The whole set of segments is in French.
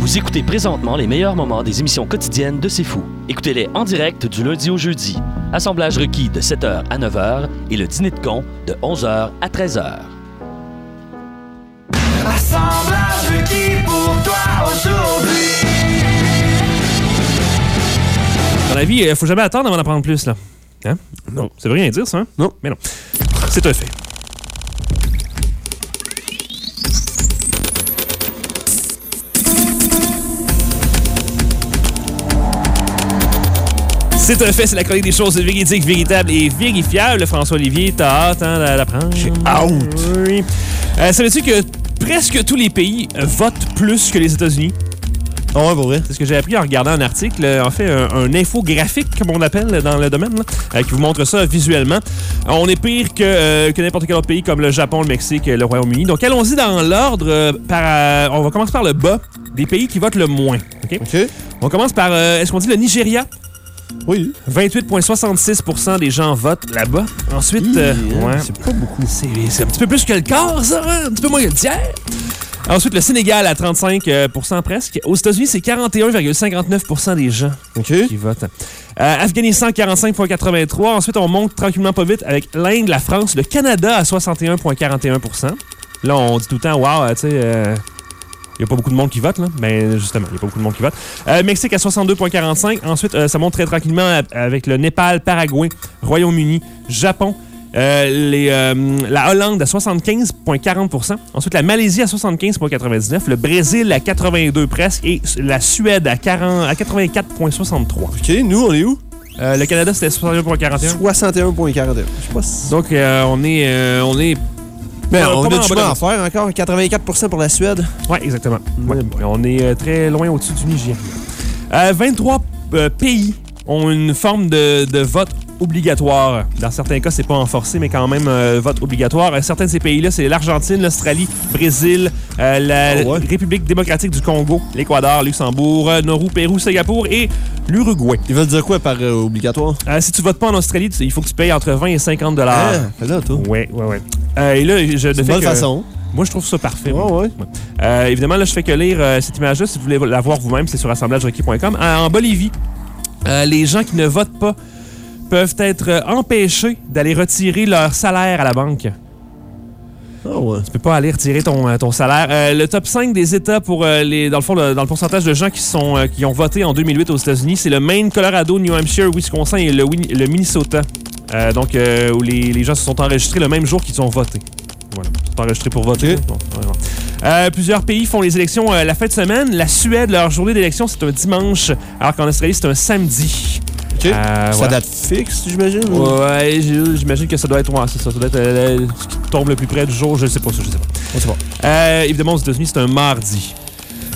Vous écoutez présentement les meilleurs moments des émissions quotidiennes de C'est Fou. Écoutez-les en direct du lundi au jeudi. Assemblage requis de 7h à 9h et le dîner de con de 11h à 13h. Assemblage requis pour toi aujourd'hui. Dans la vie, il faut jamais attendre avant d'en prendre plus, là. Hein? Non. Ça veut rien dire, ça, hein? Non. Mais non. C'est un fait. C'est un fait, c'est la chronique des choses véridiques, véritables et vérifiables. François Olivier, t'as hâte hein, de l'apprendre? J'ai hâte. Oui. Euh, Savais-tu que presque tous les pays euh, votent plus que les États-Unis? Ah ouais, pour vrai. C'est ce que j'ai appris en regardant un article, euh, en fait, un, un infographique, comme on appelle dans le domaine, là, euh, qui vous montre ça visuellement. On est pire que, euh, que n'importe quel autre pays comme le Japon, le Mexique, le Royaume-Uni. Donc, allons-y dans l'ordre. euh, euh, on va commencer par le bas des pays qui votent le moins. OK? OK. On commence par, est-ce qu'on dit le Nigeria? Oui. 28,66% des gens votent là-bas. Ensuite, euh, ouais, C'est pas beaucoup. c'est un petit peu plus que le quart, ça, hein? un petit peu moins que le tiers. Ensuite, le Sénégal à 35% euh, presque. Aux États-Unis, c'est 41,59% des gens qui votent. Euh, Afghanistan, 45,83. Ensuite, on monte tranquillement pas vite avec l'Inde, la France, le Canada à 61,41% Là, on dit tout le temps, wow, tu sais, il n'y a pas beaucoup de monde qui vote, là. Mais justement, il n'y a pas beaucoup de monde qui vote. Euh, Mexique à 62,45. Ensuite, euh, ça monte très tranquillement avec le Népal, Paraguay, Royaume-Uni, Japon. euh, les, euh, la Hollande à 75,40% Ensuite, la Malaisie à 75,99 Le Brésil à 82 presque. Et la Suède à, 40 à 84,63 OK, nous, on est où? euh, le Canada, c'était 61,41. 61,41. Je sais pas si... Donc, euh, on est. euh, on est. Mais on a du à faire encore. 84% pour la Suède. Ouais, exactement. Ouais. Ouais. On est euh, très loin au-dessus du Nigeria. Euh, 23 euh, pays ont une forme de, de vote obligatoire. Dans certains cas, c'est pas en forcé, mais quand même euh, vote obligatoire. Euh, certains de ces pays-là, c'est l'Argentine, l'Australie, Brésil, euh, la Oh ouais? République démocratique du Congo, l'Équateur, Luxembourg, Nauru, Pérou, Singapour et l'Uruguay. Ils veulent dire quoi par obligatoire? Si tu votes pas en Australie, tu- il faut que tu payes entre 20 et 50 dollars. Ah, fais-là, toi. Ouais, ouais, ouais. Et là, je une fais bonne que- façon. Moi, je trouve ça parfait. Ouais, ouais. Euh, évidemment, là, je fais que lire euh, cette image-là. Si vous voulez la voir vous-même, c'est sur assemblagerequis.com. Euh, en Bolivie, euh, les gens qui ne votent pas peuvent être empêchés d'aller retirer leur salaire à la banque. Ah ouais. Tu peux pas aller retirer ton, euh, ton salaire. Euh, le top 5 des États pour euh, les, dans le fond, le- dans le pourcentage de gens qui sont euh, qui ont voté en 2008 aux États-Unis, c'est le Maine, Colorado, New Hampshire, Wisconsin et le, le Minnesota. Donc, où les, les gens se sont enregistrés le même jour qu'ils ont voté. Voilà. Ils sont enregistrés pour voter. Bon, ouais, plusieurs pays font les élections la fin de semaine. La Suède, leur journée d'élection, c'est un dimanche, alors qu'en Australie, c'est un samedi. Euh, Ça date fixe, j'imagine? ou- Ouais, j'imagine que ça doit être, ouais, c'est ça, ça doit être euh, ce qui tombe le plus près du jour, je sais pas ça, je sais pas. On sait pas. Euh, évidemment, aux États-Unis, c'est un mardi.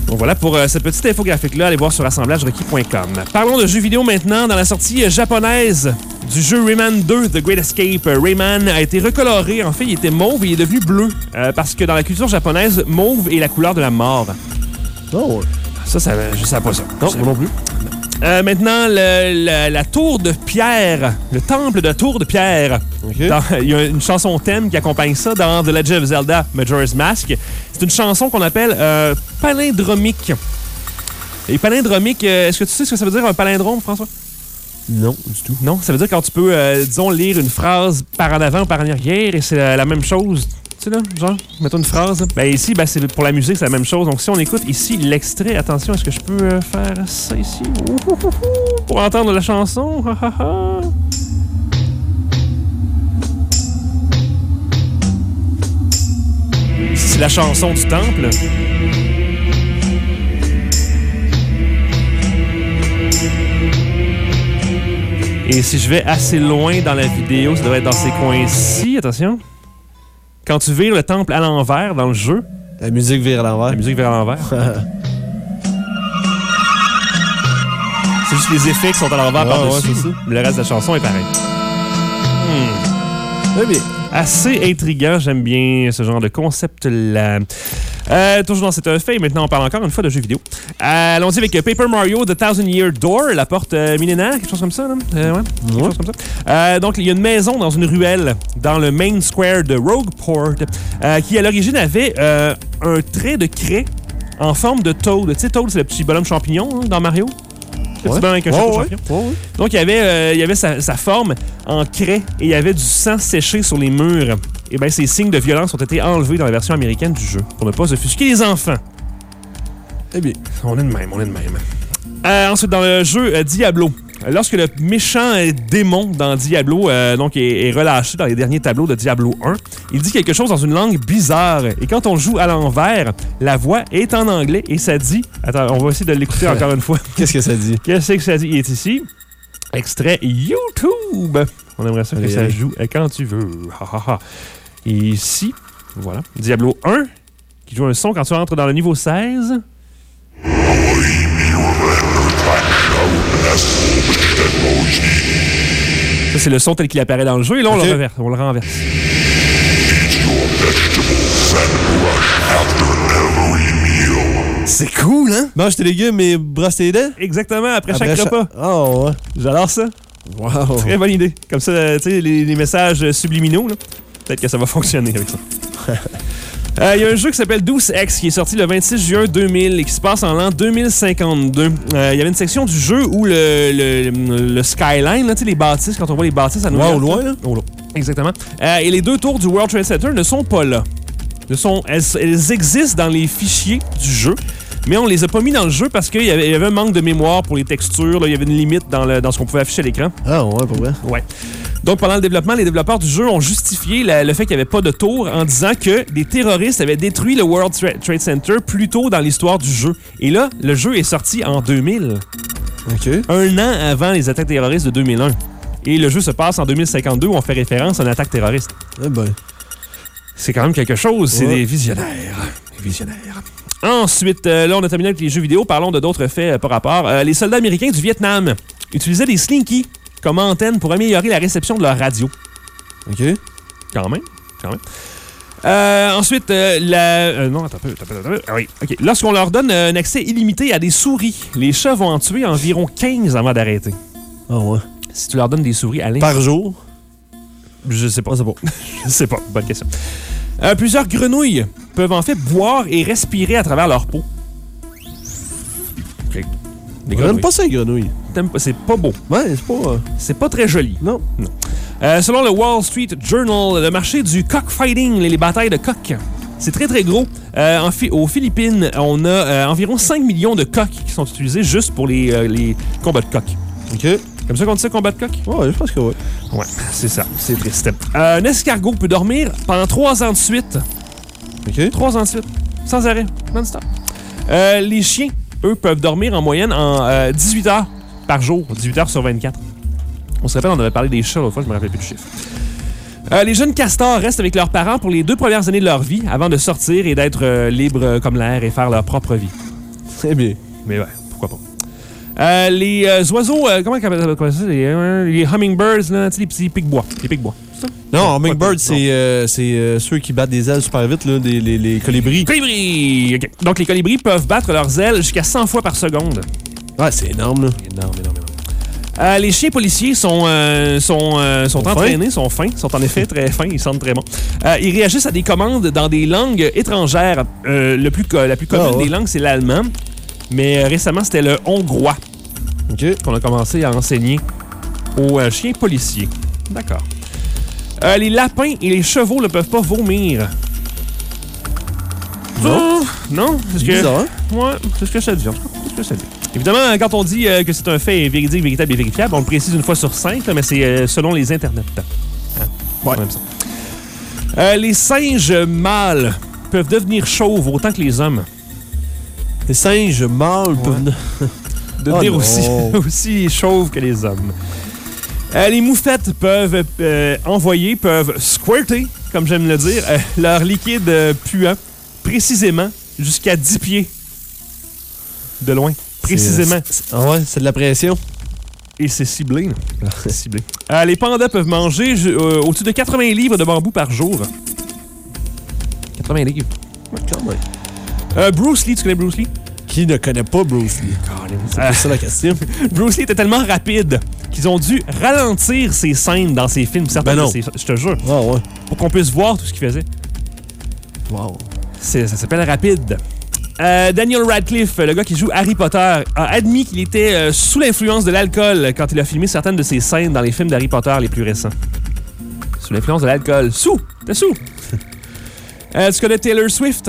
Donc voilà pour euh, cette petite infographique-là. Allez voir sur assemblagerequis.com. Parlons de jeux vidéo maintenant. Dans la sortie euh, japonaise du jeu Rayman 2, The Great Escape, euh, Rayman a été recoloré. En fait, il était mauve et il est devenu bleu. euh, parce que dans la culture japonaise, mauve est la couleur de la mort. Ouais. Ça, ça je savais pas ça. Non, non plus. Euh, maintenant, le- la, la tour de Pierre, le temple de tour de Pierre. Dans- Il y a une chanson thème qui accompagne ça dans The Legend of Zelda Majora's Mask. C'est une chanson qu'on appelle euh, palindromique. Et palindromique, euh, est-ce que tu sais ce que ça veut dire un palindrome, François? Non, du tout. Non, ça veut dire quand tu peux, euh, disons, lire une phrase par en avant ou par en arrière et c'est la, la même chose. Genre, mettons une phrase? Ben ici, ben, c'est pour la musique, c'est la même chose. Donc si on écoute ici l'extrait, attention, est-ce que je peux euh, faire ça ici? Pour entendre la chanson. C'est la chanson du temple. Et si je vais assez loin dans la vidéo, ça doit être dans ces coins-ci. Attention. Quand tu vires le temple à l'envers dans le jeu, La musique vire à l'envers. la musique vers l'envers. C'est juste les effets qui sont à l'envers Ouais, par-dessus. ouais. Le reste de la chanson est pareil. Bien. Assez intriguant, j'aime bien ce genre de concept-là. Euh, toujours dans cet fait, maintenant on parle encore une fois de jeux vidéo. Euh, Allons-y avec euh, Paper Mario The Thousand Year Door, la porte euh, millénaire, quelque chose comme ça. Là? Euh, ouais, quelque Ouais. chose comme ça. Euh, donc, il y a une maison dans une ruelle dans le main square de Rogueport euh, qui, à l'origine, avait euh, un trait de craie en forme de Toad. Tu sais, Toad, c'est le petit bonhomme champignon hein, dans Mario? Petit bonhomme avec un Ouais, chapeau ouais, ouais, ouais. Donc, il y avait, euh, il y avait sa, sa forme en craie et il y avait du sang séché sur les murs. Et bien, ces signes de violence ont été enlevés dans la version américaine du jeu pour ne pas offusquer les enfants. Eh bien, On est de même, on est de même. Euh, ensuite, dans le jeu euh, Diablo, lorsque le méchant démon dans Diablo euh, donc est, est relâché dans les derniers tableaux de Diablo 1, il dit quelque chose dans une langue bizarre. Et quand on joue à l'envers, la voix est en anglais et ça dit... Attends, on va essayer de l'écouter encore une fois. qu'est-ce que ça dit? Qu'est-ce que ça dit? Il est ici. Extrait YouTube. On aimerait ça que Allez, ça joue quand tu veux. Ha, ha, ha. Et ici, voilà. Diablo 1, qui joue un son quand tu rentres dans le niveau 16. Ça, c'est le son tel qu'il apparaît dans le jeu. Et là, on, le, reverse, on le renverse. C'est cool, hein? Mange tes légumes et brosse tes dents? Exactement, après, Après chaque cha- repas. Ah, ouais. J'adore ça. Wow. Très bonne idée. Comme ça, tu sais, les, les messages subliminaux, là, peut-être que ça va fonctionner avec ça. Euh, Il y a un jeu qui s'appelle Douce X qui est sorti le 26 juin 2000 et qui se passe en l'an 2052. Euh, Il y avait une section du jeu où le, le, le skyline, là, les bâtisses, quand on voit les bâtisses à York, au loin, là? Exactement. Euh, et les deux tours du World Trade Center ne sont pas là. Ne sont, elles, elles existent dans les fichiers du jeu, mais on les a pas mis dans le jeu parce qu'il y avait, il y avait un manque de mémoire pour les textures. il y avait une limite dans, le- dans ce qu'on pouvait afficher à l'écran. Ah, ouais, pas vrai. Ouais. Donc, pendant le développement, les développeurs du jeu ont justifié la- le fait qu'il n'y avait pas de tour en disant que des terroristes avaient détruit le World Tra- Trade Center plus tôt dans l'histoire du jeu. Et là, le jeu est sorti en 2000, OK. un an avant les attaques terroristes de 2001. Et le jeu se passe en 2052 où on fait référence à une attaque terroriste. Eh ben. C'est quand même quelque chose. C'est Ouais. des visionnaires. Des visionnaires. Ensuite, euh, là, on a terminé avec les jeux vidéo. Parlons de d'autres faits euh, par rapport. Euh, les soldats américains du Vietnam utilisaient des slinky comme antenne pour améliorer la réception de leur radio. OK? Quand même. Quand même. Euh, ensuite, euh, la. euh, non, attends un peu, attends un peu, attends. Ah oui, OK. Lorsqu'on leur donne un accès illimité à des souris, les chats vont en tuer environ 15 avant d'arrêter. Ah, ouais. Si tu leur donnes des souris à Par jour? Je sais pas, c'est pas. Je sais pas. Bonne question. Euh, plusieurs grenouilles peuvent en fait boire et respirer à travers leur peau. Des J'aime grenouilles. pas ça, les grenouilles? T'aimes pas- C'est pas beau. Ouais, c'est pas... euh, C'est pas très joli. Non. Euh, selon le Wall Street Journal, le marché du cockfighting, les, les batailles de coqs, c'est très très gros. Euh, en Fi- aux Philippines, on a euh, environ 5 millions de coqs qui sont utilisés juste pour les, euh, les combats de coqs. OK. Comme ça qu'on dit ça, combat de coqs? Ouais, je pense que ouais. Ouais, c'est ça. C'est triste. Euh, un escargot peut dormir pendant 3 ans de suite. OK. 3 ans de suite. Sans arrêt. Non-stop. Euh, les chiens, eux, peuvent dormir en moyenne en euh, 18 heures par jour. 18 heures sur 24. On se rappelle, on avait parlé des chats l'autre fois, je me rappelle plus du chiffre. Euh, les jeunes castors restent avec leurs parents pour les deux premières années de leur vie avant de sortir et d'être euh, libres euh, comme l'air et faire leur propre vie. Très bien. Mais ouais, pourquoi pas. Euh, les euh, oiseaux, euh, comment, comment, comment ça, les, euh, les hummingbirds, là, les petits pics-bois. Les pics-bois. Ça? Non, Hummingbird, c'est euh, euh, ceux qui battent des ailes super vite, là, des, les, les colibris. Colibris! Donc, les colibris peuvent battre leurs ailes jusqu'à 100 fois par seconde. Ouais, c'est énorme, là. Énorme, énorme, énorme. Euh, les chiens policiers sont, euh, sont, euh, sont Sont entraînés, sont fins, sont en effet très fins, ils sentent très bons. Euh, ils réagissent à des commandes dans des langues étrangères. Euh, le plus, co- la plus commune Ah ouais. des langues, c'est l'allemand. Mais euh, récemment, c'était le hongrois OK. qu'on a commencé à enseigner aux euh, chiens policiers. D'accord. Euh, les lapins et les chevaux ne peuvent pas vomir. Non. Ah, non, c'est ce que... bizarre? Ouais, c'est ce que ça dit. en tout cas. C'est ce que ça dit. Évidemment, quand on dit euh, que c'est un fait véridique, véritable et vérifiable, on le précise une fois sur cinq, là, mais c'est euh, selon les internets. Hein? Ouais. Même ça. Euh, les singes mâles peuvent devenir chauves autant que les hommes. Les singes mâles peuvent... Devenir Oh aussi chauves que les hommes. Euh, les moufettes peuvent euh, envoyer, peuvent squirter, comme j'aime le dire, euh, leur liquide euh, puant précisément jusqu'à 10 pieds de loin. Précisément. Ah ouais, c'est de la pression. Et c'est ciblé. là. C'est ciblé. Les pandas peuvent manger au-dessus de 80 livres de bambou par jour. 80 livres. Quand même. Euh, Bruce Lee, tu connais Bruce Lee? Qui ne connaît pas Bruce Lee? C'est ça la question. Bruce Lee était tellement rapide qu'ils ont dû ralentir ses scènes dans ses films. certaines Ben non. de ses- je te jure. Ah ouais. Pour qu'on puisse voir tout ce qu'il faisait. Wow. Ça s'appelle Rapide. Euh, Daniel Radcliffe, le gars qui joue Harry Potter, a admis qu'il était euh, sous l'influence de l'alcool quand il a filmé certaines de ses scènes dans les films d'Harry Potter les plus récents. Sous l'influence de l'alcool. Sous! T'es sous! Euh, tu connais Taylor Swift?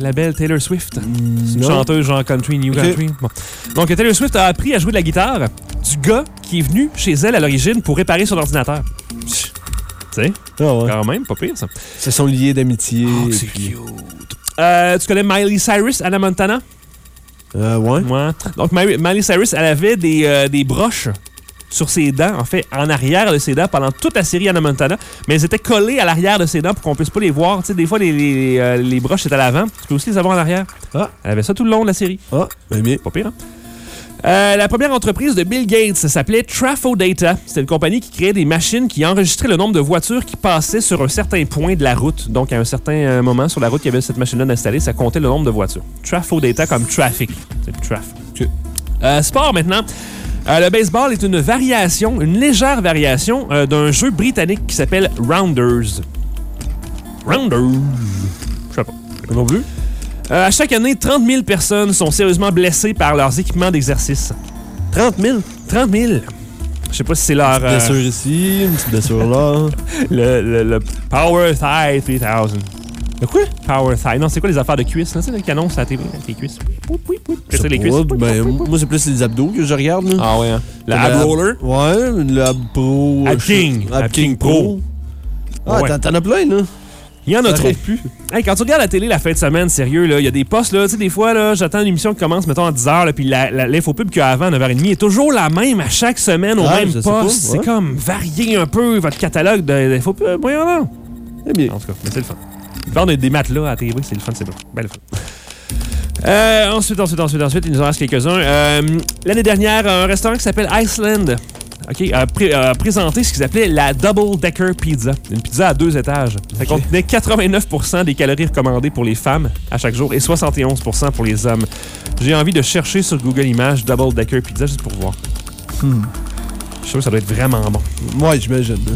La belle Taylor Swift. C'est une chanteuse genre country, new country. Bon. Donc Taylor Swift a appris à jouer de la guitare du gars qui est venu chez elle à l'origine pour réparer son ordinateur. Tu sais, Ah ouais. quand même, pas pire ça. Se sont liés d'amitié. Oh, c'est puis- Euh, tu connais Miley Cyrus, Anna Montana? Euh, ouais. Ouais. Donc, Miley Miley Cyrus, elle avait des, euh, des broches sur ses dents, en fait, en arrière de ses dents pendant toute la série Anna Montana, mais elles étaient collées à l'arrière de ses dents pour qu'on puisse pas les voir. Tu sais, des fois, les, les, euh, les broches étaient à l'avant. Tu peux aussi les avoir en arrière. Ah. Elle avait ça tout le long de la série. Ah, ben bien. Pas pire, hein? Euh, la première entreprise de Bill Gates s'appelait Trafodata. C'était une compagnie qui créait des machines qui enregistraient le nombre de voitures qui passaient sur un certain point de la route. Donc, à un certain euh, moment sur la route, il y avait cette machine-là installée, ça comptait le nombre de voitures. Trafodata comme traffic. C'est traf. Euh, sport maintenant. Euh, le baseball est une variation, une légère variation euh, d'un jeu britannique qui s'appelle Rounders. Rounders. Je sais pas. Non plus. Euh, à chaque année, 30 000 personnes sont sérieusement blessées par leurs équipements d'exercice. 30 000. 30 000. Je sais pas si c'est leur. euh, Blessure ici, une petite blessure là. le, le- le Power Thigh 3000. De quoi? Power Thigh. Non, c'est quoi les affaires de cuisses? sais, le canon, ça TV avec les cuisses. Poup, poup, poup. Je sais C'est les cuisses? Ben, moi, c'est plus les abdos que je regarde. Là. Ah ouais, hein. Le ab roller? Ouais, le ab pro. Ab je- King. Ab Ab King Pro. Pro. Ah, Ouais. t'en- as plein, là. Il y en a trop. plus. Hey, quand tu regardes la télé la fin de semaine, sérieux, là, il y a des postes, là, tu sais, des fois, là, j'attends une émission qui commence, mettons, à 10h, là, puis la- la- l'infopub qu'il y a avant, à 9h30, est toujours la même à chaque semaine, au Ah, même poste. C'est ouais. comme varier un peu votre catalogue de- d'infopub. Voyons là. Eh bien. En tout cas, mais c'est le fun. Vendre des matelas à télé, c'est le fun, c'est bon. Ben le fun. Euh, ensuite, ensuite, ensuite, ensuite, il nous en reste quelques-uns. Euh, L'année dernière, un restaurant qui s'appelle Iceland a, pré- a présenté ce qu'ils appelaient la Double Decker Pizza. Une pizza à deux étages. Ça contenait 89% des calories recommandées pour les femmes à chaque jour et 71% pour les hommes. J'ai envie de chercher sur Google Images Double Decker Pizza juste pour voir. Hmm. Je suis sûr que ça doit être vraiment bon. Ouais, j'imagine. là.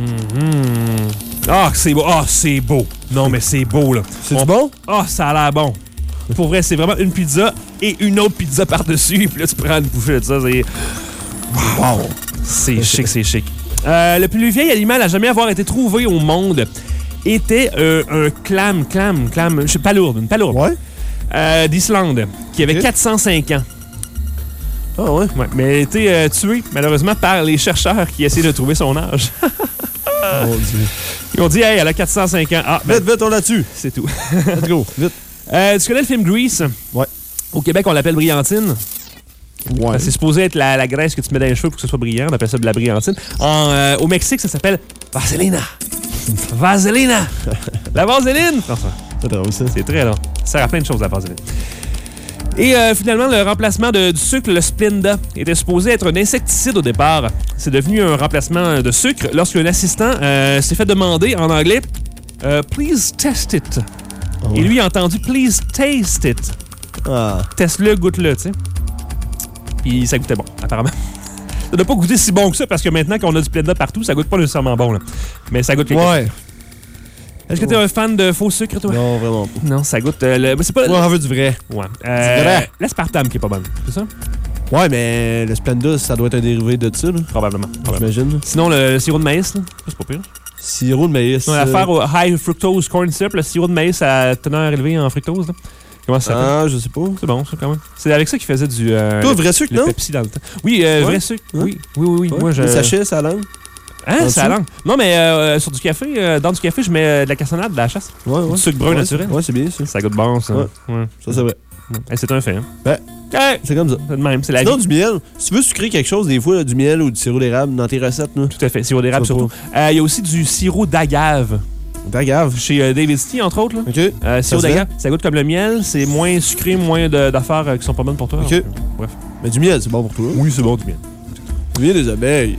Mhm. Ah, c'est beau. Ah, c'est beau. Non, mais c'est beau, là. C'est On- bon? Ah, ça a l'air bon. Pour vrai, c'est vraiment une pizza et une autre pizza par-dessus. Puis là, tu prends une bouffée de ça. C'est. Wow! C'est chic, c'est chic. Euh, le plus vieil animal à jamais avoir été trouvé au monde était euh, un clam, clam, clam, je sais pas lourde, une palourde Ouais. euh, d'Islande qui avait Ok. 405 ans. Ah, ouais? Ouais, mais elle a été euh, tuée malheureusement par les chercheurs qui essaient de trouver son âge. Mon Dieu. Ils ont dit, hey, elle a 405 ans. Ah, ben, Vite, vite, on là-dessus. c'est tout. Let's go. Vite. Euh, tu connais le film Grease? Ouais. Au Québec, on l'appelle brillantine. Ouais. C'est supposé être la, la graisse que tu mets dans les cheveux pour que ce soit brillant. On appelle ça de la brillantine. En, euh, au Mexique, ça s'appelle Vaselina. Vaselina. la vaseline. Ça. c'est très long. Ça sert à plein de choses, la vaseline. Et euh, finalement, le remplacement de- du sucre, le Splenda, était supposé être un insecticide au départ. C'est devenu un remplacement de sucre lorsqu'un assistant euh, s'est fait demander en anglais euh, Please test it. Ah ouais. Et lui a entendu Please taste it. Ah. Teste-le, goûte-le, tu sais. Puis ça goûtait bon, apparemment. Ça doit pas goûter si bon que ça parce que maintenant qu'on a du Splenda partout, ça goûte pas nécessairement bon. Là. Mais ça goûte quelque chose. Est-ce que t'es un fan de faux sucre, toi? Non, vraiment pas. Non, ça goûte. euh, le... C'est pas. Moi, on veut du vrai. Ouais. Du Euh, vrai. L'aspartame qui est pas bonne, c'est ça? Ouais, mais le Splenda, ça doit être un dérivé de ça, là. Probablement. probablement. J'imagine. Sinon, le sirop de maïs, là, c'est pas pire. Sirop de maïs. Sinon, euh, l'affaire au high fructose corn syrup, le sirop de maïs à teneur élevée en fructose, là. Comment ça s'appelle? Ah, je sais pas. C'est bon, ça, quand même. C'est avec ça qu'ils faisaient du. euh, Toi, vrai sucre, le non? Pepsi dans le temps. Oui, euh, Ouais. vrai sucre. Hein? Oui, oui, oui. oui. Ouais. Moi, je. Le sachet, ça langue? Hein, c'est la langue. Non, mais euh, sur du café, euh, dans du café, je mets euh, de la cassonade, de la chasse. Ouais, ouais. Du sucre brun Ouais, naturel. Ouais, c'est bien, ça. Ça goûte bon, ça. Ouais. Ouais. Ça, c'est vrai. Hey, c'est un fait, hein? Ouais, C'est comme ça. c'est de même, c'est la Sinon, vie. du miel. Si tu veux sucrer quelque chose, des fois, là, du miel ou du sirop d'érable dans tes recettes, là. Tout à fait, sirop d'érable surtout. Euh, Il y a aussi du sirop d'agave. D'agave? Chez euh, David Tea, entre autres. Là. OK. Euh, sirop d'agave, ça goûte comme le miel, c'est moins sucré, moins d'affaires euh, qui sont pas bonnes pour toi. Ok. Donc, euh, bref. Mais du miel, c'est bon pour toi. Oui, c'est bon du miel. Du miel des abeilles.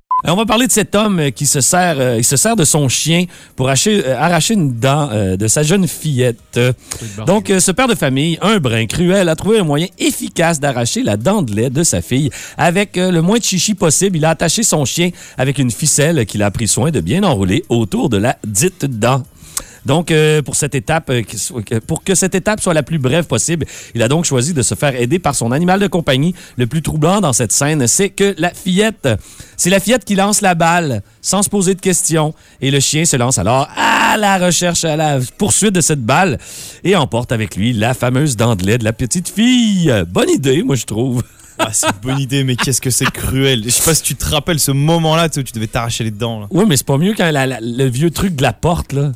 Euh, On va parler de cet homme euh, qui se sert, euh, il se sert de son chien pour arracher, euh, arracher une dent euh, de sa jeune fillette. Donc, ce père de famille, un brin cruel, a trouvé un moyen efficace d'arracher la dent de lait de sa fille avec le moins de chichi possible. Il a attaché son chien avec une ficelle qu'il a pris soin de bien enrouler autour de la dite dent. Donc, euh, pour cette étape, euh, pour que cette étape soit la plus brève possible, il a donc choisi de se faire aider par son animal de compagnie. Le plus troublant dans cette scène, c'est que la fillette, c'est la fillette qui lance la balle sans se poser de questions, et le chien se lance alors à la recherche, à la poursuite de cette balle, et emporte avec lui la fameuse dent de lait de la petite fille. Bonne idée, moi je trouve. Ah, c'est une bonne idée, mais qu'est-ce que c'est cruel. Je sais pas si tu te rappelles ce moment-là où tu devais t'arracher les dents. Là. Oui, mais c'est pas mieux quand la- la- le vieux truc de la porte, là.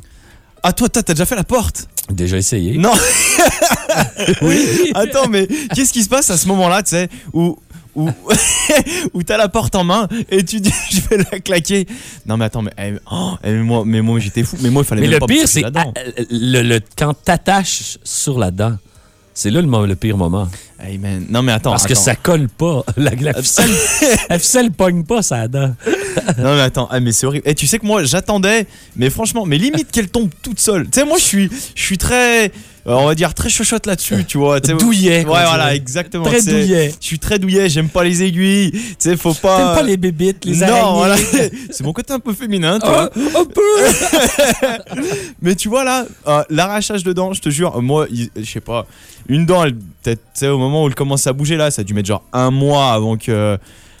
Ah, toi, t'as déjà fait la porte Déjà essayé. Non Oui. Attends, mais qu'est-ce qui se passe à ce moment-là, tu sais, où. Où, où t'as la porte en main et tu dis je vais la claquer? Non mais attends mais, eh, oh, eh, mais moi mais moi j'étais fou mais moi il fallait Mais même le pas pire, c'est la dent. à- le, le- quand t'attaches sur la dent. C'est là le pire moment. Hey, man. Non mais attends Parce que attends. ça colle pas. La, la ficelle, la ficelle pogne pas sa dent. Non mais attends, ah, mais c'est horrible. Et tu sais que moi j'attendais, mais franchement, mais limite qu'elle tombe toute seule. Tu sais, moi je suis, je suis très, on va dire très chochotte là-dessus, tu vois. Douillet. Ouais, voilà, exactement. Très douillet. Je suis très douillet, j'aime pas les aiguilles. Tu sais, faut pas. T'aimes pas les bébites, les non, araignées. voilà. c'est mon côté un peu féminin, tu vois. Un peu. Mais tu vois là, euh, l'arrachage de dents, je te jure, euh, moi, je sais pas, une dent, elle, peut-être, tu sais, au moment où elle commence à bouger là, ça a dû mettre genre un mois avant que,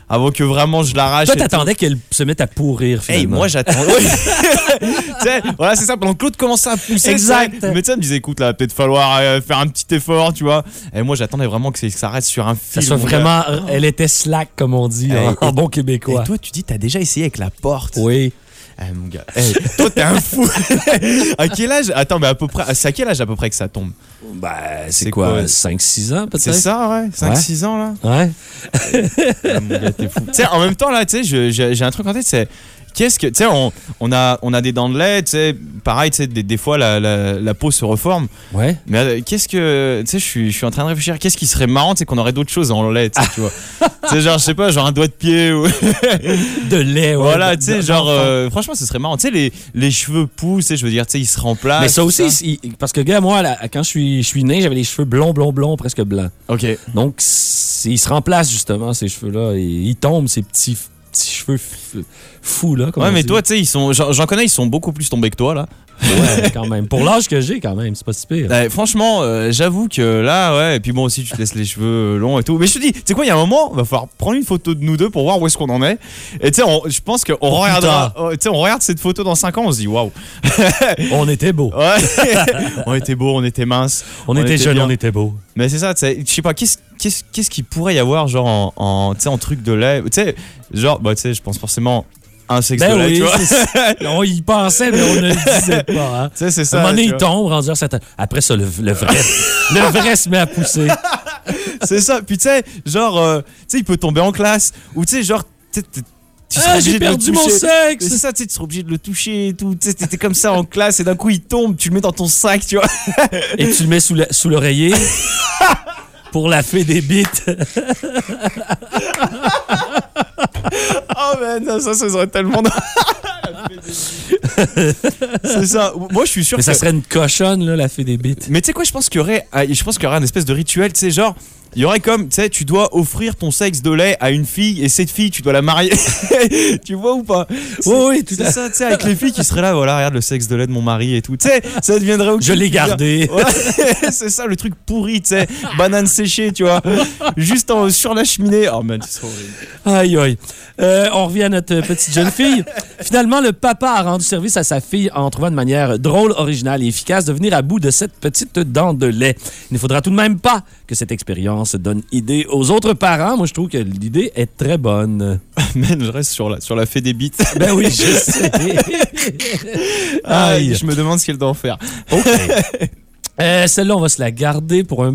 avant que vraiment je l'arrache. Toi, et t'attendais qu'elle se mette à pourrir, Hey, finalement. moi j'attends. Oui. tu sais, voilà, c'est ça. Pendant que l'autre commençait à pousser, Exact. Le médecin me disait écoute, là, peut-être falloir euh, faire un petit effort, tu vois. Et moi j'attendais vraiment que ça reste sur un ça fil. soit mon gars. vraiment... Elle était slack, comme on dit, Hey, en, en et- bon Et québécois. toi, tu dis, t'as déjà essayé avec la porte. Oui. Eh, mon gars. Hey, toi, t'es un fou. à quel âge? Attends, mais à peu près. C'est à quel âge à peu près que ça tombe? Ben, c'est quoi, quoi? 5-6 ans, peut-être? C'est ça, ouais 5-6 ans, là Ouais. Ah, mon gars, t'es fou. Tu sais, en même temps, là, tu sais, j'ai un truc en tête, c'est. Qu'est-ce que. Tu sais, on, on, a, on a des dents de lait, tu sais, pareil, tu sais, des, des fois, la, la, la peau se reforme. Ouais. Mais euh, qu'est-ce que. Tu sais, je suis, je suis en train de réfléchir. Qu'est-ce qui serait marrant, c'est qu'on aurait d'autres choses en lait, tu vois. tu sais, genre, je sais pas, genre un doigt de pied ou. De lait, ouais. voilà, tu sais, genre. euh, franchement, ce serait marrant. Tu sais, les, les cheveux poussent, tu sais, je veux dire, tu sais, ils se remplacent. Mais ça aussi, il- parce que, gars, moi, là, quand je suis, je suis né, j'avais les cheveux blonds, blonds, blonds, presque blancs. Ok. Donc, ils se remplacent, justement, ces cheveux-là. Ils tombent, ces petits, petits cheveux fous, là. comme Ouais, mais dit. toi, tu sais, ils sont. J'en connais, ils sont beaucoup plus tombés que toi, là. Ouais, quand même. Pour l'âge que j'ai, quand même, c'est pas si pire. Ouais, franchement, euh, j'avoue que là, ouais, et puis bon, aussi, tu te laisses les cheveux longs et tout. Mais je te dis, tu sais quoi, il y a un moment, il va falloir prendre une photo de nous deux pour voir où est-ce qu'on en est. Et tu sais, on- je pense qu'on regardera. oh, Tu sais, on regarde cette photo dans 5 ans, on se dit, waouh. On était beaux. Ouais. on était beaux, on était minces. On, était, jeunes, bien. on était beaux. Mais c'est ça, tu sais, je sais pas, qu'est-ce qu'est-ce qu'il pourrait y avoir, genre, en, en, en truc de lait Tu sais, genre, bah, tu sais, je pense forcément un sexe Ben oui, tu vois. on y pensait, mais on ne le disait pas. Hein. Tu sais, c'est À un ça. moment donné, il tombe, rendu à Après ça, le, le vrai, le vrai se met à pousser. C'est ça. Puis tu sais, genre, euh, tu sais, il peut tomber en classe. Ou tu sais, genre, tu Ah, j'ai perdu mon sexe! C'est ça, tu seras obligé de le toucher et tout. Tu sais, t'étais comme ça en classe et d'un coup il tombe, tu le mets dans ton sac, tu vois. Et tu le mets sous l'oreiller pour la fée des bites. Oh man, ça, ça serait tellement. c'est ça. Moi, je suis sûr Mais que. ça serait une cochonne, là, la fée des bites. Mais tu sais quoi, je pense qu'il y aurait, ah, je pense qu'il y aurait un espèce de rituel, tu sais, genre, il y aurait comme, tu sais, tu dois offrir ton sexe de lait à une fille et cette fille, tu dois la marier. tu vois ou pas? Oui, oui, tout à ça, tu sais, avec les filles qui seraient là, voilà, regarde le sexe de lait de mon mari et tout. Tu sais, ça deviendrait Je l'ai gardé. Ouais, c'est ça, le truc pourri, tu sais, banane séchée, tu vois, juste en- sur la cheminée. Oh man, c'est horrible. Aïe, aïe. Euh, on revient à notre petite jeune fille. Finalement, le papa a rendu service à sa fille en trouvant une manière drôle, originale et efficace de venir à bout de cette petite dent de lait. Il ne faudra tout de même pas que cette expérience donne idée aux autres parents. Moi, je trouve que l'idée est très bonne. Man, je reste sur la, sur la fée des bites. Ben oui, je sais. Aïe, Aïe. je me demande ce qu'elle doit en faire. OK. Euh, Celle-là, on va se la garder pour un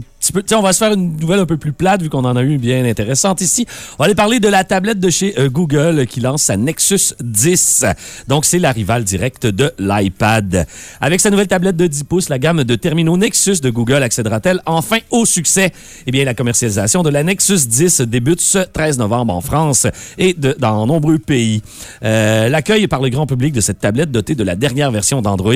on va se faire une nouvelle un peu plus plate vu qu'on en a eu une bien intéressante ici. On va aller parler de la tablette de chez euh, Google euh, qui lance sa Nexus 10. Donc, c'est la rivale directe de l'iPad. Avec sa nouvelle tablette de 10 pouces, la gamme de terminaux Nexus de Google accédera-t-elle enfin au succès? Eh bien, la commercialisation de la Nexus 10 débute ce 13 novembre en France et de- dans nombreux pays. Euh, L'accueil par le grand public de cette tablette dotée de la dernière version d'Android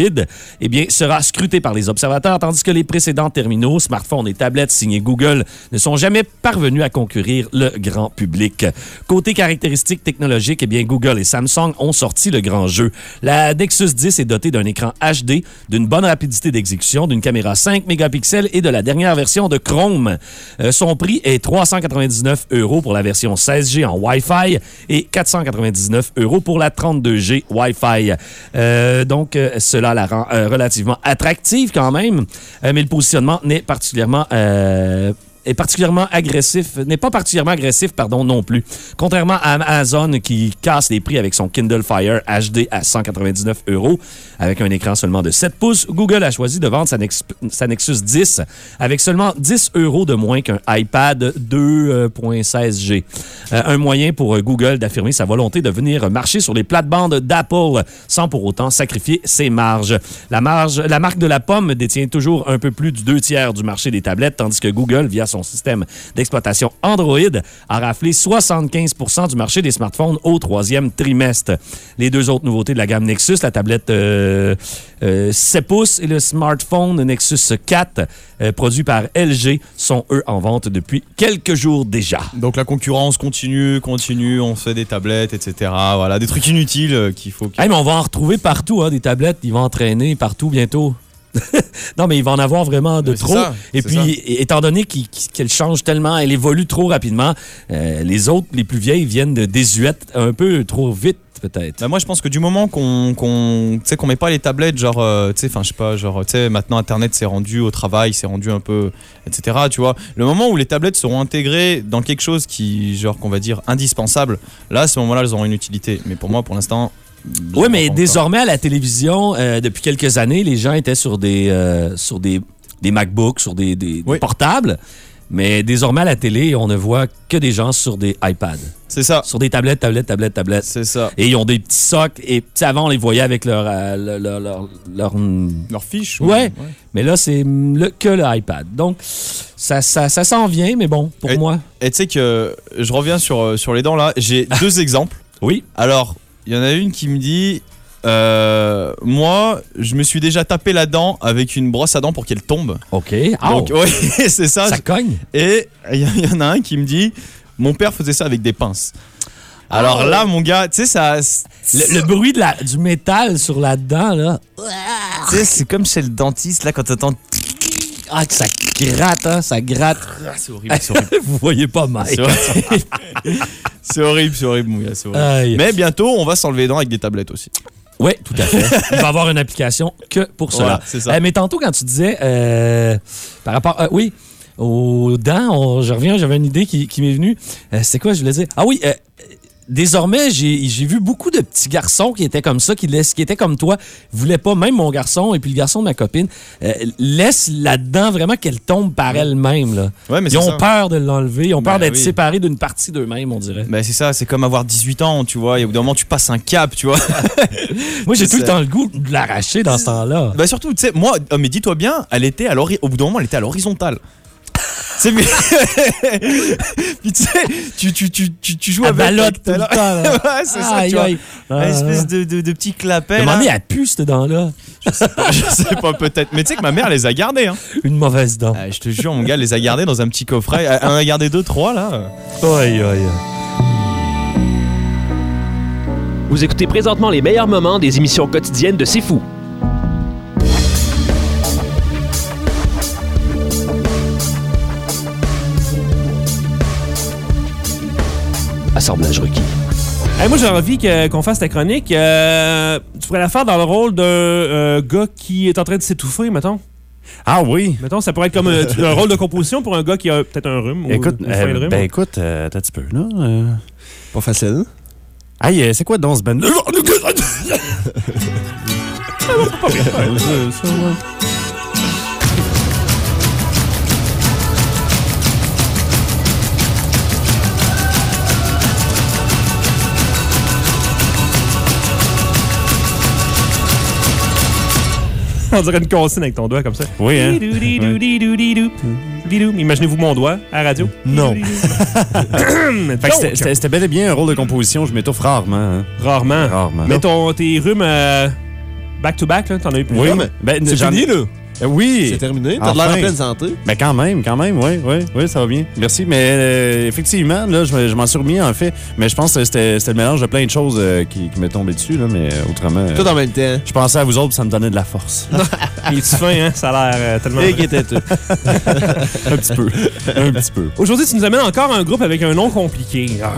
eh bien, sera scruté par les observateurs, tandis que les précédents terminaux, smartphones et tablettes signés Google ne sont jamais parvenus à concourir le grand public. Côté caractéristiques technologiques, eh bien, Google et Samsung ont sorti le grand jeu. La Nexus 10 est dotée d'un écran HD, d'une bonne rapidité d'exécution, d'une caméra 5 mégapixels et de la dernière version de Chrome. Euh, son prix est 399 euros pour la version 16G en Wi-Fi et 499 euros pour la 32G Wi-Fi. Euh, donc, euh, cela la rend relativement attractive quand même, mais le positionnement n'est particulièrement... euh, est particulièrement agressif, n'est pas particulièrement agressif, pardon, non plus. Contrairement à Amazon qui casse les prix avec son Kindle Fire HD à 199 euros, avec un écran seulement de 7 pouces, Google a choisi de vendre sa, Nex- sa Nexus 10 avec seulement 10 euros de moins qu'un iPad 2.16G. Euh, un moyen pour Google d'affirmer sa volonté de venir marcher sur les plates-bandes d'Apple sans pour autant sacrifier ses marges. La, marge, la marque de la pomme détient toujours un peu plus du deux tiers du marché des tablettes, tandis que Google, via son système d'exploitation Android, a raflé 75 du marché des smartphones au troisième trimestre. Les deux autres nouveautés de la gamme Nexus, la tablette euh, euh, 7 pouces et le smartphone Nexus 4, euh, produit par LG, sont eux en vente depuis quelques jours déjà. Donc la concurrence continue, continue, on fait des tablettes, etc. Voilà, des trucs inutiles euh, qu'il faut. Hey, mais on va en retrouver partout, hein, des tablettes. Ils vont entraîner partout bientôt. non, mais il va en avoir vraiment de trop. ça, Et puis, ça. étant donné qu'elle change tellement, elle évolue trop rapidement, euh, les autres, les plus vieilles, viennent de désuètes un peu trop vite, peut-être. Bah, moi, je pense que du moment qu'on qu'on qu'on met pas les tablettes, genre, euh, tu sais, enfin, je sais pas, genre, tu sais, maintenant Internet s'est rendu au travail, s'est rendu un peu, etc. Tu vois, le moment où les tablettes seront intégrées dans quelque chose qui, genre, qu'on va dire indispensable, là, à ce moment-là, elles auront une utilité. Mais pour moi, pour l'instant. Oui, mais désormais, à la télévision, euh, depuis quelques années, les gens étaient sur des, euh, sur des, des MacBooks, sur des, des- portables. Mais désormais, à la télé, on ne voit que des gens sur des iPads. C'est ça. Sur des tablettes, tablettes, tablettes, tablettes. C'est ça. Et ils ont des petits socles. Et avant, on les voyait avec leur. euh, leur, leur, leur- leur- Leur fiche. Ouais. Mais là, c'est le- que le iPad. Donc, ça, ça, ça s'en vient, mais bon, pour Et- moi. Et tu sais que je reviens sur, euh, sur les dents là, j'ai deux exemples. Oui. Alors, il y en a une qui me dit euh, Moi, je me suis déjà tapé la dent avec une brosse à dents pour qu'elle tombe. OK. Donc, Au, oui, c'est ça. ça cogne. Et il y, en a un qui me dit Mon père faisait ça avec des pinces. Alors Ah. là, mon gars, tu sais, ça. Le, le bruit de la, du métal sur la dent, là. Tu sais, c'est comme chez le dentiste, là, quand t'entends. Ah, que ça gratte, hein, ça gratte. C'est horrible, c'est horrible. Vous voyez pas, Mike. C'est horrible, c'est horrible, mon gars, c'est horrible. Aïe. Mais bientôt, on va s'enlever les dents avec des tablettes aussi. Oui, tout à fait. Il va avoir une application que pour cela. Ça. Euh, mais tantôt, quand tu disais, euh, par rapport, euh, oui, aux dents, on- je reviens, j'avais une idée qui, qui m'est venue. Euh, c'est quoi, je voulais dire? Ah oui, euh, désormais, j'ai vu beaucoup de petits garçons qui étaient comme ça, qui, laissent, qui étaient comme toi, voulaient pas, même mon garçon et puis le garçon de ma copine, euh, laisse là-dedans vraiment qu'elle tombe par elle-même. Ouais, Ils ont ça. peur de l'enlever, ils ont peur Ben d'être oui. séparés d'une partie d'eux-mêmes, on dirait. Bah c'est ça, c'est comme avoir 18 ans, tu vois, et au bout d'un moment tu passes un cap, tu vois. Moi, j'ai tout le temps le goût de l'arracher dans ce temps-là. bah surtout, tu sais, moi, mais dis-toi bien, elle était à au bout d'un moment, elle était à l'horizontale. C'est mais Puis tu sais, tu, tu, tu, tu, tu joues Elle avec ballotte t'as tout le temps. là. ouais, c'est ça, Aïe, tu vois. Une Ah, espèce de, de, de petit clapet. Demandez là. à pu cette dent-là. Je sais pas, peut-être. Mais tu sais que ma mère les a gardés, hein. Une mauvaise dent. Ah, je te jure, mon gars, elle les a gardés dans un petit coffret. Elle en a gardé deux, trois, là. Aïe, aïe. Vous écoutez présentement les meilleurs moments des émissions quotidiennes de C'est Fou. Assemblage requis. Hey, moi, j'ai envie qu'on fasse ta chronique. Euh, tu pourrais la faire dans le rôle d'un euh, gars qui est en train de s'étouffer, mettons. Ah oui. Mettons, ça pourrait être comme euh, un rôle de composition pour un gars qui a peut-être un rhume. Écoute, ou une fin de euh, rhume. ben écoute, euh, attends un petit peu, là. euh. Pas facile. Hey, euh, c'est quoi dans ce band? On dirait une consigne avec ton doigt comme ça. Oui, hein? Imaginez-vous mon doigt à la radio. Non. C'était- bel et bien un rôle de composition. Je m'étouffe rarement. hein. Rarement. Rarement. Mais ton, tes rhumes back-to-back, t'en as eu plus. Oui, mais, ben, C'est fini, là. Euh, Oui. C'est terminé. T'as de l'air Enfin. en pleine santé. Mais quand même, quand même, oui, oui, oui, ça va bien. Merci. Mais euh, effectivement, là, je, me- je m'en suis remis en fait. Mais je pense que c'était le mélange de plein de choses euh, qui, qui m'est tombé dessus, là, mais autrement. euh, Tout en même temps. je pensais à vous autres, ça me donnait de la force. Il est fin, hein? Ça a l'air euh, tellement. Et qui était tout. un petit peu. Un petit peu. Aujourd'hui, tu nous amènes encore un groupe avec un nom compliqué. Ah,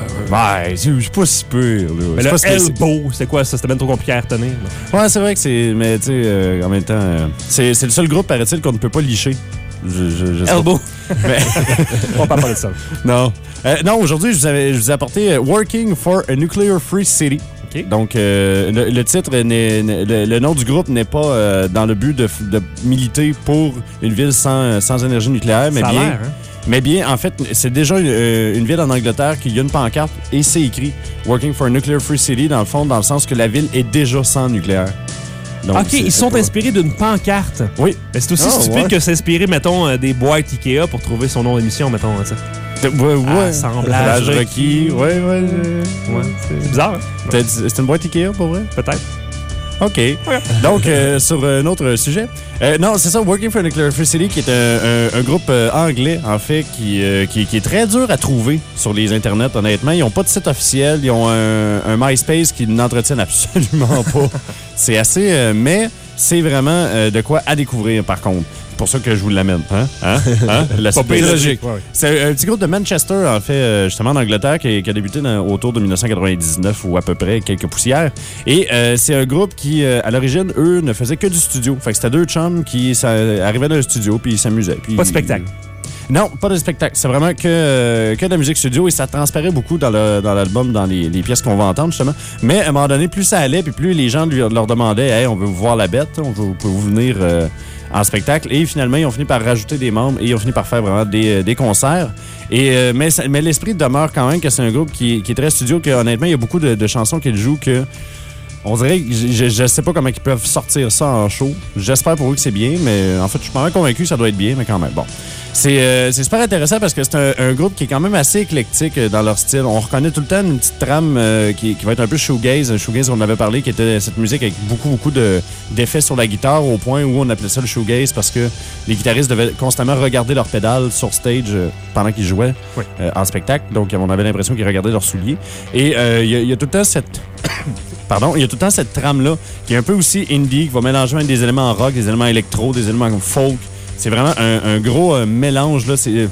Ouais, c'est c'est pas si peu. là. mais le Elbow, c'est quoi ça? C'était même trop compliqué à retenir. Ouais, c'est vrai que c'est. Mais tu sais, euh, en même temps, euh, c'est c'est le seul groupe, paraît-il, qu'on ne peut pas licher. Je, je, je. Elbow. Mais- On va pas parler de ça. Non. Euh, non, aujourd'hui, je, vous avais- je vous ai apporté euh, Working for a Nuclear Free City. Donc, euh, le, le titre, le, le nom du groupe n'est pas euh, dans le but de, militer pour une ville sans, sans énergie nucléaire, mais ça a bien, hein? mais bien, en fait, c'est déjà une, une ville en Angleterre qui a une pancarte et c'est écrit Working for a Nuclear Free City, dans le fond, dans le sens que la ville est déjà sans nucléaire. Donc, OK, ils sont pas- inspirés d'une pancarte. Oui. Mais c'est aussi Ah, stupide ouais. que s'inspirer, mettons, euh, des boîtes Ikea pour trouver son nom d'émission, mettons. hein, ça. Ouais, ouais. Assemblage requis. Ouais, ouais. Ouais, c'est bizarre, hein? C'est une boîte Ikea, pour vrai? peut-être. OK. Donc, euh, sur un autre sujet. Euh, non, c'est ça, Working for Nuclear Free City, qui est un, un- groupe euh, anglais, en fait, qui, euh, qui, est très dur à trouver sur les internets, honnêtement. Ils n'ont pas de site officiel. Ils ont un, un MySpace qu'ils n'entretiennent absolument pas. c'est assez... euh, mais c'est vraiment euh, de quoi à découvrir, par contre. C'est pour ça que je vous l'amène. Hein? Hein? Hein? La suite logique. ouais. C'est un petit groupe de Manchester, en fait, euh, justement, en Angleterre, qui, qui a débuté dans- autour de 1999 ou à peu près, quelques poussières. Et euh, c'est un groupe qui, euh, à l'origine, eux, ne faisaient que du studio. Fait que c'était deux chums qui ça, arrivaient dans le studio puis ils s'amusaient. puis- Pas de spectacle. Non, pas de spectacle. C'est vraiment que, euh, que de la musique studio et ça transparaît beaucoup dans le- dans l'album, dans, les, les pièces qu'on va entendre, justement. Mais à un moment donné, plus ça allait, puis plus les gens lui- leur demandaient Hey, on veut vous voir la bête, on veut, pouvez vous venir euh, en spectacle. Et finalement, ils ont fini par rajouter des membres et ils ont fini par faire vraiment des, euh, concerts. Euh, mais l'esprit demeure quand même que c'est un groupe qui, qui est très studio, que honnêtement, il y a beaucoup de, chansons qu'ils jouent que. On dirait que je sais pas comment ils peuvent sortir ça en show. J'espère pour eux que c'est bien, mais en fait, je suis pas mal convaincu que ça doit être bien, mais quand même. Bon. C'est euh, c'est super intéressant parce que c'est un, un groupe qui est quand même assez éclectique euh, dans leur style. On reconnaît tout le temps une petite trame euh, qui, qui va être un peu shoegaze. Un Shoegaze, on avait parlé, qui était cette musique avec beaucoup, beaucoup de- d'effets sur la guitare au point où on appelait ça le shoegaze parce que les guitaristes devaient constamment regarder leurs pédales sur stage pendant qu'ils jouaient Oui. euh, en spectacle. Donc, on avait l'impression qu'ils regardaient leurs souliers. Et il y, y a tout le temps cette... Pardon, il y a tout le temps cette trame-là qui est un peu aussi indie, qui va mélanger des éléments rock, des éléments électro, des éléments folk. C'est vraiment un, un gros euh, mélange, là. C'est. euh,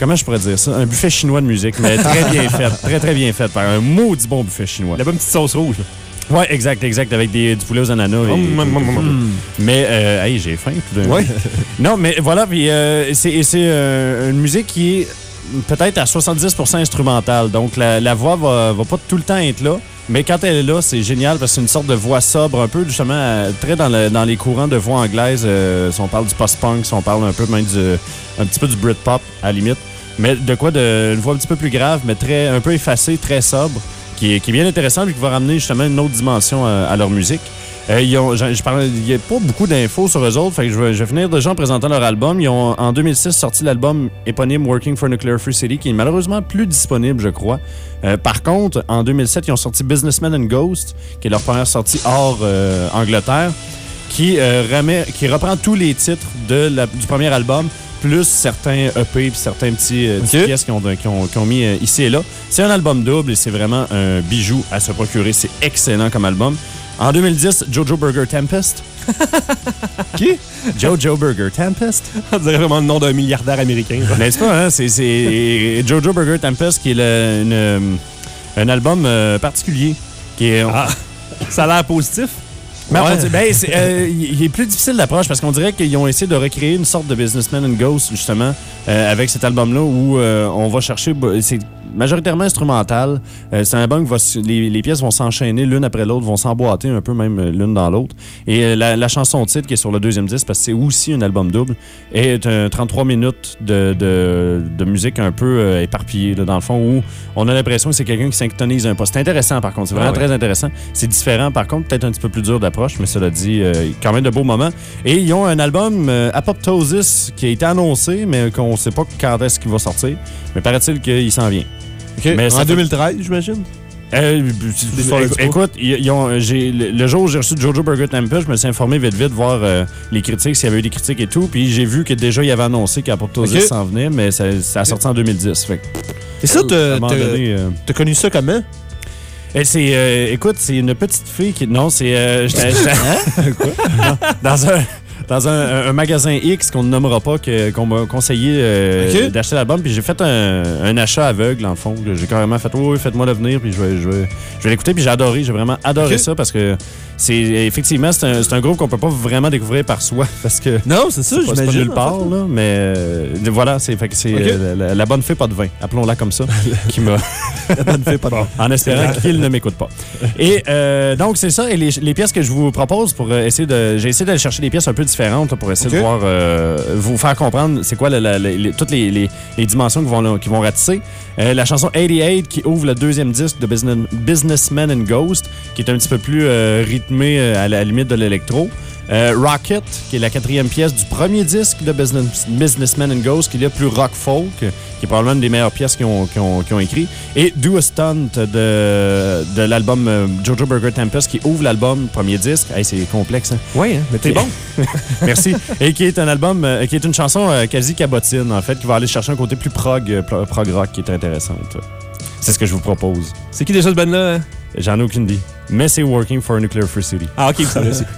Comment je pourrais dire ça? Un buffet chinois de musique, mais très bien fait. Très, très bien fait par un maudit bon buffet chinois. La bonne petite sauce rouge. Ouais, exact, exact, avec des, du poulet aux ananas. et- hum. mais, euh, hey, j'ai faim tout d'un. Ouais. non, mais voilà, puis euh, c'est euh, une musique qui est peut-être à 70% instrumentale. Donc, la, la voix va, va pas tout le temps être là. Mais quand elle est là, c'est génial parce que c'est une sorte de voix sobre, un peu justement euh, très dans, le- dans les courants de voix anglaises. euh, si on parle du post-punk, si on parle un peu même du, un petit peu du Britpop à limite. Mais de quoi de une voix un petit peu plus grave, mais très un peu effacée, très sobre, qui est, bien intéressant, puis qui va ramener justement une autre dimension à, à leur musique. Euh, ils ont- je parlais- il n'y a pas beaucoup d'infos sur eux autres, fait que je vais, je vais finir déjà en présentant leur album. Ils ont en 2006 sorti l'album éponyme Working for Nuclear Free City, qui est malheureusement plus disponible, je crois. Euh, par contre, en 2007, ils ont sorti Businessman and Ghost, qui est leur première sortie hors euh, Angleterre, qui, remet, qui reprend tous les titres de la- du premier album, plus certains EP puis certains petits pièces qu'ils ont, ont- ont mis ici et là. C'est un album double et c'est vraiment un bijou à se procurer. C'est excellent comme album. En 2010, Jojo Burger Tempest. Qui? Jojo Burger Tempest. On dirait vraiment le nom d'un milliardaire américain. N'est-ce pas, hein? C'est, Jojo Burger Tempest qui est le- une, euh, un album euh, particulier. Qui est, Ah, ça a l'air positif. Mais Ouais. dit- ben, euh, il est plus difficile d'approche parce qu'on dirait qu'ils ont essayé de recréer une sorte de Businessman and Ghost, justement, euh, avec cet album-là où on va chercher. c'est- majoritairement instrumental. Euh, c'est un album qui va, les, les pièces vont s'enchaîner l'une après l'autre, vont s'emboîter un peu même euh, l'une dans l'autre. Et euh, la, la chanson titre qui est sur le deuxième disque, parce que c'est aussi un album double, est un 33 minutes de, de, de musique un peu euh, éparpillée, là, dans le fond, où on a l'impression que c'est quelqu'un qui synchronise un pas. C'est intéressant, par contre. C'est vraiment Ah ouais. très intéressant. C'est différent, par contre, peut-être un petit peu plus dur d'approche, mais cela dit, euh, quand même de beaux moments. Et ils ont un album, Apoptosis, qui a été annoncé, mais qu'on ne sait pas quand est-ce qu'il va sortir. Mais paraît-il qu'il s'en vient. OK. Mais en fait- 2013, j'imagine? Euh, écoute, ils- ont- j'ai- le le jour où j'ai reçu Jojo Burger Temple, je me suis informé vite vite voir euh, les critiques, s'il y avait eu des critiques et tout. Puis j'ai vu que déjà, il avait annoncé qu'Apoptosis Ok. s'en venait, mais ça, ça a sorti en 2010. Fait que, Et ça, t'as euh, connu ça comment? et c'est, euh, écoute, c'est une petite fille qui. Non, c'est. euh, Quoi? Non, dans un. Dans un, un magasin X qu'on ne nommera pas, que- qu'on m'a conseillé euh, d'acheter l'album, puis j'ai fait un, un achat aveugle, en fond. J'ai carrément fait, oui, oui, faites-moi le venir, puis je vais, je vais, je vais l'écouter, puis j'ai adoré, j'ai vraiment adoré ça, parce que c'est effectivement, c'est un, c'est un groupe qu'on peut pas vraiment découvrir par soi, parce que Non, c'est ça, c'est pas- j'imagine. nulle part, en fait. là, mais euh, voilà, c'est fait que c'est Ok. euh, la, la bonne fée pas de vin, appelons-la comme ça, qui m'a La bonne fée, pas de en espérant qu'il ne m'écoute pas. Et euh, donc, c'est ça. Et les, les pièces que je vous propose pour essayer de. J'ai essayé d'aller chercher des pièces un peu différentes là, pour essayer de voir, euh, vous faire comprendre c'est quoi la- la- la- les- toutes les, les- les dimensions qui vont, qui vont ratisser. Euh, la chanson 88 qui ouvre le deuxième disque de Business, Businessman and Ghost, qui est un petit peu plus euh, rythmé à la limite de l'électro. Euh, Rocket, qui est la quatrième pièce du premier disque de Business, Businessman and Ghost, qui est le plus rock folk, qui est probablement une des meilleures pièces qu'ils ont, qu'ils ont, qu'ils ont écrit. Et Do a Stunt de, de l'album euh, Jojo Burger Tempest, qui ouvre l'album, premier disque. Hey, c'est complexe, hein? Oui, hein, mais t'es bon. Merci. Et qui est un album, euh, qui est une chanson quasi cabotine, en fait, qui va aller chercher un côté plus prog, pro- prog rock qui est intéressante. C'est ce que je vous propose. C'est qui déjà ce band-là? hein? J'en ai aucune idée. Mais c'est Working for a Nuclear Free City. Ah, ok,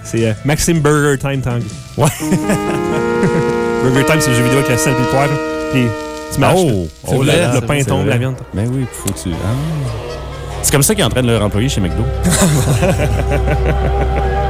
c'est- euh, Maxime Burger Time Tang. Ouais. Burger Time, c'est le jeu vidéo avec la selle et le. Puis tu marches. Oh! Oh le, là là, le c'est pain tombe, la viande. Ben oui, faut que tu. Ah. C'est comme ça qu'ils est en train de leur employer chez McDo.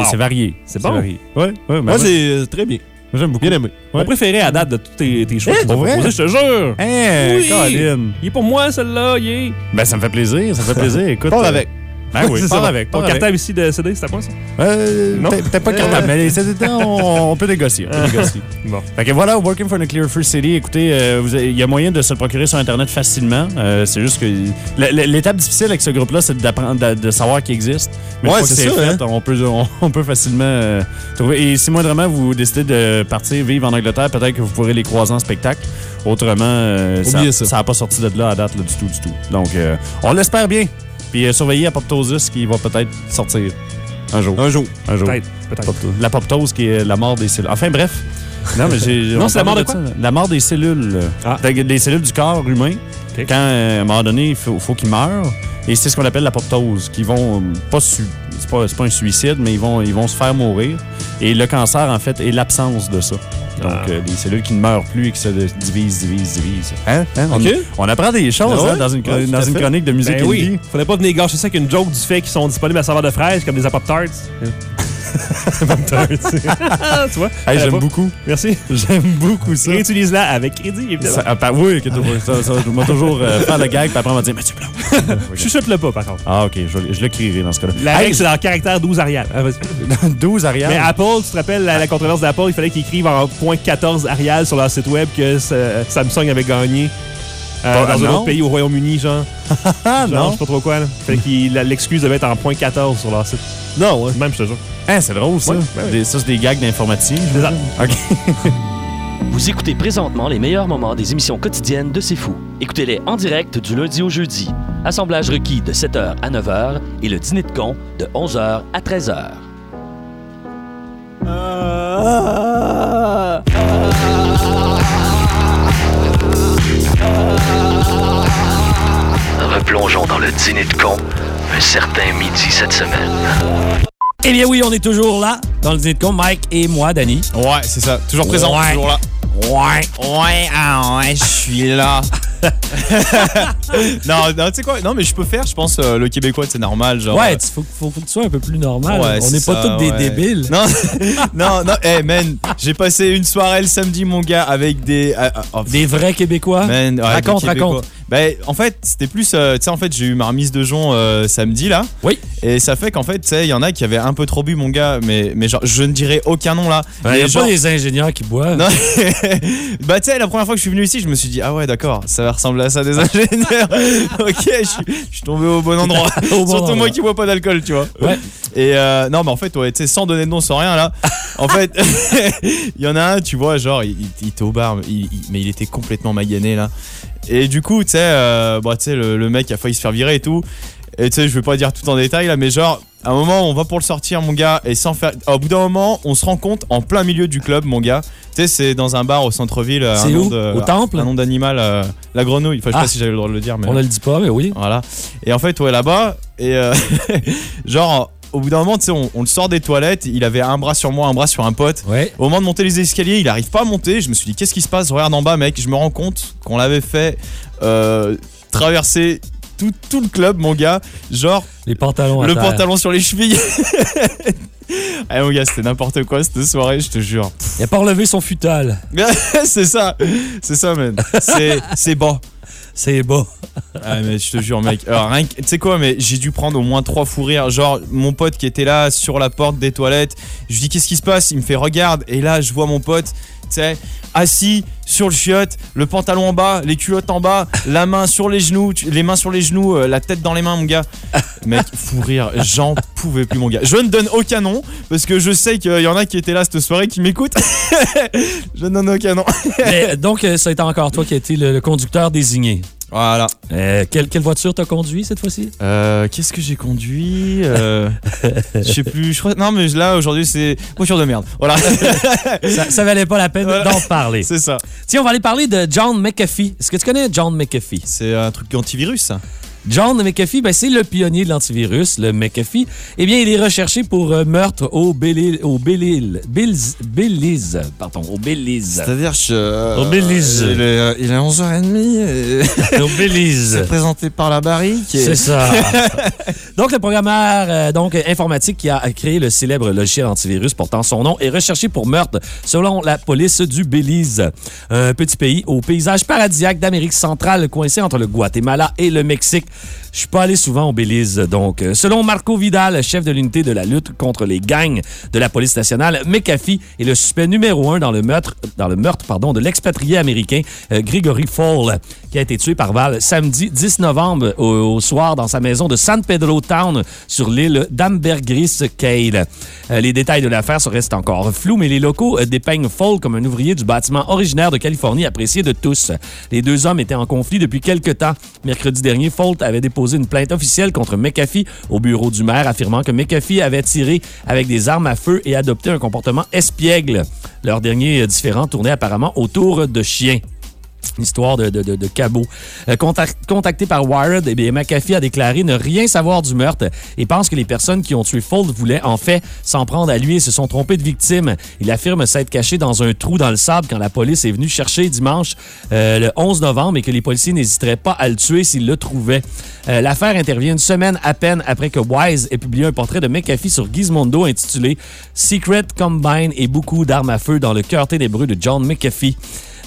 wow. c'est varié. C'est bon. varié. Oui, oui. ben Moi, ouais. c'est euh, très bien. J'aime beaucoup. Bien aimé. Mon préféré à date de tous tes, tes choix Eh, pour vrai? proposés, je te jure! Hein, Oui. Colin? Il est pour moi, celle-là, il est. Ben, ça me fait plaisir, ça me fait plaisir. Écoute. Pas euh, avec. Ben oui, C'est ça. avec. Ton cartable ici de CD, c'était quoi ça? Euh, peut-être pas cartable, mais on, on peut négocier. On peut négocier. Bon. Fait que voilà, Working for Nuclear Free City, écoutez, euh, il y a moyen de se le procurer sur Internet facilement. Euh, c'est juste que l'étape difficile avec ce groupe-là, c'est d'apprendre, de, savoir qu'il existe. Mais Ouais, c'est ça, fait, hein. on, peut, on, on peut facilement euh, trouver. Et si moindrement vous décidez de partir vivre en Angleterre, peut-être que vous pourrez les croiser en spectacle. Autrement, ça n'a pas sorti de là à date là, du tout, du tout. Donc, euh, on l'espère bien. Puis surveillez Apoptosis qui va peut-être sortir un jour. Un jour. Un jour. Peut-être, peut-être. Apoptose. L'apoptose qui est la mort des cellules. Enfin bref. Non, mais j'ai. Non, c'est la mort de ça. La mort des cellules. Ah. Des cellules du corps humain. Quand, euh, à un moment donné, il faut, faut qu'ils meurent. Et c'est ce qu'on appelle l'apoptose, qui vont euh, pas su- c'est pas, c'est pas un suicide, mais ils vont, ils vont se faire mourir. Et le cancer, en fait, est l'absence de ça. Donc, Ah. euh, des cellules qui ne meurent plus et qui se divisent, divisent, divisent. Hein? Hein? On, apprend des choses Ah ouais? hein, dans une, Ouais, dans une chronique de musique Ben oui, faudrait pas venir gâcher ça avec une joke du fait qu'ils sont disponibles à saveur de fraises comme des Apop-Tarts. Apop-Tarts. tu vois? Hey, J'aime beaucoup. Merci. J'aime beaucoup ça. Réutilise-la avec crédit, évidemment. Ça, ah, bah oui, que ça, ça, je vais toujours euh, faire le gag, puis après on va dire Mathieu Blanc. Chuchote-le pas, par contre. Ah, ok, je, je l'écrirai dans ce cas-là. La Hey, règle, c'est leur caractère 12 Arial. Ah, vas-y. 12 Arial. Mais Apple, tu te rappelles la, la controverse d'Apple, il fallait qu'ils écrivent en point .14 Arial sur leur site web que Samsung avait gagné euh, dans un non. autre pays, au Royaume-Uni, genre. ah, Genre, Je non. sais pas trop quoi, là. Fait l'excuse devait être en point .14 sur leur site. Non, ouais. Même, je te jure. Hein, c'est drôle, ça. Ouais, ouais, ouais. Des- ça, c'est des gags d'informatique. C'est ça. OK. Vous écoutez présentement les meilleurs moments des émissions quotidiennes de C'est Fou. Écoutez-les en direct du lundi au jeudi. Assemblage requis de 7h à 9h et le dîner de con de 11h à 13h. Replongeons dans dîner de con un certain midi cette semaine. Eh bien oui, on est toujours là, dans le dîner de con, Mike et moi, Danny. Ouais, c'est ça. Toujours présent, Ouais. toujours là. Ouais. Ouais, ah ouais, je suis là. non, non tu sais quoi? Non, mais je peux faire, je pense, euh, le québécois, c'est normal. Genre, Ouais, euh, il faut, faut, faut que tu sois un peu plus normal. Ouais, on n'est pas tous des ouais. débiles. Non, non, non, hey man, j'ai passé une soirée le samedi, mon gars, avec des. ah, ah, oh, Des vrais Québécois? Man, ouais, Raconte, Québécois. raconte. Ben, en fait, c'était plus. euh, tu sais, en fait, j'ai eu ma remise de jonc euh, samedi, là. Oui. Et ça fait qu'en fait, tu sais, il y en a qui avaient un peu trop bu, mon gars. Mais, mais genre, je ne dirais aucun nom, là. Il n'y Mais a genre- pas des ingénieurs qui boivent. Bah, tu sais, la première fois que je suis venu ici, je me suis dit, ah ouais, d'accord, ça va ressembler à ça des ingénieurs. ok, je suis, je suis tombé au bon endroit. Au bon Surtout endroit. moi qui bois pas d'alcool, tu vois. Ouais. Et euh, non, mais en fait, ouais, tu sais, sans donner de nom, sans rien, là. En fait, il y en a un, tu vois, genre, il, était au bar, il- il- mais il était complètement magané, là. Et du coup, tu sais, euh, bah, tu sais, le, le mec a failli se faire virer et tout. Et tu sais, je vais pas dire tout en détail là, mais genre, à un moment, on va pour le sortir, mon gars, et sans faire. Au bout d'un moment, on se rend compte en plein milieu du club, mon gars. Tu sais, c'est dans un bar au centre-ville. un C'est nom de- Au temple? Un nom d'animal, euh, la grenouille. Enfin, je sais Ah. pas si j'avais le droit de le dire, mais. On ne le dit pas, mais oui. Voilà. Et en fait, ouais, là-bas, et euh, genre, au bout d'un moment, tu sais, on, on le sort des toilettes, il avait un bras sur moi, un bras sur un pote. Ouais. Au moment de monter les escaliers, il arrive pas à monter. Je me suis dit, qu'est-ce qui se passe? Regarde en bas, mec. Je me rends compte qu'on l'avait fait euh, traverser tout, tout le club, mon gars. Genre, Les pantalons le pantalon sur les chevilles. Eh mon gars, c'était n'importe quoi cette soirée, je te jure. Il n'a pas relevé son futal. c'est ça, c'est ça, man. C'est, c'est bas. C'est beau. Ah mais je te jure mec, Alors, rien que- tu sais quoi mais j'ai dû prendre au moins trois fous rires. Genre mon pote qui était là sur la porte des toilettes, je lui dis qu'est-ce qui se passe? Il me fait regarde et là je vois mon pote, sais, assis sur le chiotte, le pantalon en bas, les culottes en bas, la main sur les genoux, tu- les mains sur les genoux, euh, la tête dans les mains mon gars. Mec, fou rire, j'en pouvais plus mon gars. Je ne donne aucun nom parce que je sais qu'il y en a qui étaient là cette soirée qui m'écoutent. je ne donne aucun nom. Mais, donc, euh, ça a été encore toi qui a été le, le conducteur désigné. Voilà. Euh, quelle, quelle voiture t'as conduit cette fois-ci? Euh, qu'est-ce que j'ai conduit Euh, Je sais plus. Je crois. Non, mais là aujourd'hui c'est voiture de merde. Voilà, ça, ça valait pas la peine Voilà. d'en parler. c'est ça. Tiens, on va aller parler de John McAfee. Est-ce que tu connais John McAfee? C'est un truc antivirus. Ça. John McAfee, ben, c'est le pionnier de l'antivirus, le McAfee. Eh bien, il est recherché pour euh, meurtre au Belize, au Belize, pardon, au Belize. C'est-à-dire que. Au Belize. Il est, il est 11h30 et au Belize. c'est présenté par la barrique. C'est ça. Donc, le programmeur euh, donc, informatique qui a créé le célèbre logiciel antivirus portant son nom est recherché pour meurtre selon la police du Belize. Un petit pays au paysage paradisiaque d'Amérique centrale coincé entre le Guatemala et le Mexique. Je suis pas allé souvent au Belize, donc. euh, Selon Marco Vidal, chef de l'unité de la lutte contre les gangs de la police nationale, McAfee est le suspect numéro un dans le meurtre, dans le meurtre pardon, de l'expatrié américain euh, Gregory Fall, qui a été tué par balle samedi 10 novembre au, soir dans sa maison de San Pedro Town sur l'île d'Ambergris Cay. Euh, les détails de l'affaire se restent encore flous, mais les locaux euh, dépeignent Fall comme un ouvrier du bâtiment originaire de Californie apprécié de tous. Les deux hommes étaient en conflit depuis quelques temps. Mercredi dernier, Avait déposé une plainte officielle contre McAfee au bureau du maire, affirmant que McAfee avait tiré avec des armes à feu et adopté un comportement espiègle. Leur dernier euh, différend tournait apparemment autour de chiens. Histoire de, de, de, de cabot. Euh, contact- contacté par Wired, eh McAfee a déclaré ne rien savoir du meurtre et pense que les personnes qui ont tué Fold voulaient en fait s'en prendre à lui et se sont trompées de victime. Il affirme s'être caché dans un trou dans le sable quand la police est venue chercher dimanche euh, le 11 novembre et que les policiers n'hésiteraient pas à le tuer s'ils le trouvaient. Euh, L'affaire intervient une semaine à peine après que Wise ait publié un portrait de McAfee sur Gizmodo intitulé Secret Combine et beaucoup d'armes à feu dans le cœur ténébreux de John McAfee.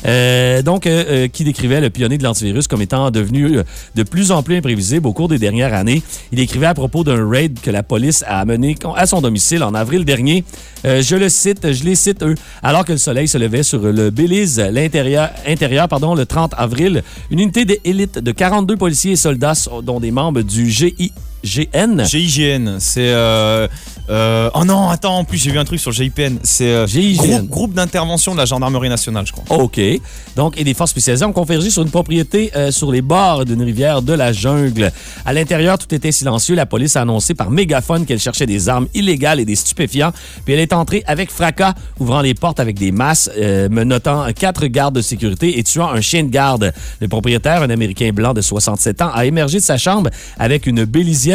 Euh, donc, euh, euh, qui décrivait le pionnier de l'antivirus comme étant devenu de plus en plus imprévisible au cours des dernières années. Il écrivait à propos d'un raid que la police a mené à son domicile en avril dernier. Je le cite, je les cite eux. Alors que le soleil se levait sur le Belize, l'intérieur, intérieur, pardon, le 30 avril, une unité d'élite de 42 policiers et soldats, dont des membres du GIGN, GIGN, c'est. Euh, euh, oh non, attends, en plus j'ai vu un truc sur GIPN. C'est euh, GIGN. groupe, groupe d'intervention de la gendarmerie nationale, je crois. OK. Donc, et des forces spécialisées ont convergé sur une propriété euh, sur les bords d'une rivière de la jungle. À l'intérieur, tout était silencieux. La police a annoncé par mégaphone qu'elle cherchait des armes illégales et des stupéfiants. Puis elle est entrée avec fracas, ouvrant les portes avec des masses, menottant quatre gardes de sécurité et tuant un chien de garde. Le propriétaire, un Américain blanc de 67 ans, a émergé de sa chambre avec une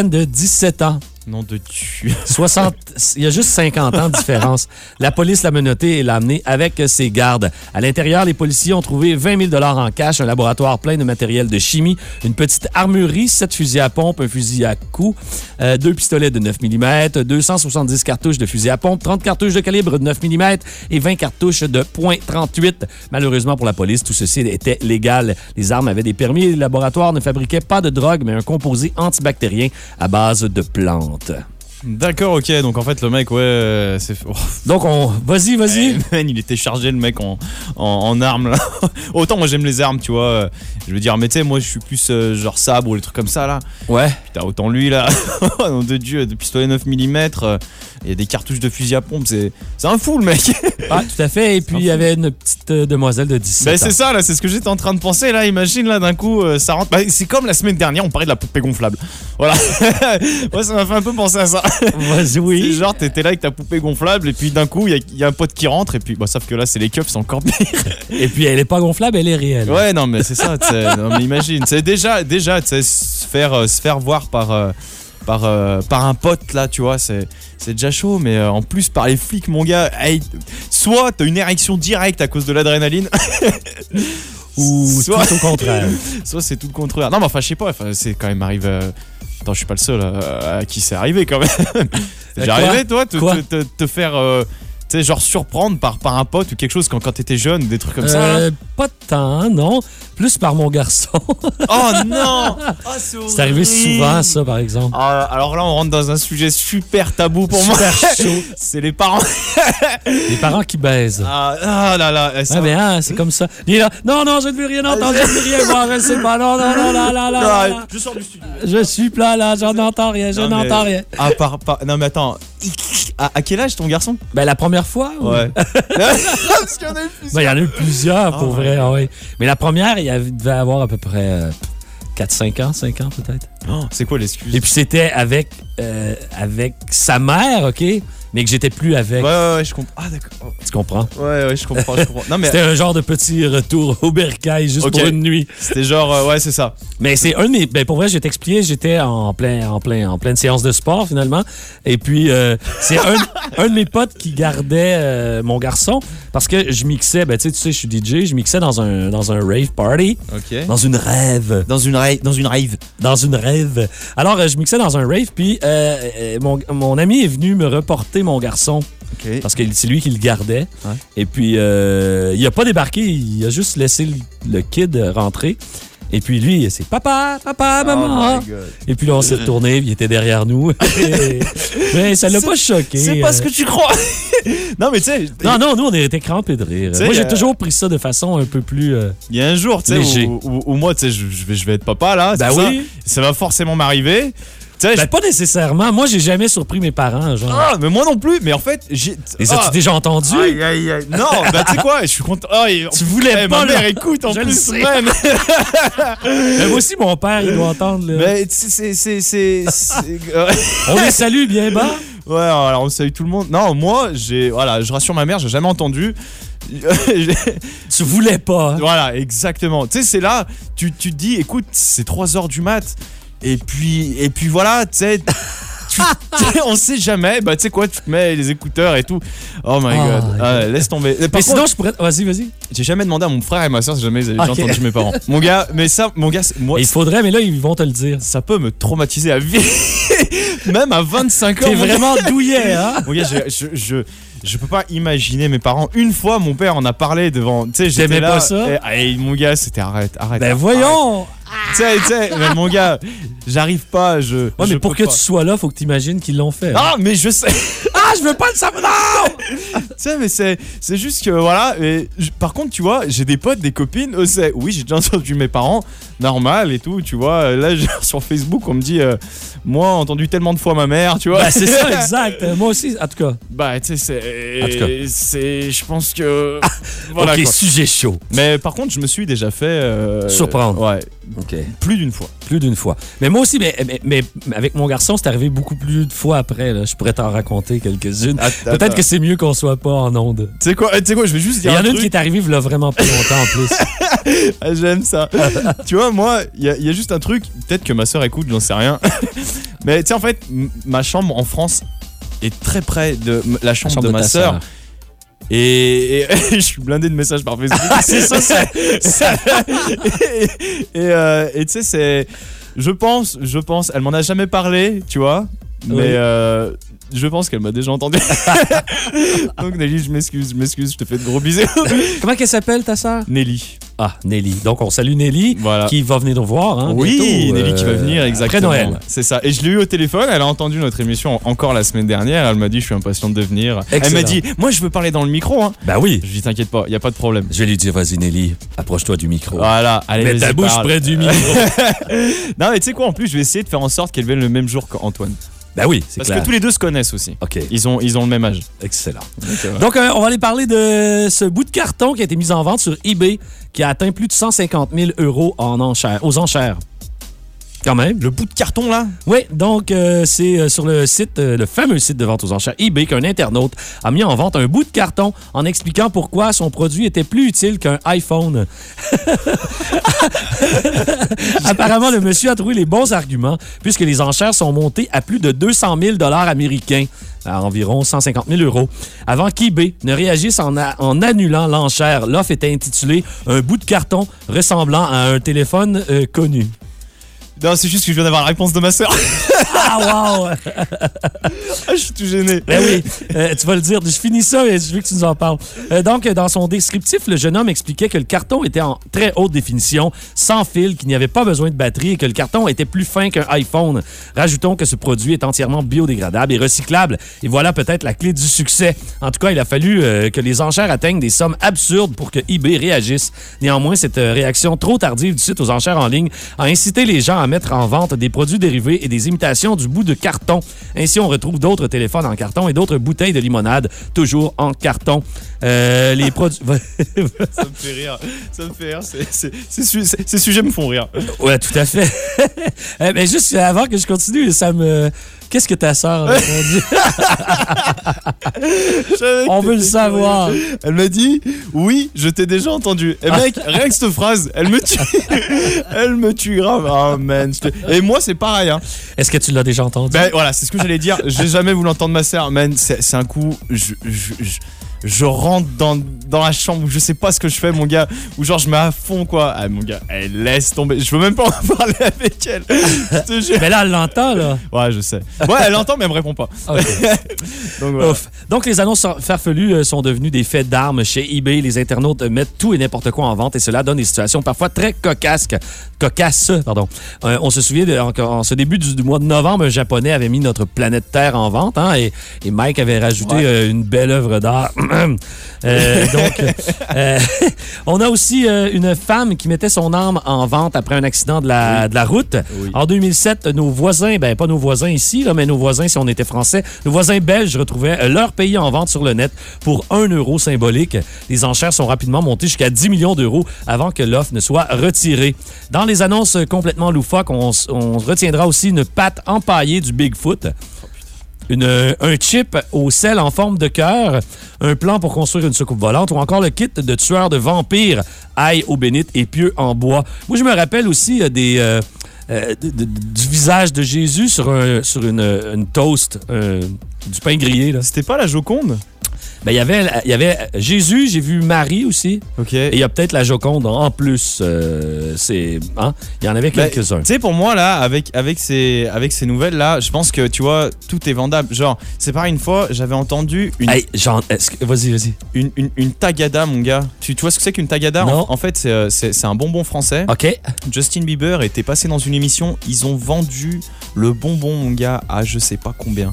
De 17 ans. Nom de Dieu. 60, il y a juste 50 ans de différence. La police l'a menotté et l'a amené avec ses gardes. À l'intérieur, les policiers ont trouvé 20 000 en cash, un laboratoire plein de matériel de chimie, une petite armurerie, 7 fusils à pompe, un fusil à coup, euh, deux pistolets de 9 mm, 270 cartouches de fusil à pompe, 30 cartouches de calibre de 9 mm et 20 cartouches de .38. Malheureusement pour la police, tout ceci était légal. Les armes avaient des permis et le laboratoire ne fabriquait pas de drogue, mais un composé antibactérien à base de plantes. D'accord, ok, donc en fait le mec, ouais, c'est. oh, Donc, on. Vas-y, vas-y. man, il était chargé le mec en, en, en armes là. Autant moi j'aime les armes, tu vois. Je veux dire, mais tu sais, moi je suis plus euh, genre sabre ou les trucs comme ça là. Ouais. Putain, autant lui là. Nom de Dieu, de pistolet 9 mm, il y a des cartouches de fusil à pompe, c'est un fou le mec. Ah, tout à fait. Et puis, il y avait une petite euh, demoiselle de 17 Ben c'est ça là, c'est ce que j'étais en train de penser là. Imagine là d'un coup, euh, ça rentre. Bah, c'est comme la semaine dernière, on parlait de la poupée gonflable. Voilà. Moi ça m'a fait un peu penser à ça. Vas-y, C'est oui. genre t'étais là avec ta poupée gonflable et puis d'un coup il y a- il y, a un pote qui rentre et puis bah sauf que là c'est les keufs, c'est encore pire. Et puis, elle est pas gonflable, elle est réelle. Ouais non mais c'est ça. tu sais. Non mais imagine, c'est déjà déjà tu sais se faire euh, se faire voir par euh, par euh, par un pote là, tu vois, c'est c'est déjà chaud, mais euh, en plus par les flics, mon gars, hey, soit t'as une érection directe à cause de l'adrénaline, Ou soit, tout au contraire. soit c'est tout le contraire. Non, mais enfin, je sais pas, c'est quand même arrivé. euh, Attends, je suis pas le seul à qui c'est arrivé quand même. C'est déjà quoi arrivé, toi, te, Quoi te, te- te faire, tu sais, genre surprendre par, par un pote ou quelque chose quand, quand t'étais jeune, des trucs comme ça. Euh, pas tant, non. Plus par mon garçon. Oh non oh, C'est arrivé souvent, ça, par exemple. Ah, alors là, on rentre dans un sujet super tabou pour moi. Super chaud. C'est les parents. Les parents qui baisent. Ah, ah là là. ça- Ah, mais c'est comme ça. Il est là. Non, non, je ne veux rien entendre, je ne veux rien voir, je sais pas. Non, non, non, là, là, là. Je sors du studio. Je suis plat, là, je n'entends rien, je mais- n'entends rien. Ah, par, par- Non, mais attends. À, à quel âge ton garçon? Ben, la première fois, ou- Ouais. Parce qu'il y en a eu plus. Ben, il y en a eu plusieurs, pour Ah, vrai, ah ouais. Mais la première, il devait avoir à peu près euh, 4-5 ans, 5 ans peut-être. Oh, c'est quoi l'excuse? Et puis c'était avec, euh, avec sa mère, OK? Mais que j'étais plus avec. Ouais, ouais, ouais, je comprends. Ah, d'accord. Tu comprends? Ouais, ouais, je comprends, je comprends. Non, mais C'était un genre de petit retour au bercail juste Ok. pour une nuit. c'était genre, euh, ouais, c'est ça. Mais c'est un de mes. Ben pour vrai, je vais t'expliquer, j'étais en plein, en plein, en pleine séance de sport finalement. Et puis euh, c'est un, un de mes potes qui gardait euh, mon garçon parce que je mixais. Ben tu sais, tu sais, je suis DJ, je mixais dans un dans un rave party, Ok. dans une rêve, Dans une rave. Dans une rave. dans une rêve. Alors je mixais dans un rave, puis mon, mon ami est venu me reporter mon garçon parce que c'est lui qui le gardait. Ouais. Et puis, euh, il a pas débarqué, il a juste laissé le, kid rentrer. Et puis lui, c'est papa, papa, maman. Oh God. et puis là, on s'est retourné, il était derrière nous. Mais ça l'a pas choqué. C'est pas ce euh. que tu crois. non, mais tu sais, Non, non, nous, on était crampés de rire. Moi, j'ai euh, toujours pris ça de façon un peu plus. euh, il y a un jour, tu sais, où, où- où moi, tu sais, je, je vais, être papa là. Ben ça. oui. Ça va forcément m'arriver. Tu sais, Ben, pas nécessairement. Moi, j'ai jamais surpris mes parents, genre. Ah, mais moi non plus. Mais en fait, j'ai. Les ah. as-tu déjà entendus? Aïe, aïe, aïe. Non, bah tu sais quoi, je suis content. Ah, et- Tu voulais pas, Ma mère là. écoute en Je le plus, sais. man. Ben, moi aussi, mon père, il doit entendre. là. Mais c'est. c'est- On les salue bien bas. Ouais, alors on salue tout le monde. Non, moi, j'ai. Voilà, je rassure ma mère, j'ai jamais entendu. Tu voulais pas. hein. voilà, exactement. Tu sais, c'est là, tu, tu te dis, écoute, c'est 3 heures du mat. Et puis, et puis voilà, tu sais. on sait jamais, bah tu sais quoi, tu te mets les écouteurs et tout. Oh my Oh, god, Ah, laisse tomber. Mais Par sinon, contre, je pourrais. Vas-y, vas-y. j'ai jamais demandé à mon frère et ma soeur si jamais ils avaient entendu mes parents. Mon gars, mais ça, mon gars, moi, Il faudrait, mais là, ils vont te le dire. ça peut me traumatiser à vie. Même à 25 ans. T'es mon gars. vraiment douillet, hein? Mon gars, je, je, je, je peux pas imaginer mes parents. Une fois, mon père en a parlé devant. Tu sais, j'étais là. pas ça Et, et mon gars, c'était arrête, arrête. Ben arrête. voyons! Tu sais, mais mon gars, j'arrive pas. Je. Ouais, je mais pour que pas. tu sois là, faut que tu imagines qu'ils l'ont fait. Ah, mais je sais. Ah, je veux pas le savoir! Non! tu sais, mais c'est, c'est juste que voilà. Et par contre, tu vois, j'ai des potes, des copines. eux, c'est, oui, j'ai déjà entendu mes parents, normal et tout. Tu vois, là, sur Facebook, on me dit, euh, moi, entendu tellement de fois ma mère, tu vois. Ben, c'est ça, exact. Euh, Moi aussi, en tout cas. Bah, tu sais, c'est. C'est. Je pense que. voilà, ok, quoi. sujet chaud. Mais par contre, je me suis déjà fait. euh, Surprendre. Ouais, Plus d'une fois. Plus d'une fois. Mais moi aussi, mais, mais, mais avec mon garçon, c'est arrivé beaucoup plus de fois après. là. Je pourrais t'en raconter quelques-unes. Peut-être que c'est mieux qu'on soit pas en onde. Tu sais quoi, tu sais quoi, je vais juste Il dire. y en un a une qui est arrivée il y a vraiment pas longtemps en plus. Ah, J'aime ça. tu vois, moi, il y, a- il y a juste un truc. Peut-être que ma soeur écoute, j'en sais rien. Mais tu sais, en fait, ma chambre en France est très près de la chambre, chambre de, de ma sœur. Et, et je suis blindé de messages par Facebook. Ah, c'est ça, et et, euh, et tu sais, c'est. Je pense, je pense, elle m'en a jamais parlé, tu vois. Mais Oui. euh, je pense qu'elle m'a déjà entendu. Donc Nelly, je m'excuse, je m'excuse, je te fais de gros bisous. Comment qu'elle s'appelle, ta sœur? Nelly. Ah, Nelly. Donc, on salue Nelly, Voilà. qui va venir nous voir. Hein, oui, bientôt, Nelly qui va euh, venir, exactement. Après Noël. C'est ça. Et je l'ai eu au téléphone, elle a entendu notre émission encore la semaine dernière, elle m'a dit je suis impatiente de venir. Elle m'a dit moi je veux parler dans le micro hein. Ben oui. Je lui dis t'inquiète pas, il y a pas de problème. Je vais lui dire, vas-y, Nelly, approche-toi du micro. Voilà, allez Mets ta bouche parle. près du micro. Non mais tu sais quoi en plus, je vais essayer de faire en sorte qu'elle vienne le même jour qu'Antoine. Ben oui, c'est Parce clair. que tous les deux se connaissent aussi. OK, Ils ont, ils ont le même âge. excellent. Donc, euh, Donc, euh, on va aller parler de ce bout de carton qui a été mis en vente sur eBay, qui a atteint plus de 150 000 euros en enchères, aux enchères. Quand même. le bout de carton là Oui, donc euh, c'est euh, sur le site, euh, le fameux site de vente aux enchères eBay qu'un internaute a mis en vente un bout de carton en expliquant pourquoi son produit était plus utile qu'un iPhone. Apparemment, le monsieur a trouvé les bons arguments puisque les enchères sont montées à plus de 200 000 dollars américains, à environ 150 000 euros. Avant qu'eBay ne réagisse en, a- en annulant l'enchère, l'offre était intitulée Un bout de carton ressemblant à un téléphone euh, connu. Non, c'est juste que je viens d'avoir la réponse de ma soeur. Ah, wow! Ah, je suis tout gêné. Ben oui, euh, tu vas le dire. Je finis ça et je veux que tu nous en parles. Euh, donc, dans son descriptif, le jeune homme expliquait que le carton était en très haute définition, sans fil, qu'il n'y avait pas besoin de batterie et que le carton était plus fin qu'un iPhone. Rajoutons que ce produit est entièrement biodégradable et recyclable. Et voilà peut-être la clé du succès. En tout cas, il a fallu euh, que les enchères atteignent des sommes absurdes pour que eBay réagisse. Néanmoins, cette euh, réaction trop tardive du site aux enchères en ligne a incité les gens à mettre en vente des produits dérivés et des imitations du bout de carton. Ainsi, on retrouve d'autres téléphones en carton et d'autres bouteilles de limonade, toujours en carton. Euh, les produits... Ça me fait rire. Ça me fait rire. Ces su- ces- ces sujets me font rire. ouais, tout à fait. Eh, Mais juste avant que je continue, ça me... Qu'est-ce que ta sœur a répondu? On veut le savoir. curieux. Elle m'a dit Oui, je t'ai déjà entendu. Et mec, rien que cette phrase, elle me tue. elle me tue grave. Oh man. Et moi, c'est pareil. Hein. Est-ce que tu l'as déjà entendu? Ben voilà, c'est ce que j'allais dire. J'ai jamais voulu entendre ma sœur. Man, c'est c'est un coup. Je, je, je, je rentre dans, dans la chambre où je sais pas ce que je fais, mon gars. Où genre, je mets à fond, quoi. Ah, mon gars, elle laisse tomber. Je veux même pas en parler avec elle. Je te jure. Mais là, elle l'entend, là. Ouais, je sais. Ouais, elle entend, mais elle me répond pas. Donc voilà. Ouf. Donc, les annonces farfelues euh, sont devenues des faits d'armes chez eBay. Les internautes mettent tout et n'importe quoi en vente et cela donne des situations parfois très cocasses. Cocasses, pardon. Euh, on se souvient, de, en, en ce début du, du mois de novembre, un Japonais avait mis notre planète Terre en vente hein, et, et Mike avait rajouté Ouais. euh, une belle œuvre d'art. Euh, donc, euh, on a aussi euh, une femme qui mettait son arme en vente après un accident de la, de la route. Oui. En 2007, nos voisins, ben pas nos voisins ici, là, mais nos voisins, si on était français, nos voisins belges retrouvaient leur pays en vente sur le net pour 1 euro symbolique. Les enchères sont rapidement montées jusqu'à 10 millions d'euros avant que l'offre ne soit retirée. Dans les annonces complètement loufoques, on, on retiendra aussi une patte empaillée du Bigfoot. Un chip au sel en forme de cœur, un plan pour construire une soucoupe volante ou encore le kit de tueur de vampires, ail au bénite et pieux en bois. Moi, je me rappelle aussi euh, des, euh, euh, du visage de Jésus sur, un, sur une, une toast, du pain grillé. C'était pas la Joconde? Ben, il y avait, il y avait Jésus, j'ai vu Marie aussi, Ok. et il y a peut-être la Joconde en plus. euh, c'est, hein? Il y en avait Ben, quelques-uns. Tu sais, pour moi, là, avec, avec ces, avec ces nouvelles-là, je pense que, tu vois, tout est vendable. Genre, c'est pareil, une fois, j'avais entendu une, Hey, genre, vas-y, vas-y. une, une, une tagada, mon gars. Tu, tu vois ce que c'est qu'une tagada? Non. en, en fait, c'est, euh, c'est c'est un bonbon français. OK. Justin Bieber était passé dans une émission. Ils ont vendu le bonbon, mon gars, à je sais pas combien.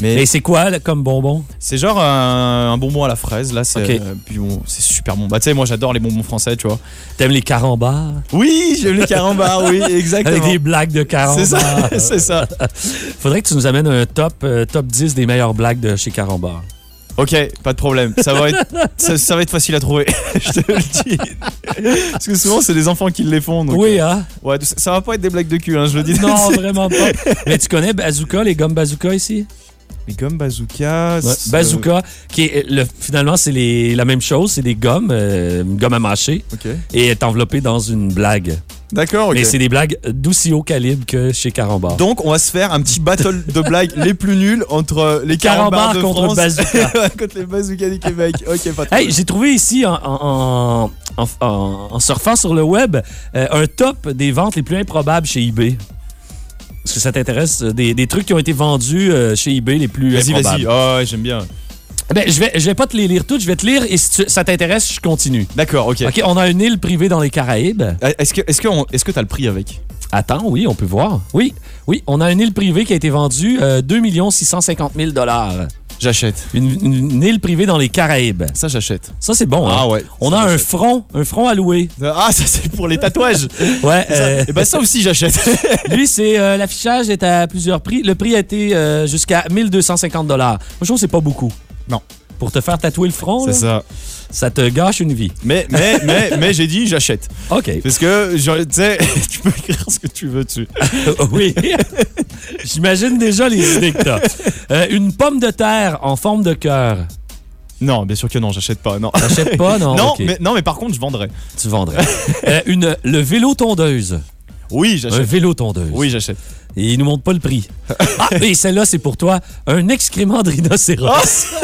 Mais c'est quoi là, comme bonbon? c'est genre un, un bonbon à la fraise, là. C'est, Ok. euh, bon, super bon. Bah, tu sais, moi, j'adore les bonbons français, tu vois. T'aimes les carambars? Oui, j'aime les carambars, oui, exactement. Avec des blagues de carambars. C'est ça, c'est ça. Faudrait que tu nous amènes un top, euh, top 10 des meilleures blagues de chez Carambar. Ok, pas de problème. Ça va être, ça, ça va être facile à trouver. Je te le dis. Parce que souvent, c'est des enfants qui les font. donc, Oui, euh, hein? ouais, ça, ça va pas être des blagues de cul, hein, je le dis. Non, vraiment pas. Mais tu connais Bazooka, les gommes Bazooka ici? Les gommes bazooka. Ouais. c'est- Bazooka, qui est, le, finalement, c'est la même chose. C'est des gommes, euh, une gomme à mâcher, et est enveloppée dans une blague. D'accord, ok. Mais c'est des blagues d'aussi haut calibre que chez Carambar. Donc, on va se faire un petit battle de blagues les plus nuls entre les Carambar carambars de contre France bazooka. contre les bazookas du Québec. Ok, pas Hey, j'ai trouvé ici, en, en- en- en- en- en surfant sur le web, euh, un top des ventes les plus improbables chez eBay. Est-ce que ça t'intéresse? euh, Des, des trucs qui ont été vendus euh, chez eBay les plus Vas-y, vas-y. Oh, ouais, j'aime bien. Ben, je vais, je vais pas te les lire toutes, je vais te lire et si tu- ça t'intéresse, je continue. D'accord, ok. OK, on a une île privée dans les Caraïbes. Euh, Est-ce que est-ce que on- est-ce que t'as le prix avec? Attends, oui, on peut voir. Oui, oui, on a une île privée qui a été vendue euh, 2 650 000 J'achète. une, une- une île privée dans les Caraïbes. Ça, j'achète. Ça, c'est bon. hein? Ah ouais. On a un front, un front à louer. Ah, ça c'est pour les tatouages. Ouais, euh, Et bah ça aussi j'achète. lui, c'est euh, l'affichage est à plusieurs prix. Le prix a été euh, jusqu'à 1250 dollars. Moi, je trouve que c'est pas beaucoup. Non. Pour te faire tatouer le front, C'est ça. Ça te gâche une vie. Mais mais mais mais j'ai dit j'achète. OK. Parce que tu sais, tu peux écrire ce que tu veux dessus. oui. J'imagine déjà les idées que t'as. Euh, une pomme de terre en forme de cœur. Non, bien sûr que non, j'achète pas. Non. T'achètes pas, non? Non, mais non, mais par contre, je vendrais. Tu vendrais. Euh, une, le vélo tondeuse. Oui, Un j'achète. vélo tondeuse. Oui, j'achète. Et il nous montre pas le prix. Ah, et celle-là, c'est pour toi. Un excrément de rhinocéros.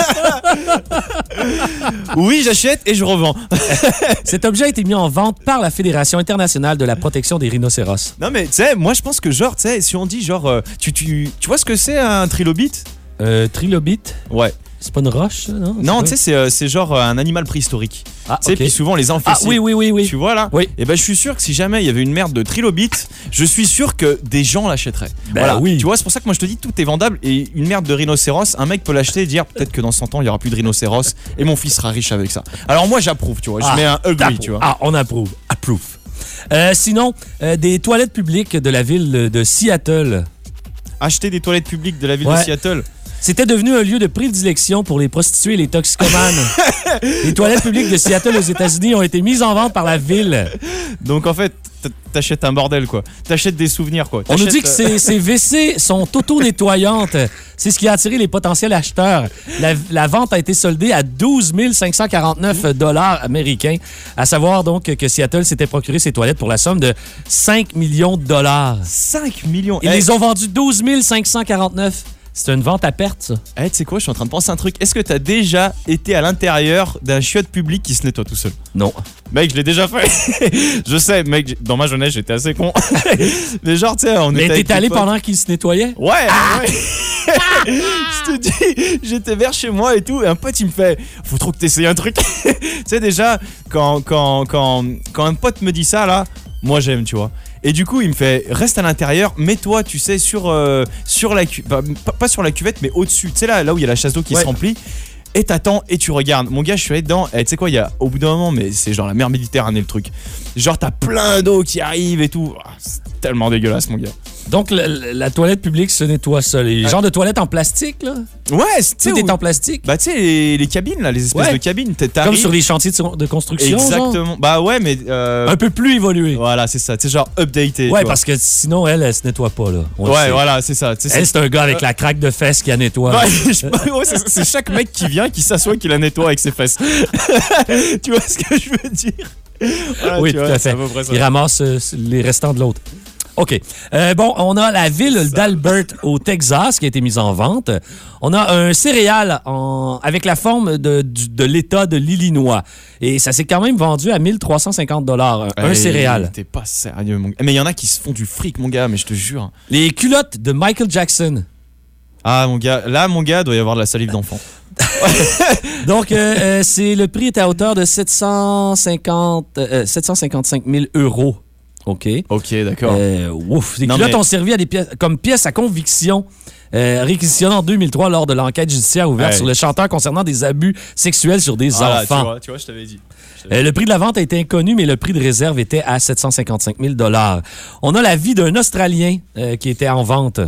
Oui, j'achète et je revends. Cet objet a été mis en vente par la Fédération internationale de la protection des rhinocéros. Non, mais tu sais, moi je pense que genre, tu sais, si on dit genre, euh, tu, tu, tu vois ce que c'est un trilobite? Euh, trilobite, Ouais. C'est pas une roche, ça, non? Non, tu sais, c'est euh, c'est genre euh, un animal préhistorique. Ah, Tu sais, puis souvent les Ah, amphicées. oui, oui, oui, oui. Tu vois là? Oui. Et ben je suis sûr que si jamais il y avait une merde de trilobite, je suis sûr que des gens l'achèteraient. Ben voilà. oui. Tu vois, c'est pour ça que moi je te dis tout est vendable et une merde de rhinocéros, un mec peut l'acheter et dire peut-être que dans 100 ans il y aura plus de rhinocéros et mon fils sera riche avec ça. Alors moi j'approuve, tu vois. Je Ah, mets un ugly, tu vois. Ah, on approuve. Approve. Euh, sinon, euh, des toilettes publiques de la ville de Seattle. Acheter des toilettes publiques de la ville Ouais. de Seattle. C'était devenu un lieu de prédilection pour les prostituées et les toxicomanes. les toilettes publiques de Seattle aux États-Unis ont été mises en vente par la ville. Donc en fait, t'achètes un bordel quoi. T'achètes des souvenirs quoi. On nous dit que euh, ces, ces WC sont auto-nettoyantes. C'est ce qui a attiré les potentiels acheteurs. La, la vente a été soldée à 12 549 dollars américains. À savoir donc que Seattle s'était procuré ces toilettes pour la somme de 5 millions de dollars. 5 millions. Ils les ont vendus 12 549. C'est une vente à perte, ça. eh, tu sais quoi, je suis en train de penser un truc. Est-ce que t'as déjà été à l'intérieur d'un chiotte public qui se nettoie tout seul? Non. Mec, je l'ai déjà fait. je sais, mec, dans ma jeunesse, j'étais assez con. Mais genre, tu sais, on Mais était. avec t'es allé pendant qu'ils se nettoyaient? Ouais, ouais. je te dis, j'étais vers chez moi et tout, et un pote il me fait, faut trop que t'essayes un truc. tu sais déjà, quand, quand, quand, quand un pote me dit ça là, moi j'aime, tu vois. Et du coup, il me fait, reste à l'intérieur, mets-toi, tu sais, sur, euh, sur la cuvette, pas, pas sur la cuvette, mais au-dessus, tu sais là, là où il y a la chasse d'eau qui Ouais. se remplit. Et t'attends et tu regardes. Mon gars, je suis allé dedans. Et tu sais quoi, il y a au bout d'un moment, mais c'est genre la mer Méditerranée le truc. Genre, t'as plein d'eau qui arrive et tout. Ah, c'est tellement dégueulasse, mon gars. Donc, la, la toilette publique se nettoie seule. Les genres de toilettes en plastique, là? Ouais, c'est- Tu sais, en plastique? Bah tu sais les, les cabines là, les espèces Ouais. de cabines, Comme sur les chantiers de, de construction, genre? Exactement. Bah ouais mais euh, Un peu plus évolué. voilà c'est ça, c'est genre updaté. Ouais, tu parce que sinon, elle, elle se nettoie pas, là. On ouais voilà c'est ça. tu sais, Elle, c'est- un gars avec la craque de fesses qui la nettoie. Ouais, c'est- chaque mec qui vient qui s'assoit qui la nettoie avec ses fesses. tu vois ce que je veux dire? Voilà, oui, tu tout vois, à fait. Il ramasse euh, les restants de l'autre. OK. Euh, bon, on a la ville d'Albert au Texas qui a été mise en vente. On a un céréal en- avec la forme de, l'État de l'Illinois. Et ça s'est quand même vendu à 1350 dollars, un, Hey, céréal. T'es pas sérieux mon gars. Mais il y en a qui se font du fric mon gars, mais je te jure. Les culottes de Michael Jackson. Ah mon gars, là mon gars doit y avoir de la salive d'enfant. Donc, euh, euh, c'est le prix est à hauteur de 750, euh, 755 000 euros. OK. Ok d'accord. Euh, ouf. Non, culottes mais- ont servi à des pièces, comme pièces à conviction. Euh, en 2003 lors de l'enquête judiciaire ouverte sur le chanteur concernant des abus sexuels sur des tu enfants. vois, tu vois, je t'avais dit. Euh, le prix de la vente a été inconnu, mais le prix de réserve était à 755 000 On a la vie d'un Australien euh, qui était en vente.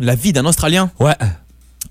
La vie d'un Australien? Ouais.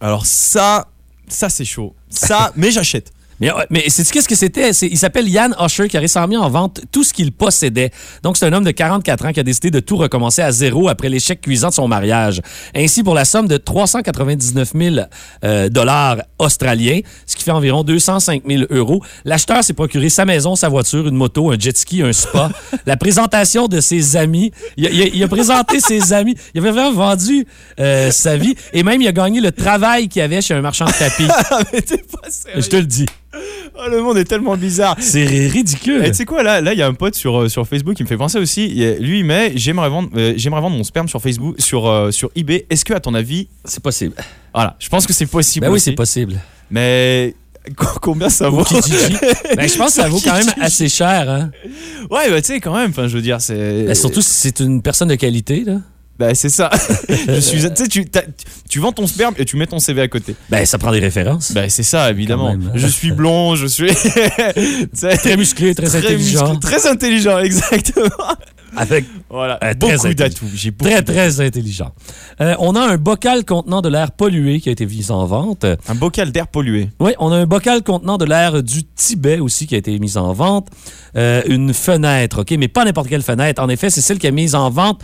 Alors ça, ça c'est chaud. Ça, mais j'achète. Mais, ouais, mais c'est qu'est-ce que c'était? Il s'appelle Yann Usher qui a récemment mis en vente tout ce qu'il possédait. Donc, c'est un homme de 44 ans qui a décidé de tout recommencer à zéro après l'échec cuisant de son mariage. Ainsi, pour la somme de 399 000 euh, dollars australiens, ce qui fait environ 205 000 euros, l'acheteur s'est procuré sa maison, sa voiture, une moto, un jet ski, un spa, la présentation de ses amis. Il a, il a- il a présenté ses amis. Il avait vraiment vendu euh, sa vie et même il a gagné le travail qu'il avait chez un marchand de tapis. mais t'es pas sérieux. Je te le dis. Oh, le monde est tellement bizarre. C'est ridicule. Et tu sais quoi, là, là, il y a un pote sur, euh, sur Facebook qui me fait penser aussi. Il lui, il met J'aimerais vendre, euh, j'aimerais vendre mon sperme sur Facebook, sur, euh, sur eBay. Est-ce que, à ton avis, C'est possible. voilà, je pense que c'est possible. Ben oui, aussi. c'est possible. Mais co- combien ça vaut ben, je pense que ça vaut quand même assez cher. Hein? Ouais, bah, tu sais, quand même, enfin, je veux dire, c'est. Ben, surtout si c'est une personne de qualité. Là. Bah, c'est ça. je suis. Tu sais, tu, vends ton sperme et tu mets ton CV à côté. Ben, ça prend des références. Bah, c'est ça, évidemment. Je suis blond, je suis. Très musclé, très, intelligent. musclé, très intelligent, exactement. Avec Voilà, Euh, beaucoup d'atouts. Très, très intelligent. Euh, on a un bocal contenant de l'air pollué qui a été mis en vente. Un bocal d'air pollué. Oui, on a un bocal contenant de l'air du Tibet aussi qui a été mis en vente. Euh, une fenêtre, OK, mais pas n'importe quelle fenêtre. En effet, c'est celle qui a mise en vente.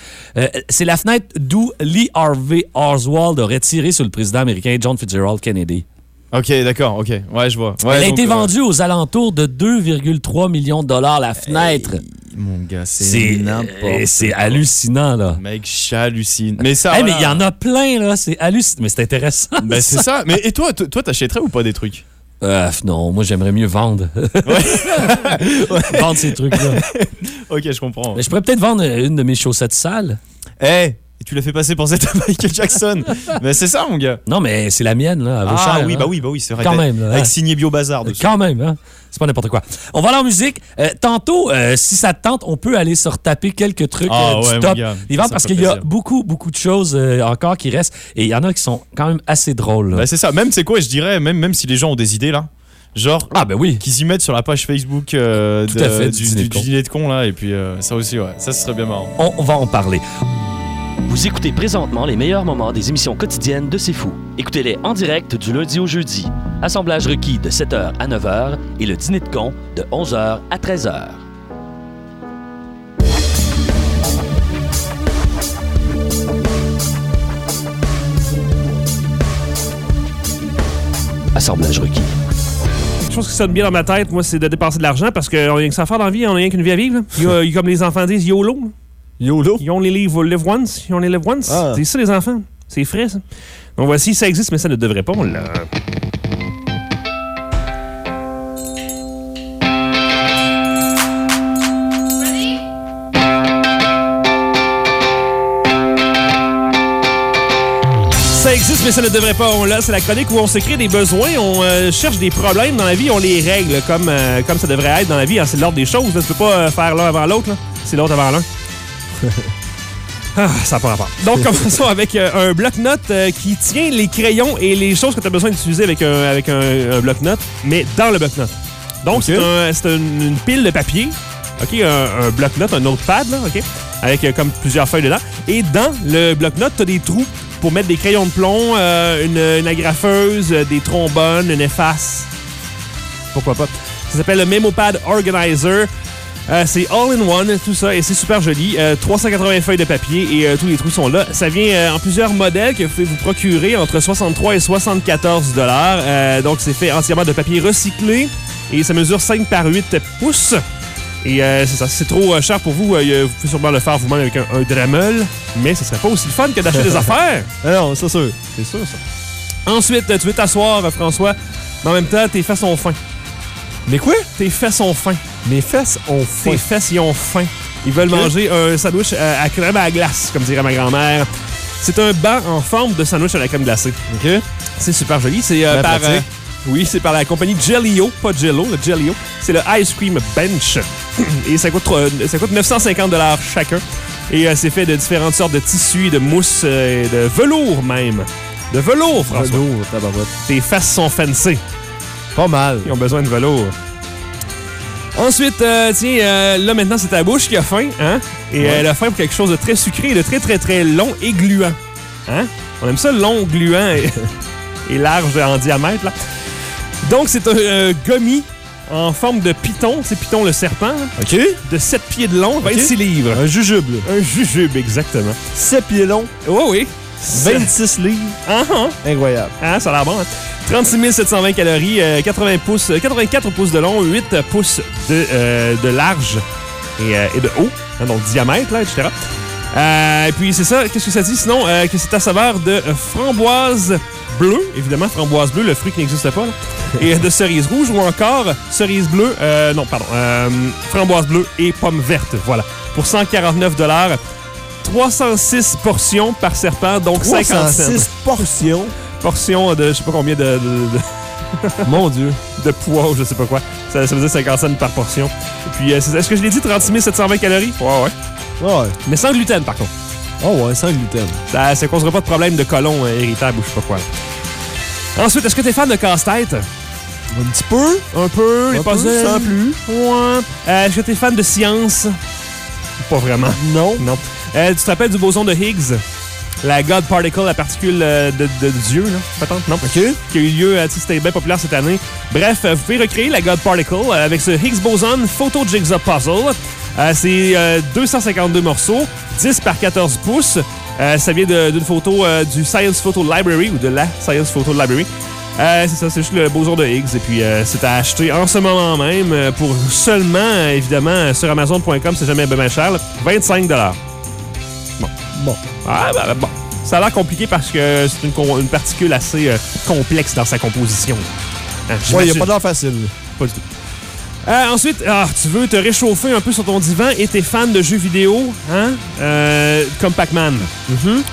C'est la fenêtre d'où Lee Harvey Oswald aurait tiré sur le président américain John Fitzgerald Kennedy. Ok, d'accord, ok. Ouais, je vois. Ouais, Elle a donc, été euh, vendue aux alentours de 2,3 millions de dollars la fenêtre. Mon gars, c'est C'est n'importe euh, c'est hallucinant, là. Mec, j'hallucine. Mais ça. Hey, Mais il y en a plein, là. C'est hallucinant. Mais c'est intéressant. Ben, c'est ça. Mais et toi, toi, t'achèterais ou pas des trucs? Euh, non, moi, j'aimerais mieux vendre. vendre ces trucs-là. Ok, je comprends. Mais je pourrais peut-être vendre une de mes chaussettes sales. Eh, et tu l'as fait passer pour cette Michael Jackson. Mais c'est ça, mon gars. Non, mais c'est la mienne, là. Ah oui, hein. bah oui, bah oui, c'est vrai. Quand même, là, Avec hein. signé Bio Bazar dessus. Quand même, hein? C'est pas n'importe quoi. On va aller en musique. Euh, tantôt, euh, si ça te tente, on peut aller se retaper quelques trucs Ah euh, ouais, du mon top Ça parce qu'il y a beaucoup, beaucoup de choses euh, encore qui restent et il y en a qui sont quand même assez drôles. Bah c'est ça. Même, c'est quoi, je dirais, même, même si les gens ont des idées là, Genre, Ah, ben oui. qui s'y mettent sur la page Facebook euh, de- fait, du dîner de du con. dîner de con là. Et puis euh, ça aussi, ouais. Ça, ce serait bien marrant. On, on va en parler. Vous écoutez présentement les meilleurs moments des émissions quotidiennes de C'est Fou. Écoutez-les en direct du lundi au jeudi. Assemblage requis de 7h à 9h et le dîner de con de 11h à 13h. Assemblage requis. Quelque chose qui sonne bien dans ma tête, moi, c'est de dépenser de l'argent parce qu'on a rien que ça à faire dans la vie, on a rien qu'une vie à vivre. Il comme les enfants disent, YOLO. YOLO? Ils ont les livres Live Once. Ils ont les Live Once. Ah. C'est ça, les enfants. C'est frais, ça. Donc voici, ça existe, mais ça ne devrait pas. On l'a. Ça existe, mais ça ne devrait pas. On l'a. C'est la chronique où on se crée des besoins, on euh, cherche des problèmes dans la vie, on les règle comme, euh, comme ça devrait être dans la vie. hein. C'est l'ordre des choses. là. Tu peux pas euh, faire l'un avant l'autre. C'est l'autre avant l'un. Ah, ça n'a pas rapport. Donc, commençons avec euh, un bloc-notes euh, qui tient les crayons et les choses que tu as besoin d'utiliser avec un, avec un, un bloc-notes, mais dans le bloc-notes. Donc, c'est un- c'est une, une pile de papier, OK, un, un bloc-notes, un notepad, là, OK, avec euh, comme plusieurs feuilles dedans. Et dans le bloc-notes, tu as des trous pour mettre des crayons de plomb, une, une agrafeuse, des trombones, une efface. Pourquoi pas. Ça s'appelle le MemoPad Organizer. Euh, c'est all-in-one, tout ça, et c'est super joli. Euh, 380 feuilles de papier et euh, tous les trous sont là. Ça vient euh, en plusieurs modèles que vous pouvez vous procurer entre 63 et 74 dollars. Euh, donc, c'est fait entièrement de papier recyclé et ça mesure 5 par 8 pouces. Et euh, c'est ça, si c'est trop euh, cher pour vous, euh, vous pouvez sûrement le faire vous-même avec un, un Dremel, mais ce serait pas aussi fun que d'acheter des affaires. Ah non, c'est sûr. C'est sûr, ça. Ensuite, tu veux t'asseoir, euh, François, mais en même temps, tes fesses ont faim. Mais quoi? Tes fesses ont faim. Mes fesses ont Tes faim. fesses, ils ont faim. Ils veulent manger un sandwich euh, à crème à la glace, comme dirait ma grand-mère. C'est un banc en forme de sandwich à la crème glacée. OK? C'est super joli. C'est euh, par. pratique. oui, c'est par la compagnie Jellio, pas Jello, le Jellio. C'est le Ice Cream Bench. Et ça coûte, euh, ça coûte 950 chacun. Et euh, c'est fait de différentes sortes de tissus, de mousse, euh, de velours même. De velours, François. Velours, tabarouette. Tes fesses sont fancy. Pas mal. Ils ont besoin de velours. Ensuite, euh, tiens, euh, là maintenant c'est ta bouche qui a faim, hein? Et Ouais. elle a faim pour quelque chose de très sucré, de très très très long et gluant. Hein? On aime ça long, gluant et, et large en diamètre, là. Donc c'est un euh, gummy en forme de python, c'est python le serpent, OK? de 7 pieds de long, 26 livres. Un jujube, là. Un jujube, exactement. 7 pieds longs, Oui, oui. 26 livres. Ah, ah. Incroyable. Hein, ça a l'air bon. Hein? 36 720 calories, euh, 80 pouces, euh, 84 pouces de long, 8 pouces de, euh, de large et, euh, et de haut, hein, donc diamètre, là, etc. Euh, et puis c'est ça, qu'est-ce que ça dit? Sinon? Euh, que c'est à saveur de euh, framboise bleue, évidemment, framboise bleue, le fruit qui n'existe pas, là, et de cerise rouge ou encore cerise bleue, euh, non, pardon, euh, framboise bleue et pomme verte, voilà. Pour 149 306 portions par serpent, donc 50 cents. 306 portions? portions de je sais pas combien de, de, de- Mon Dieu. de poids ou je sais pas quoi. Ça, ça veut dire 50 cents par portion. Et puis, euh, est-ce que je l'ai dit, 36 720 calories? Ouais, ouais. Ouais. Mais sans gluten, par contre. Oh ouais, sans gluten. Ça ne causera pas de problème de colon euh, irritable ou je sais pas quoi. Ensuite, est-ce que t'es fan de casse-tête? Un petit peu. Un peu, les puzzles. sans plus. Ouais. Euh, est-ce que t'es fan de science? Pas vraiment. Non. Non. Euh, tu te rappelles du boson de Higgs? La God Particle, la particule euh, de, de Dieu, là? Peut-être, non? OK. qui a eu lieu, euh, c'était bien populaire cette année. Bref, vous pouvez recréer la God Particle avec ce Higgs Boson Photo Jigsaw Puzzle. C'est euh, 252 morceaux, 10 par 14 pouces. Ça vient d'une photo du Science Photo Library ou de la Science Photo Library. Euh, c'est ça, c'est juste le boson de Higgs. Et puis, euh, c'est à acheter en ce moment même pour seulement, évidemment, sur Amazon.com, c'est jamais bien cher, là, 25 Bon. Ah, bah, bon. Ça a l'air compliqué parce que c'est une, particule assez euh, complexe dans sa composition. Hein, Ouais, il j'imagine. a pas l'air facile. Pas du tout. Euh, ensuite, ah, tu veux te réchauffer un peu sur ton divan et t'es fan de jeux vidéo, hein? Euh, comme Pac-Man.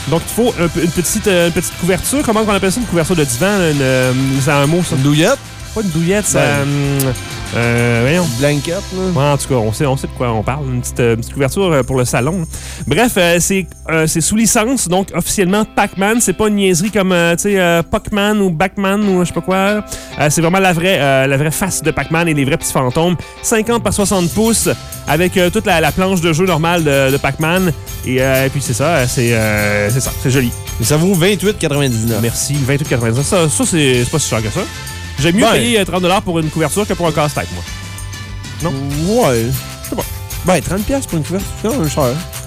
Donc, il faut un une, petite, euh, une petite couverture. Comment on appelle ça, une couverture de divan? Une, c'est un mot, ça? Une douillette? Pas une douillette, ça... Ouais. Euh, voyons. Blanket, là. Ouais, en tout cas, on sait, on sait de quoi on parle. Une petite, euh, petite couverture euh, pour le salon. Bref, euh, c'est c'est sous licence, donc officiellement Pac-Man. C'est pas une niaiserie comme, tu sais, Pac-Man ou Backman ou je sais pas quoi. C'est vraiment la vraie, la vraie face de Pac-Man et les vrais petits fantômes. 50 par 60 pouces avec toute la, la planche de jeu normale de, de Pac-Man. Et, et puis c'est ça, c'est ça, c'est joli. Et ça vaut 28,99. Merci, 28,99. Ça, ça c'est c'est pas si cher que ça. J'aime mieux Ben. payer euh, 30 pour une couverture que pour un casse-tête, moi. Ouais. Je sais pas. Ben, 30$ piastres pour une couverture, c'est quand même cher.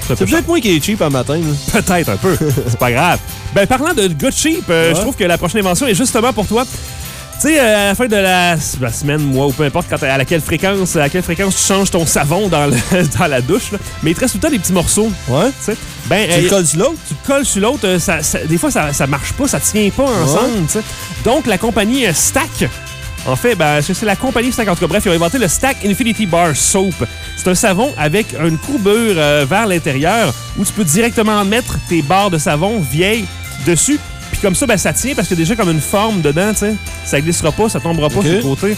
C'est peut peut-être moi qui est cheap un matin. Peut-être un peu. C'est pas grave. Ben, parlant de good cheap, euh, Ouais. je trouve que la prochaine invention est justement pour toi. Tu sais, euh, à la fin de la, la semaine, mois ou peu importe quand, à laquelle fréquence, à quelle fréquence tu changes ton savon dans, le- dans la douche, là. mais il te reste tout le temps des petits morceaux. Ouais. Ben, Tu euh, le colles sur l'autre? tu le colles sur l'autre, euh, ça, ça- des fois ça, ça marche pas, ça tient pas ensemble. Donc la compagnie Stack, en fait, ben, c'est c'est la compagnie Stack, en tout cas, bref, ils ont inventé le Stack Infinity Bar Soap. C'est un savon avec une courbure euh, vers l'intérieur où tu peux directement mettre tes barres de savon vieilles dessus. Puis comme ça, ben, ça tient parce qu'il y a déjà comme une forme dedans, tu sais. Ça glissera pas, ça tombera pas sur le côté.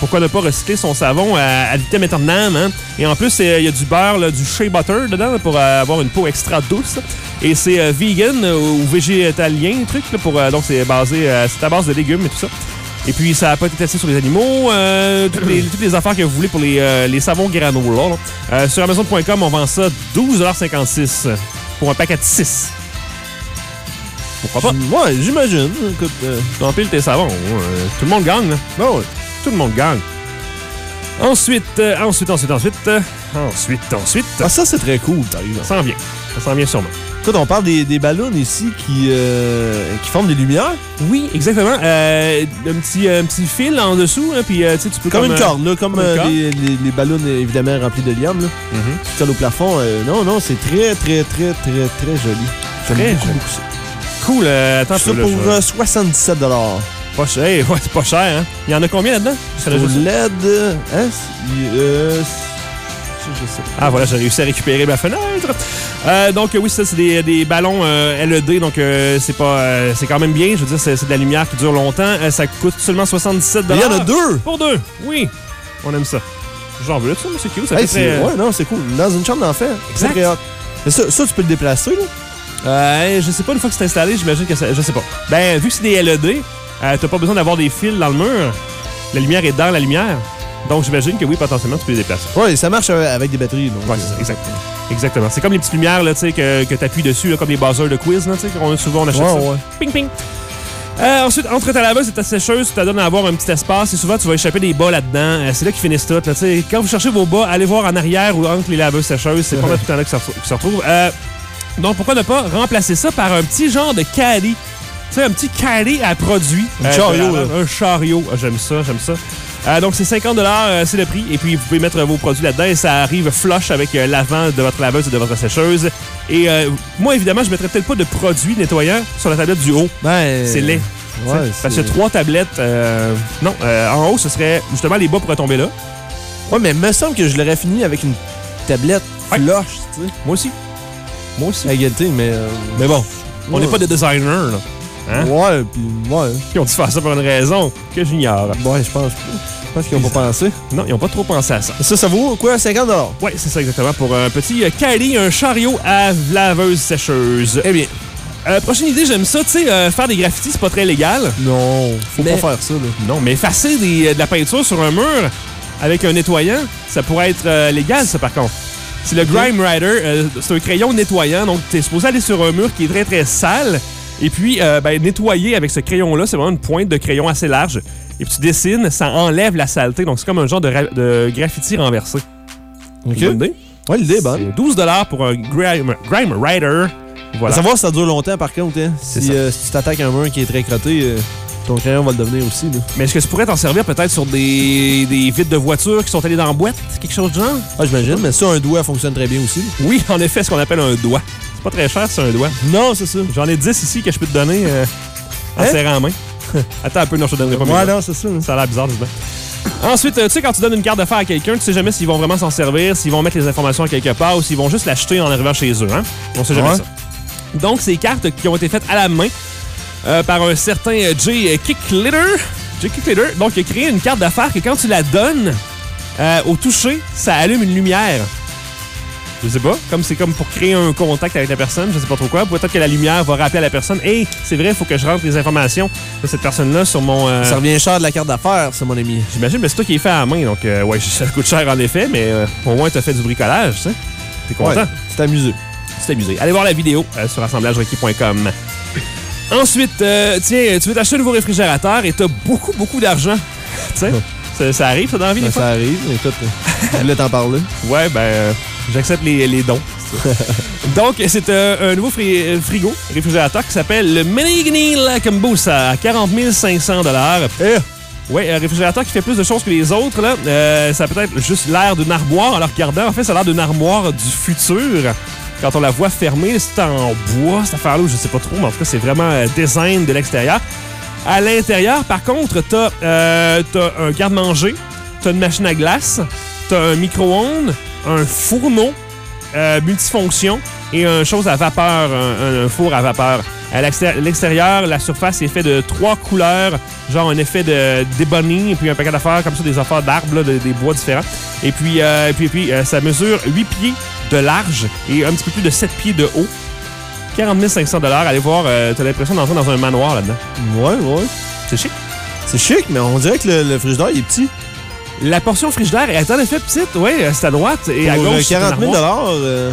Pourquoi ne pas recycler son savon à, à vitam aeternam, hein? Et en plus, c'est- il y a du beurre, là, du shea butter dedans là, pour euh, avoir une peau extra douce. Et c'est euh, vegan euh, ou végétalien, truc, là, pour, euh, donc c'est basé, euh, c'est à base de légumes et tout ça. Et puis, ça n'a pas été testé sur les animaux. euh, toutes, les, toutes les affaires que vous voulez pour les, euh, les savons granola. Euh, sur Amazon.com, on vend ça 12,56$ pour un paquet de 6. Pourquoi pas? Ouais, j'imagine. Écoute, euh, Tu empiles tes savons. euh, tout le monde gagne, là. ben ouais. Tout le monde gagne. Ensuite, euh, ensuite, ensuite, ensuite, euh, ensuite, ensuite, Ah, ça, c'est très cool, exemple. ça s'en vient. Ça s'en vient sûrement. Écoute, on parle des, des ballons ici qui, euh, qui forment des lumières. Oui, exactement. Un, petit, un petit fil en dessous, hein, puis tu peux Comme une euh, corde, là, comme comme une les, les, les ballons évidemment remplis d'hélium, là. Tu colles au plafond. non, non, c'est très, très, très, très, très joli. Très joli. ça. Cool. euh, attends, Ça pour euh, 77 Pas cher. Hey, ouais, c'est pas cher, hein. Il y en a combien là-dedans? Pour LED, hein? euh, ça, je sais pas. Ah voilà, j'ai réussi à récupérer ma fenêtre. Euh, donc oui, ça c'est des, des ballons euh, LED, donc euh, c'est pas, c'est quand même bien. Je veux dire, c'est de la lumière qui dure longtemps. Ça coûte seulement 77 Mais Il y en a deux! Pour deux, oui. On aime ça. J'en veux ça, mais c'est cute. Ça Hey, fait très... Ouais, non, c'est cool. Dans une chambre d'enfant. Exact. très hot. Mais ça, ça, tu peux le déplacer, là. Euh, je sais pas, une fois que c'est installé, j'imagine que ça... Je sais pas. Ben, vu que c'est des LED, euh, t'as pas besoin d'avoir des fils dans le mur. La lumière est dans la lumière. Donc j'imagine que oui, potentiellement, tu peux les déplacer. Ouais, ça marche euh, avec des batteries, donc. Ouais, exactement. Exactement. C'est comme les petites lumières là, tu sais, que, que tu appuies dessus, là, comme les buzzers de quiz, là, tu sais, qu'on a souvent on achète Ouais, ça. ouais. Ping, ping. Euh, ensuite, entre ta laveuse et ta sécheuse, tu te donnes à avoir un petit espace et souvent tu vas échapper des bas là-dedans. Euh, c'est là qu'ils finissent tout. Là. Quand vous cherchez vos bas, allez voir en arrière ou entre les laveuses sécheuses. C'est pas mal tout le temps là que ça se- que ça se retrouve. Euh, donc pourquoi ne pas remplacer ça par un petit genre de caddy? Tu sais, un petit caddy à produits. Un chariot. Un chariot. Ah, j'aime ça, j'aime ça. Euh, donc c'est 50 euh, c'est le prix. Et puis vous pouvez mettre vos produits là-dedans et ça arrive flush avec euh, l'avant de votre laveuse et de votre sécheuse. Et euh, moi, évidemment, je mettrais peut-être pas de produits nettoyants sur la tablette du haut. Ben. C'est laid. Ouais, Parce que trois tablettes. euh, non, euh, en haut, ce serait justement les bas pourraient tomber là. Ouais, mais il me semble que je l'aurais fini avec une tablette Ouais. flush, tu sais. Moi aussi. Moi aussi. À égalité, mais. euh, Mais bon, on ouais. n'est pas des designers, là. Hein? Ouais, puis. Ouais. Ils ont dû faire ça pour une raison que j'ignore. Ouais, je pense pas. Je pense qu'ils ont pas pensé. Non, ils n'ont pas trop pensé à ça. Ça, ça vaut quoi? 50 Ouais, c'est ça exactement. Pour un petit euh, caddy, un chariot à laveuse sécheuse. Eh bien. Euh, prochaine idée, j'aime ça. Tu sais, euh, faire des graffitis, c'est pas très légal. Non, faut Mais- pas faire ça, là. Non, mais effacer des- de la peinture sur un mur avec un nettoyant, ça pourrait être euh, légal, ça, par contre. C'est le Grime Rider. euh, c'est un crayon nettoyant. Donc, tu es supposé aller sur un mur qui est très, très sale. Et puis, euh, ben, nettoyer avec ce crayon-là, c'est vraiment une pointe de crayon assez large. Et puis, tu dessines, ça enlève la saleté. Donc, c'est comme un genre de, ra- de graffiti renversé. Ok. Bonne idée? Ouais, l'idée est bonne. C'est 12 pour un Grime, Grime Rider. À Voilà. savoir si ça dure longtemps, par contre. Hein. Si, euh, si tu t'attaques à un mur qui est très crotté, euh, ton crayon va le devenir aussi, là. Mais est-ce que tu pourrais t'en servir peut-être sur des, des vitres de voiture qui sont allées dans la boîte? Quelque chose du genre? Ah, j'imagine, mais ça, un doigt fonctionne très bien aussi. là. Oui, en effet, ce qu'on appelle un doigt. C'est pas très cher, c'est un doigt. Non, c'est ça. J'en ai 10 ici que je peux te donner euh, en Hein? serrant en main. Attends un peu, non, je te donnerai pas Ouais, non, c'est ça. Ça a l'air bizarre, disons. Ensuite, euh, tu sais, quand tu donnes une carte d'affaires à quelqu'un, tu sais jamais s'ils vont vraiment s'en servir, s'ils vont mettre les informations à quelque part ou s'ils vont juste l'acheter en arrivant chez eux. Hein? On sait jamais Ouais. ça. Donc, ces cartes qui ont été faites à la main euh, par un certain Jay Kicklitter. Jackie Clayder, donc, il a créé une carte d'affaires que quand tu la donnes euh, au toucher, ça allume une lumière. Je sais pas, comme c'est comme pour créer un contact avec la personne, je sais pas trop quoi. Peut-être que la lumière va rappeler à la personne Hey, c'est vrai, il faut que je rentre les informations de cette personne-là sur mon. euh, Ça revient cher de la carte d'affaires, ça, mon ami. J'imagine, mais c'est toi qui est fait à la main, donc euh, ouais, ça coûte cher en effet, mais euh, au moins t'as fait du bricolage, tu sais. T'es content? Ouais, c'est amusé. C'est amusé. Allez voir la vidéo sur assemblagerequis.com. Ensuite, euh, tiens, tu veux t'acheter un nouveau réfrigérateur et t'as beaucoup, beaucoup d'argent. tu sais, ça, ça arrive, ça, dans la vie, des Ben, fois? ça arrive. Écoute, je voulais t'en parler. Ouais, ben, euh, j'accepte les, les dons. Donc, c'est euh, un nouveau fri- euh, frigo, réfrigérateur, qui s'appelle le Menigny Lacambusa à 40 500 Eh! Ouais, un réfrigérateur qui fait plus de choses que les autres. Là. Euh, ça a peut-être juste l'air d'une armoire le regardant. En fait, ça a l'air d'une armoire du futur. Quand on la voit fermée, c'est en bois, cette affaire-là, je sais pas trop, mais en tout cas, c'est vraiment euh, design de l'extérieur. À l'intérieur, par contre, t'as euh, t'as un garde-manger, t'as une machine à glace, t'as un micro-ondes, un fourneau euh, multifonction et une chose à vapeur, un, un four à vapeur. À l'extér- l'extérieur, la surface est faite de trois couleurs, genre un effet de d'ébony et puis un paquet d'affaires comme ça, des affaires d'arbres, de- des bois différents. Et puis, euh, puis, puis euh, ça mesure 8 pieds de large et un petit peu plus de 7 pieds de haut. 40 500 Allez voir, euh, t'as l'impression d'entrer dans un manoir là-dedans. Ouais, ouais. C'est chic. C'est chic, mais on dirait que le, le frigidaire, il est petit. La portion frigidaire est en effet petite, oui, c'est à droite et à Pour, gauche. c'est une 40 000 armoire. euh,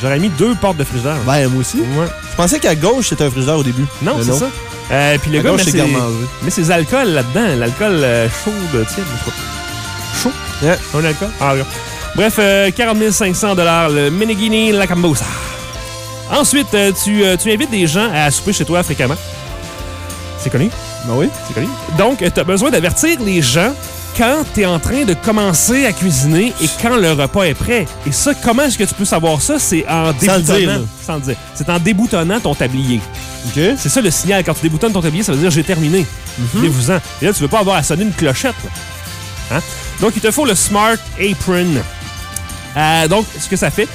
J'aurais mis deux portes de frigidaire. Ben, moi aussi. Ouais. Je pensais qu'à gauche, c'était un frigidaire au début. Non, c'est ça. Euh, puis le À gars gauche, met c'est ses, met ses alcools là-dedans. L'alcool euh, chaud, de tiens. Chaud? Un alcool? Ah, regarde. Bref, euh, 40 500 le Meneghini Lacambosa. Ensuite, euh, tu, euh, tu invites des gens à souper chez toi fréquemment. C'est connu? Ben oui. C'est connu. Donc, tu as besoin d'avertir les gens quand tu es en train de commencer à cuisiner et quand le repas est prêt. Et ça, comment est-ce que tu peux savoir ça? C'est en déboutonnant. dire, là. Sans le dire. C'est en déboutonnant ton tablier. C'est ça le signal. Quand tu déboutonnes ton tablier, ça veut dire j'ai terminé. Mhm. vous en Et là, tu veux pas avoir à sonner une clochette. là. Hein? Donc, il te faut le Smart Apron. Euh, donc, ce que ça fait,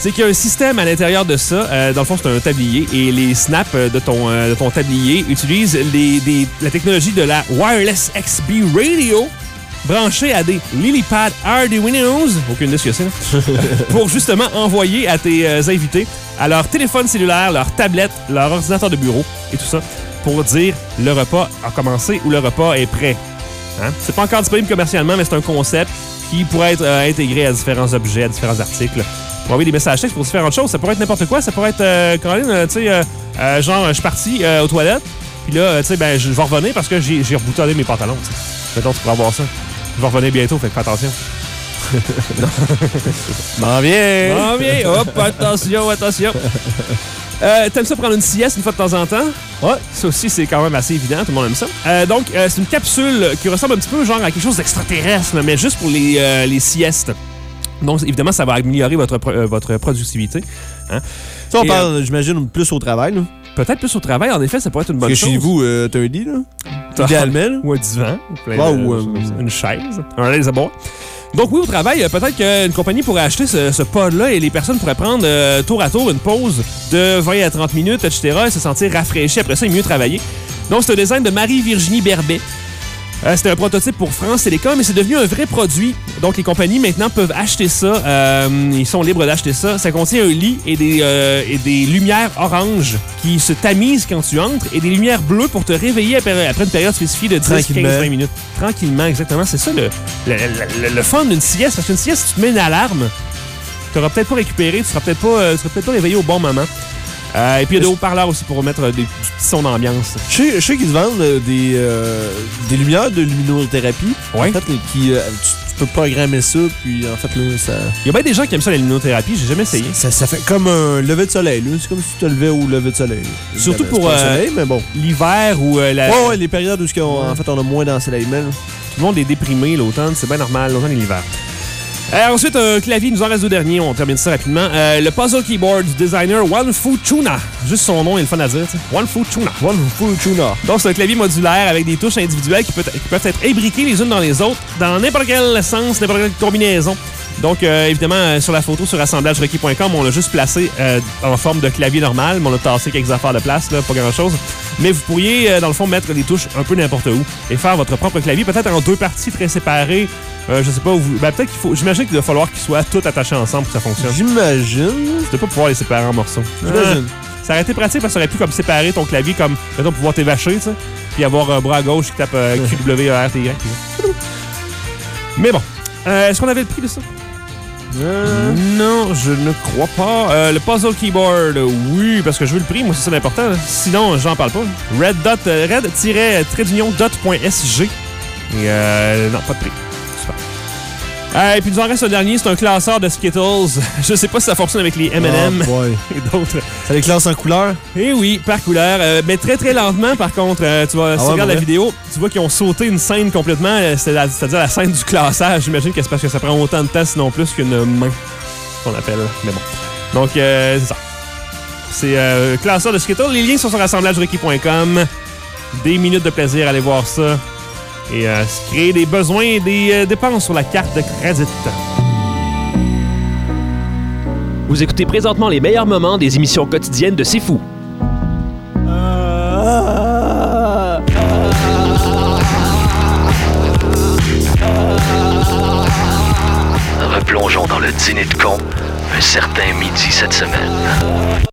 c'est qu'il y a un système à l'intérieur de ça. Euh, dans le fond, c'est un tablier. Et les snaps euh, de ton, euh, de ton tablier utilisent les, des- la technologie de la Wireless XB Radio branchée à des LilyPad Arduinos, aucune idée ce que c'est, pour justement envoyer à tes euh, invités à leur téléphone cellulaire, leur tablette, leur ordinateur de bureau et tout ça pour dire le repas a commencé ou le repas est prêt. Hein? C'est pas encore disponible commercialement, mais c'est un concept qui pourrait être euh, intégré à différents objets, à différents articles. Pour envoyer des messages textes pour différentes choses. Ça pourrait être n'importe quoi. Ça pourrait être, euh, Caroline, euh, tu sais, genre, je suis parti aux toilettes, puis là, tu sais, ben, je vais revenir parce que j'ai reboutonné mes pantalons. tu sais. Mettons, tu pourras voir ça. Je vais revenir bientôt, fait que fais attention. M'en viens. Ah bien, hop, attention, attention. Euh, T'aimes ça prendre une sieste une fois de temps en temps? Ouais. Ça aussi, c'est quand même assez évident, tout le monde aime ça. Euh, donc, euh, c'est une capsule qui ressemble un petit peu genre à quelque chose d'extraterrestre, mais juste pour les, les siestes. Donc, évidemment, ça va améliorer votre, votre productivité. Ça, on Et, parle, j'imagine, plus au travail. Là. Peut-être plus au travail, en effet, ça pourrait être une bonne Parce que chose. chez vous, euh, t'as un lit, là? T'as- Idéalement? Ou un divan. ou Ouais, de- ou, une chaise. Un laser board. Donc oui, au travail, euh, peut-être qu'une compagnie pourrait acheter ce, ce pod-là et les personnes pourraient prendre euh, tour à tour une pause de 20 à 30 minutes, etc. et se sentir rafraîchis après ça et mieux travailler. Donc c'est un design de Marie-Virginie Berbet. Euh, C'était un prototype pour France Télécom et c'est devenu un vrai produit. Donc les compagnies maintenant peuvent acheter ça. euh, ils sont libres d'acheter ça. Ça contient un lit et des, euh, et des lumières oranges qui se tamisent quand tu entres et des lumières bleues pour te réveiller après, après une période spécifiée de 10, 15, Tranquillement. 20 minutes. Tranquillement, exactement. C'est ça le, le, le- fun d'une sieste. Parce qu'une sieste, si tu te mets une alarme, tu n'auras peut-être pas récupéré, tu seras peut-être pas, tu seras peut-être pas réveillé au bon moment. Euh, et puis il y a des haut-parleurs aussi pour mettre euh, des, du petit son d'ambiance. Je sais, je sais qu'ils te vendent euh, des, euh, des lumières de luminothérapie. Ouais. En fait, qui, euh, tu, tu peux programmer ça, puis en fait, là, ça, Il y a bien des gens qui aiment ça, la luminothérapie. J'ai jamais essayé. ça, ça fait comme un lever de soleil. C'est comme si tu te levais au lever de soleil. là. Surtout pour, pas le soleil, mais bon. L'hiver ou la, Ouais, ouais, les périodes où ce qu'on- en fait, on a moins d'ensoleillement. tout le monde est déprimé l'automne. C'est bien normal, l'automne et l'hiver. Euh, ensuite, un clavier, il nous en reste deux derniers. On termine ça rapidement. Euh, le puzzle keyboard du designer One Chuna. Juste son nom est le fun à dire. Chuna. Donc, c'est un clavier modulaire avec des touches individuelles qui, peut- qui peuvent être imbriquées les unes dans les autres, dans n'importe quel sens, n'importe quelle combinaison. Donc, euh, évidemment, euh, sur la photo sur assemblagerequis.com, on l'a juste placé euh, en forme de clavier normal, mais on a tassé quelques affaires de place, là, pas grand-chose. Mais vous pourriez, euh, dans le fond, mettre les touches un peu n'importe où et faire votre propre clavier, peut-être en deux parties très séparées. Euh, je sais pas où vous. Ben, peut-être qu'il faut. J'imagine qu'il va falloir qu'ils soient tous attachés ensemble pour que ça fonctionne. J'imagine. Tu dois pas pouvoir les séparer en morceaux. J'imagine. Ça aurait été pratique parce que ça aurait pu comme séparer ton clavier comme, mettons, pouvoir t'évacher, tu sais. Puis avoir un bras à gauche qui tape euh, QWERTY. Mais bon. Euh, Est-ce qu'on avait le prix de ça? Euh, Non, je ne crois pas. Euh, le puzzle keyboard, oui, parce que je veux le prix, moi, c'est ça l'important. Sinon, j'en parle pas. Red dot, euh, red-dot.sg. Euh, non, pas de prix. Euh, et puis, il nous en reste un dernier, c'est un classeur de Skittles. je sais pas si ça fonctionne avec les M&M oh boy. et d'autres. Ça les classe en couleur? Eh oui, par couleur. Euh, mais très, très lentement, par contre. Euh, tu vois, si tu regardes la vidéo, tu vois qu'ils ont sauté une scène complètement. C'est-à-dire la scène du classage. J'imagine que c'est parce que ça prend autant de temps, sinon plus qu'une main, qu'on appelle. Mais bon. Donc, euh, c'est ça. C'est euh, classeur de Skittles. Les liens sont sur assemblagerequis.com. Des minutes de plaisir, allez voir ça. Et euh, créer des besoins et des euh, dépenses sur la carte de crédit. Vous écoutez présentement les meilleurs moments des émissions quotidiennes de C'est Fou. Replongeons dans le dîner de con un certain midi cette semaine.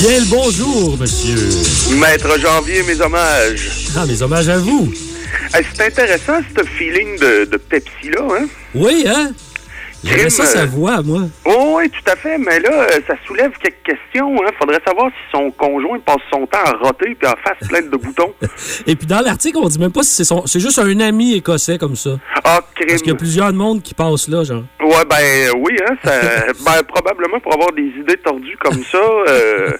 Bien le bonjour, monsieur. Maître Janvier, mes hommages. Ah, mes hommages à vous. C'est intéressant, ce feeling de, de Pepsi-là, hein? Oui, hein? J'aimerais Crime, ça, sa euh, voix, moi. Oh, oui, tout à fait, mais là, euh, ça soulève quelques questions, hein? Faudrait savoir si son conjoint passe son temps à roter puis à face pleine de boutons. Et puis dans l'article, on dit même pas si c'est son. C'est juste un ami écossais comme ça. Ah, Parce qu'il y a crime. plusieurs de monde qui passent là, genre. Ouais, ben euh, oui, hein? Ça, ben, probablement pour avoir des idées tordues comme ça, euh,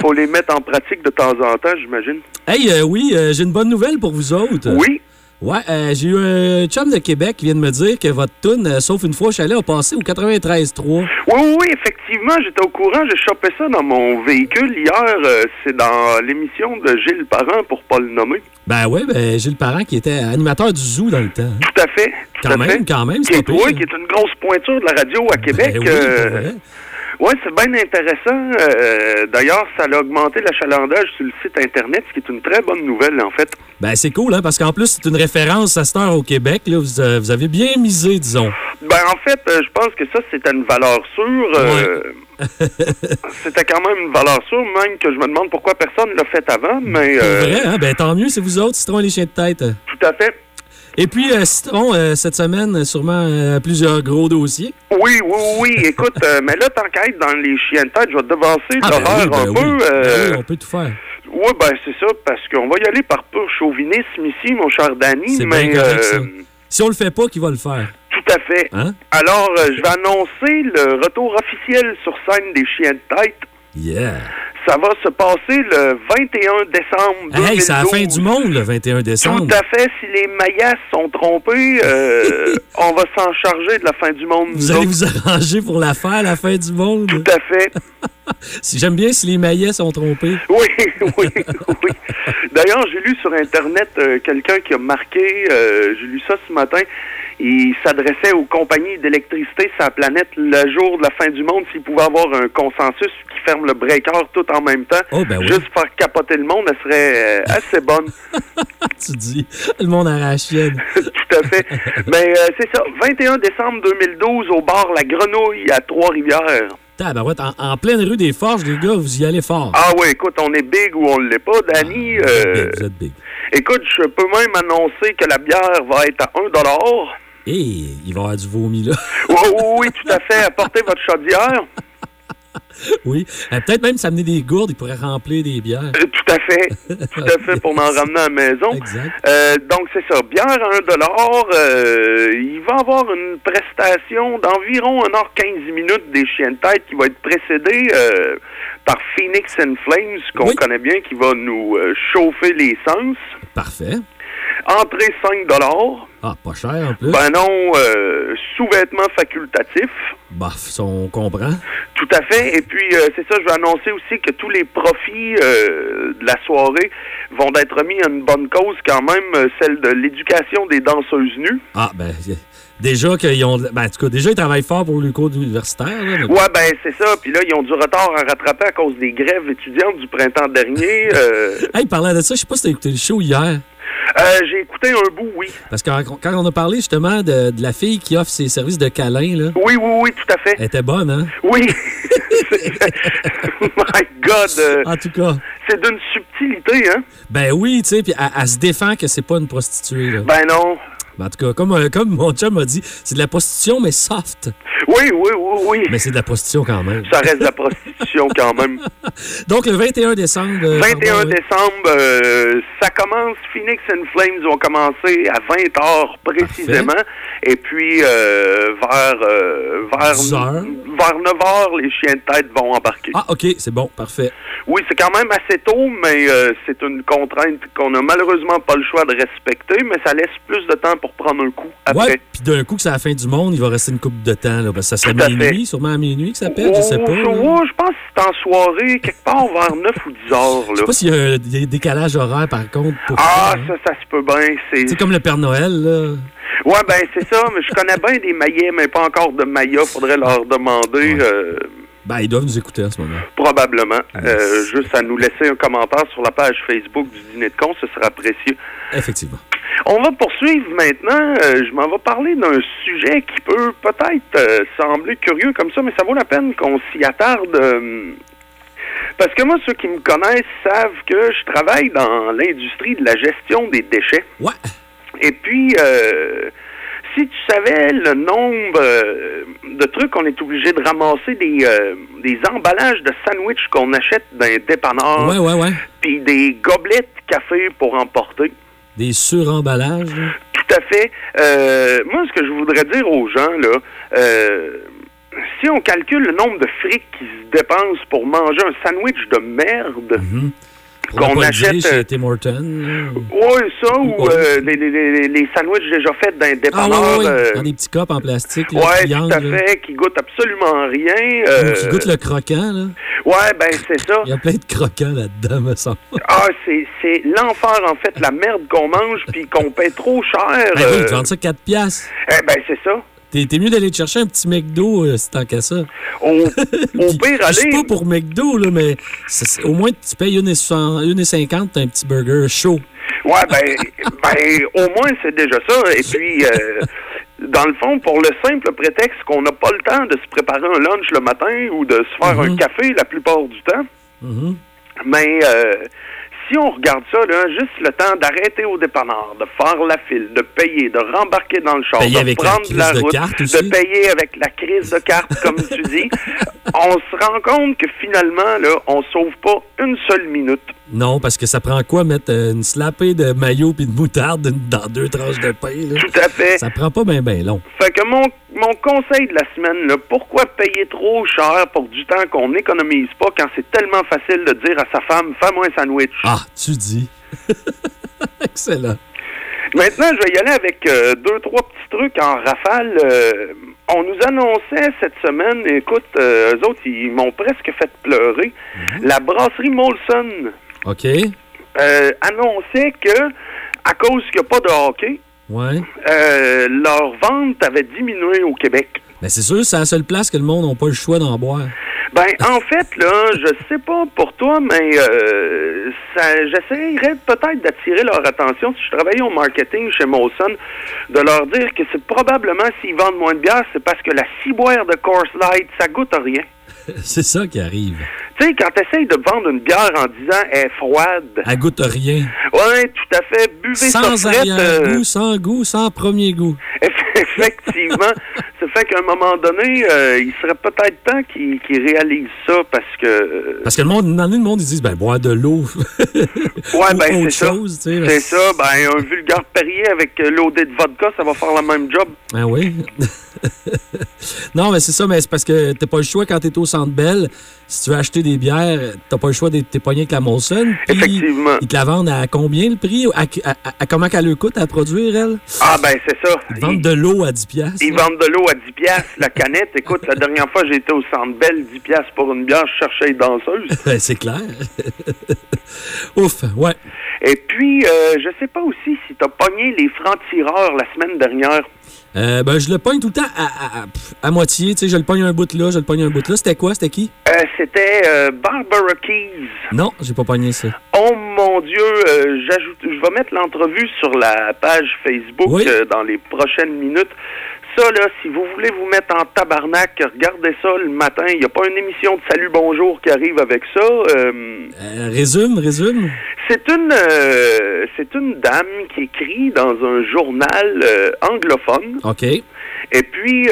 faut les mettre en pratique de temps en temps, j'imagine. Hey, euh, oui, euh, j'ai une bonne nouvelle pour vous autres. Oui. Ouais, euh, j'ai eu un chum de Québec qui vient de me dire que votre tune, euh, sauf une fois au chalet, a passé au 93.3. Oui, oui, oui, effectivement, j'étais au courant, j'ai chopé ça dans mon véhicule hier. euh, c'est dans l'émission de Gilles Parent, pour pas le nommer. Ben ouais, ben le parent qui était animateur du zoo dans le temps. hein. Tout à fait. Tout Quand à fait. même, quand même, Qui c'est pire. oui, qui est une grosse pointure de la radio à Québec. Ben oui, euh, ouais, c'est bien intéressant. Euh, D'ailleurs, ça a augmenté l'achalandage sur le site Internet, ce qui est une très bonne nouvelle, en fait. Ben c'est cool, hein, parce qu'en plus, c'est une référence à cette heure au Québec. Là, vous, euh, vous avez bien misé, disons. Ben, en fait, euh, je pense que ça, c'était une valeur sûre. euh, c'était quand même une valeur sûre, même que je me demande pourquoi personne l'a fait avant, mais euh, vrai, hein? Ben tant mieux, c'est vous autres, Citron et les chiens de tête. tout à fait. Et puis, euh, Citron, euh, cette semaine, euh, sûrement euh, plusieurs gros dossiers. Oui, oui, oui. Écoute, euh, mais là, tant qu'à être dans les chiens de tête, je vais te devancer Ah, ben l'horaire oui, ben un oui. peu. Ben euh, oui, on peut tout faire. Oui, ben c'est ça, parce qu'on va y aller par pur chauvinisme ici, mon cher Danny, mais bien correct, ça. euh, Si on le fait pas, qui va le faire? tout à fait. Hein? Alors, euh, je vais annoncer le retour officiel sur scène des chiens de tête. Yeah. Ça va se passer le 21 décembre 2012. Hey, c'est la fin du monde, le 21 décembre. Tout à fait. Si les Mayas sont trompés, euh, on va s'en charger de la fin du monde. Vous allez vous arranger pour la faire, la fin du monde. Tout à fait. Si J'aime bien si les maillets sont trompés. Oui, oui, oui. D'ailleurs, j'ai lu sur Internet euh, quelqu'un qui a marqué, euh, j'ai lu ça ce matin, il s'adressait aux compagnies d'électricité la planète le jour de la fin du monde s'il pouvait avoir un consensus qui ferme le breaker tout en même temps. Oh, ben oui. Juste faire capoter le monde, elle serait euh, assez bonne. Tu dis, le monde à la chienne. tout à fait. Mais euh, c'est ça, 21 décembre 2012 au bar La Grenouille à Trois-Rivières. Tabarouette, en, en pleine rue des Forges, les gars, vous y allez fort. Ah oui, écoute, on est big ou on l'est pas, Danny. Vous êtes Euh, big, vous êtes big. écoute, je peux même annoncer que la bière va être à 1 Et il va y avoir du vomi, là. Oui, oui, oui, tout à fait. Apportez votre chaudière. oui. Euh, Peut-être même s'amener des gourdes, il pourrait remplir des bières. Euh, Tout à fait. Tout à fait pour m'en ramener à la maison. Exact. Euh, donc, c'est ça. Bière à 1 euh, Il va y avoir une prestation d'environ 1h15 minutes des chiens de tête qui va être précédée par Phoenix and Flames, qu'on Oui. connaît bien, qui va nous chauffer les sens. Parfait. Entrée 5 Ah, pas cher en plus. Ben non, euh, sous-vêtements facultatifs. Ça, on comprend. Tout à fait. Et puis, euh, c'est ça, je vais annoncer aussi que tous les profits euh, de la soirée vont être remis à une bonne cause quand même, euh, celle de l'éducation des danseuses nues. Ah, ben, déjà qu'ils ont. Ben, en tout cas, déjà, ils travaillent fort pour le cours universitaire. là, Ouais, ben c'est ça. Puis là, ils ont du retard à rattraper à cause des grèves étudiantes du printemps dernier. Euh, Hey, parlant de ça, je sais pas si t'as écouté le show hier. Euh, J'ai écouté un bout, oui. Parce que quand on a parlé justement de, de la fille qui offre ses services de câlin, là, Oui, oui, oui, tout à fait. elle était bonne, hein? Oui. My God. euh, En tout cas. c'est d'une subtilité, hein? Ben oui, tu sais, puis elle, elle se défend que c'est pas une prostituée, là. Ben non. En tout cas, comme, euh, comme mon chum m'a dit, c'est de la prostitution, mais soft. Oui, oui, oui, oui. Mais c'est de la prostitution quand même. Ça reste de la prostitution quand même. Donc, le 21 décembre. euh, 21 pardon, oui. décembre, euh, ça commence. Phoenix and Flames vont commencer à 20 h précisément. Et puis, euh, vers, euh, vers, 10 heures. vers 9 h, les chiens de tête vont embarquer. Ah, OK, c'est bon, parfait. Oui, c'est quand même assez tôt, mais euh, c'est une contrainte qu'on n'a malheureusement pas le choix de respecter, mais ça laisse plus de temps pour prendre un coup après. Ouais, puis d'un coup que c'est la fin du monde, il va rester une coupe de temps, là, parce que ça serait minuit, sûrement à minuit que ça pète, je sais pas. Oh, là. ouais, je pense que c'est en soirée, quelque part vers 9 ou 10 heures. Je Là. sais pas s'il y a un dé- décalage horaire, par contre. Pour Ah, ça, hein. ça, ça se peut bien. C'est C'est comme le Père Noël, là. Ouais, ben c'est ça, mais je connais bien des maillets, mais pas encore de Maya. Faudrait leur demander, euh, Ben, ils doivent nous écouter en ce moment. probablement. Euh, juste à nous laisser un commentaire sur la page Facebook du Dîner de con, ce sera précieux. Effectivement. On va poursuivre maintenant. Euh, je m'en vais parler d'un sujet qui peut peut-être euh, sembler curieux comme ça, mais ça vaut la peine qu'on s'y attarde. euh, parce que moi, ceux qui me connaissent savent que je travaille dans l'industrie de la gestion des déchets. Ouais. Et puis, si tu savais le nombre de trucs qu'on est obligé de ramasser, des, euh, des emballages de sandwich qu'on achète dans les dépanneurs, Ouais, ouais, ouais. puis des gobelets de café pour emporter. Des suremballages. là? Tout à fait. Euh, moi, ce que je voudrais dire aux gens, là, euh, si on calcule le nombre de fric qui se dépensent pour manger un sandwich de merde, Pour qu'on achète... dire euh, chez Tim Hortons. là. Oui, ça, ou Ouais. euh, les, les, les, sandwichs déjà faits dans les Ah, dépanneurs. ouais, ouais, euh, Dans des petits copes en plastique. ouais, tout à fait, qui goûtent absolument rien. Euh, Qui goûtent le croquant, là. Ouais, ben c'est ça. Il y a plein de croquants là-dedans, me semble. Ah, c'est l'enfer, en fait, la merde qu'on mange puis qu'on paie trop cher. Ben oui, euh, tu vends ça 4 piastres. eh ben, c'est ça. T'es mieux d'aller te chercher un petit McDo euh, si tant qu'à ça. Au, au pire, Je suis aller... pas pour McDo, là, mais au moins tu payes 1,50$, t'as un petit burger chaud. Ouais, ben, ben, au moins, c'est déjà ça. Et puis, euh, dans le fond, pour le simple prétexte qu'on n'a pas le temps de se préparer un lunch le matin ou de se faire un café la plupart du temps, Mhm. mais euh, si on regarde ça, là, juste le temps d'arrêter au dépanneur, de faire la file, de payer, de rembarquer dans le char, Payer de la prendre la de route, de aussi? payer avec la crise de carte, comme tu dis, on se rend compte que finalement, là, on sauve pas une seule minute. Non, parce que ça prend quoi mettre euh, une slapée de maillot puis de moutarde dans deux tranches de pain, là? Tout à fait. Ça prend pas bien, bien long. Fait que mon, mon conseil de la semaine, là, pourquoi payer trop cher pour du temps qu'on n'économise pas quand c'est tellement facile de dire à sa femme, fais-moi un sandwich? Ah, tu dis. Excellent. Maintenant, je vais y aller avec euh, deux, trois petits trucs en rafale. Euh, on nous annonçait cette semaine, écoute, euh, eux autres, ils m'ont presque fait pleurer. La brasserie Molson OK. euh, annonçait que, à cause qu'il n'y a pas de hockey, Ouais. euh, leur vente avait diminué au Québec. Mais c'est sûr, c'est la seule place que le monde n'a pas le choix d'en boire. Ben, en fait, là, je sais pas pour toi, mais euh, ça, j'essaierais peut-être d'attirer leur attention si je travaillais au marketing chez Molson, de leur dire que c'est probablement s'ils vendent moins de bière, c'est parce que la ciboire de Coors Light, ça goûte à rien. c'est ça qui arrive. Tu sais, quand tu essayes de vendre une bière en disant elle est froide, Elle goûte rien. ouais, tout à fait, buvez Sans ça frette, arrière-goût, euh, sans goût, sans premier goût. Effectivement, Ça fait qu'à un moment donné, euh, il serait peut-être temps qu'ils réalisent ça parce que. euh, Parce que le monde, dans le monde, ils disent, ben, boire de l'eau. Ouais, Ou ben c'est ça. C'est ça. Ben, un vulgaire Perrier avec l'eau de vodka, ça va faire le même job. Ah oui? non, mais c'est ça, mais c'est parce que t'as pas le choix quand t'es au Centre Bell. Si tu veux acheter des bières, t'as pas le choix d'être pogné avec la Molson. puis Effectivement. Ils te la vendent à combien le prix? À, à- à- à comment qu'elle le coûte à produire, elle? Ah, ben c'est ça. Ils vendent de l'eau à 10 piastres. Ils vendent de l'eau à 10 piastres, la canette. Écoute, la dernière fois, j'étais au Centre Bell, 10 piastres pour une bière, je cherchais une danseuse. Ben, c'est clair. Ouf, ouais. Et puis, euh, je sais pas aussi si t'as pogné les francs-tireurs la semaine dernière. Euh, ben, je le pogne tout le temps à, à- à- moitié. Tu sais, je le pogne un bout là, je le pogne un bout là. C'était quoi? C'était qui? Euh, C'était euh, Barbara Keys. Non, j'ai pas pogné ça. Oh mon Dieu, euh, j'ajoute, je vais mettre l'entrevue sur la page Facebook Oui. euh, dans les prochaines minutes. Ça, là, si vous voulez vous mettre en tabarnak, regardez ça le matin. Il n'y a pas une émission de Salut Bonjour qui arrive avec ça. Euh, Euh, résume, résume. c'est une euh, c'est une dame qui écrit dans un journal anglophone OK. et puis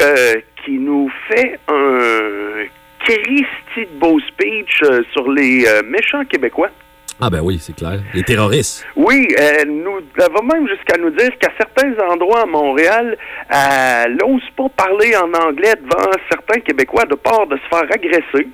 qui nous fait un Christy de beau speech sur les méchants québécois. Ah ben oui, c'est clair. Les terroristes. Oui, elle, nous, va même jusqu'à nous dire qu'à certains endroits à Montréal, elle n'ose pas parler en anglais devant certains Québécois de peur de se faire agresser.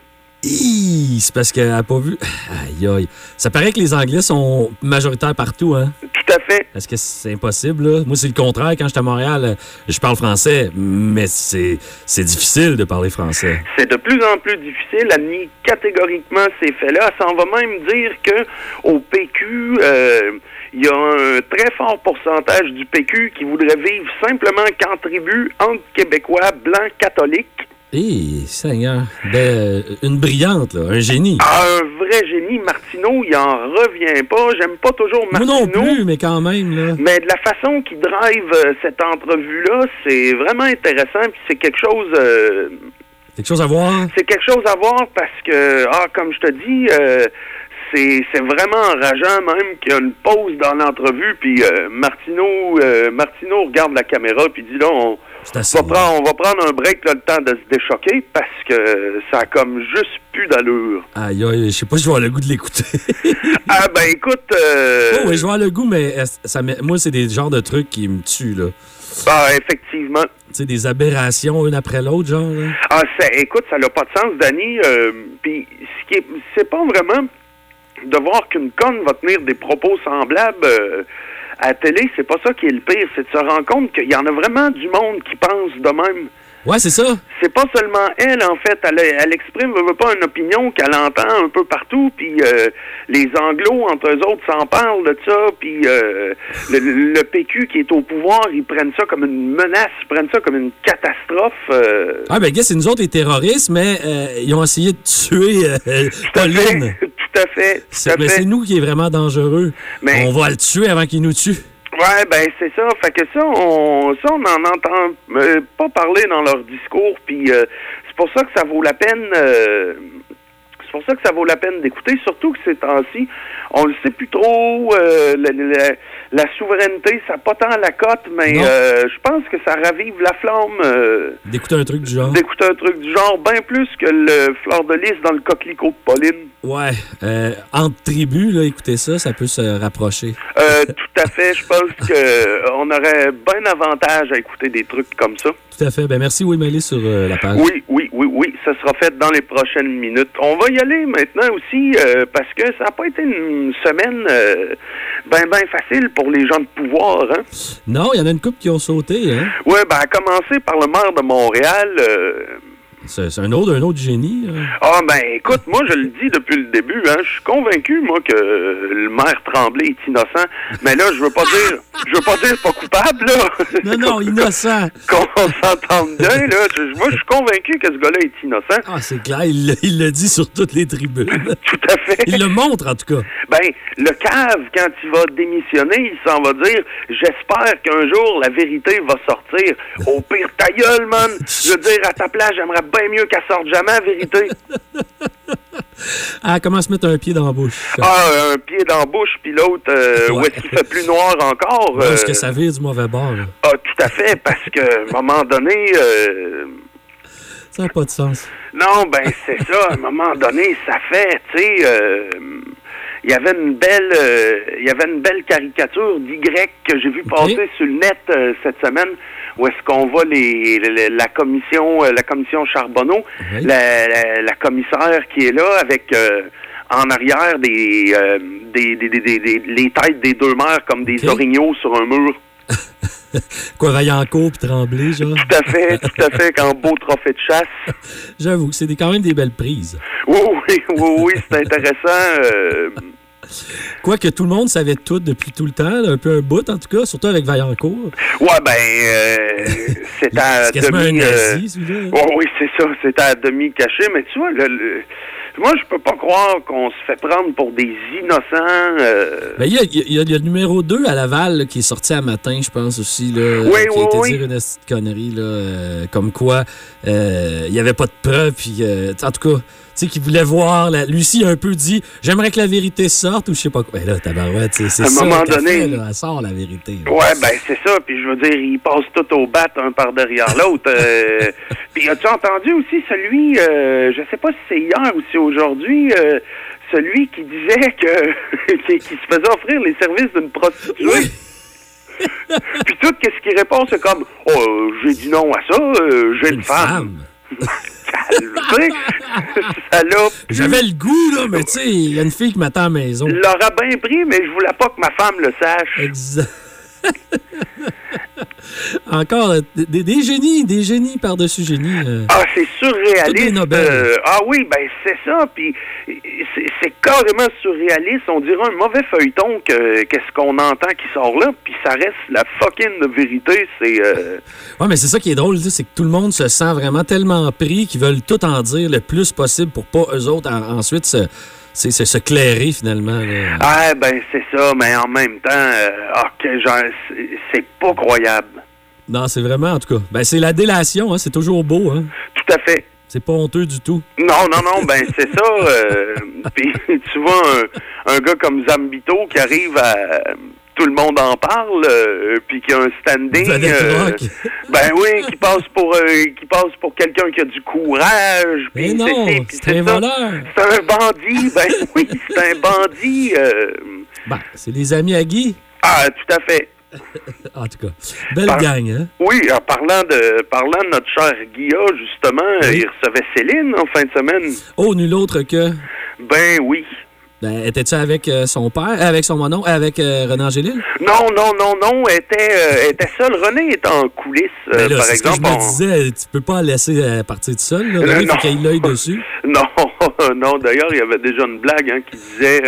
C'est parce qu'elle n'a pas vu. Aïe, aïe. Ça paraît que les Anglais sont majoritaires partout, hein? Tout à fait. Est-ce que c'est impossible, là? Moi, c'est le contraire. Quand j'étais à Montréal, je parle français, mais c'est c'est difficile de parler français. C'est de plus en plus difficile. Elle nie catégoriquement ces faits-là. Elle s'en va même dire que au PQ, euh, il y a un très fort pourcentage du PQ qui voudrait vivre simplement qu'en tribu entre Québécois blancs catholiques. Hé, Seigneur. Ben, une brillante, là. Un génie. Ah, un vrai génie, Martineau, il en revient pas. J'aime pas toujours Moi Martineau. non plus, mais quand même, là. Mais de la façon qu'il drive euh, cette entrevue-là, c'est vraiment intéressant. Puis c'est quelque chose, euh, Quelque chose à voir? c'est quelque chose à voir parce que, ah, comme je te dis, euh, c'est c'est vraiment enrageant même qu'il y a une pause dans l'entrevue. Puis euh, Martineau, Martineau regarde la caméra puis dit là, on, Assez. va prendre, on va prendre un break là, le temps de se déchoquer parce que ça a comme juste plus d'allure. Aïe, aïe, je sais pas si je vais avoir le goût de l'écouter. ah ben écoute, euh, oh, oui, je vais avoir le goût, mais ça, moi, c'est des genres de trucs qui me tuent, là. bah, effectivement. Tu sais, des aberrations une après l'autre, genre, là. Ah, ça, écoute, ça n'a pas de sens, Danny. Euh, Puis, ce qui est, c'est pas vraiment de voir qu'une conne va tenir des propos semblables euh, à la télé. C'est pas ça qui est le pire. C'est de se rendre compte qu'il y en a vraiment du monde qui pense de même. Ouais, c'est ça. C'est pas seulement elle, en fait. Elle, elle exprime veut pas une opinion qu'elle entend un peu partout. Puis euh, les Anglos, entre eux autres, s'en parlent de ça. Puis euh, le, le PQ qui est au pouvoir, ils prennent ça comme une menace, ils prennent ça comme une catastrophe. euh, Ah, ben, gars, c'est nous autres les terroristes, mais euh, ils ont essayé de tuer euh, Pauline. tout à fait, C'est fait. nous qui est vraiment dangereux. Mais- On va le tuer avant qu'il nous tue. Ouais, ben c'est ça. Fait que ça, on, ça, on en entend euh, pas parler dans leur discours. Puis euh, c'est pour ça que ça vaut la peine. euh, c'est pour ça que ça vaut la peine d'écouter, surtout que ces temps-ci, on le sait plus trop. euh, la, la- la souveraineté, ça n'a pas tant la cote, mais euh, je pense que ça ravive la flamme euh, D'écouter un truc du genre. d'écouter un truc du genre, bien plus que le fleur de lys dans le coquelicot de Pauline. Ouais. Entre tribus, là, écoutez ça, ça peut se rapprocher. Euh, tout à fait. Je pense que euh, on aurait bien avantage à écouter des trucs comme ça. Tout à fait. Ben, merci, Will Melly, sur euh, la page. Oui, oui, oui, oui. Ça sera fait dans les prochaines minutes. On va y aller maintenant aussi euh, parce que ça n'a pas été une semaine euh, ben, ben facile pour les gens de pouvoir. Hein? Non, il y en a une couple qui ont sauté, hein. Oui, ben, à commencer par le maire de Montréal. C'est un autre, un autre génie. hein. Ah ben écoute, moi je le dis depuis le début, hein, je suis convaincu moi que le maire Tremblay est innocent, mais là je veux pas dire je veux pas dire pas coupable là. Non, non, innocent. Qu'on s'entende bien là, Je- moi je suis convaincu que ce gars-là est innocent. Ah, c'est clair, il, il le dit sur toutes les tribunes. Tout à fait. Il le montre, en tout cas. Ben, le cave, quand il va démissionner, il s'en va dire J'espère qu'un jour la vérité va sortir. Au pire, ta gueule, man. Je veux dire, à ta place, j'aimerais bien mieux qu'elle sorte jamais, la vérité. Ah, comment se mettre un pied dans la bouche? Ah, un pied dans la bouche, puis l'autre, euh, où est-ce qu'il fait plus noir encore? Est-ce euh, que ça vire du mauvais bord? là? Ah, tout à fait, parce que à un moment donné, euh, Ça n'a pas de sens. non, ben c'est ça, à un moment donné, ça fait, tu sais, euh, il y avait une belle, euh, il y avait une belle caricature d'Y que j'ai vu passer sur le net euh, cette semaine, où est-ce qu'on voit les, les- la commission, euh, la commission Charbonneau, la, la- la commissaire qui est là avec euh, en arrière des, euh, des, des, des- les têtes des deux mères comme des Ok. orignaux sur un mur. Quoi, Vaillancourt puis Tremblay, genre? Tout à fait, tout à fait, qu'en beau trophée de chasse. J'avoue, c'est quand même des belles prises. Oui, oui, oui, oui, c'est intéressant. euh, Quoique tout le monde savait tout depuis tout le temps, un peu un bout en tout cas, surtout avec Vaillancourt. ouais, ben, euh, c'est à demi... euh, ouais, oui, c'est ça, c'est à demi caché, mais tu vois, le, le- moi, je peux pas croire qu'on se fait prendre pour des innocents. euh, Ben, il y a, il y a- il y a le numéro 2 à Laval là, qui est sorti à matin, je pense aussi, là, Oui, qui oui, a été oui. dire une petite connerie, là, euh, comme quoi euh, il n'y avait pas de preuves, puis euh, en tout cas, sais, qu'il voulait voir. La... Lucie a un peu dit J'aimerais que la vérité sorte, ou je sais pas quoi. Ben là, tabarouette, c'est c'est À un ça. moment donné- fait, là, elle sort la vérité. là. Ouais, ben c'est ça. Puis je veux dire, ils passent tout au bat un par derrière l'autre. euh. Puis as-tu entendu aussi celui, euh, je sais pas si c'est hier ou si aujourd'hui, euh, celui qui disait que qui, qui se faisait offrir les services d'une prostituée? Puis tout, qu'est-ce qu'il répond, c'est comme, oh, j'ai dit non à ça, j'ai une, Une femme. femme. Calme, tu sais. ça l'a J'avais le goût, là, mais tu sais, il y a une fille qui m'attend à la maison. l'aurait bien pris, mais je voulais pas que ma femme le sache. Exact. Encore des, des génies, des génies par-dessus génies. euh. Ah, c'est surréaliste. Nobel. euh, ah oui, ben c'est ça. Puis c'est carrément surréaliste. On dirait un mauvais feuilleton que qu'est-ce qu'on entend qui sort là. Puis ça reste la fucking vérité. C'est euh, Ouais, mais c'est ça qui est drôle, c'est que tout le monde se sent vraiment tellement pris qu'ils veulent tout en dire le plus possible pour pas eux autres en- ensuite se, c'est- se, clairer finalement. là. ah ben c'est ça. Mais en même temps, euh, ah, c'est pas croyable. Non, c'est vraiment, en tout cas. Ben, c'est la délation, hein, c'est toujours beau. Hein. Tout à fait. C'est pas honteux du tout. Non, non, non, ben c'est ça. euh, puis tu vois un, un gars comme Zambito qui arrive à tout le monde en parle, euh, puis qui a un standing. Euh, rock. ben oui, qui passe pour qui passe pour quelqu'un qui a du courage. Mais non, c'est- un ça. voleur. C'est un bandit. Ben oui, c'est un bandit. Ben, c'est les amis à Guy. ah, tout à fait. En tout cas, belle Par- gang, hein? Oui, en parlant de parlant de notre cher Guilla, justement, il recevait Céline en fin de semaine. Oh, nul autre que? Ben oui. Ben, étais-tu avec euh, son père, avec son monon, avec euh, René Angélil? Non, non, non, non, elle était, euh, était seule. René est en coulisses, Ben là, par que exemple. je me disais, tu peux pas la laisser partir tout seul. Là. René, faut non. qu'il ait l'œil dessus. Non, non, d'ailleurs, il y avait déjà une blague hein, qui disait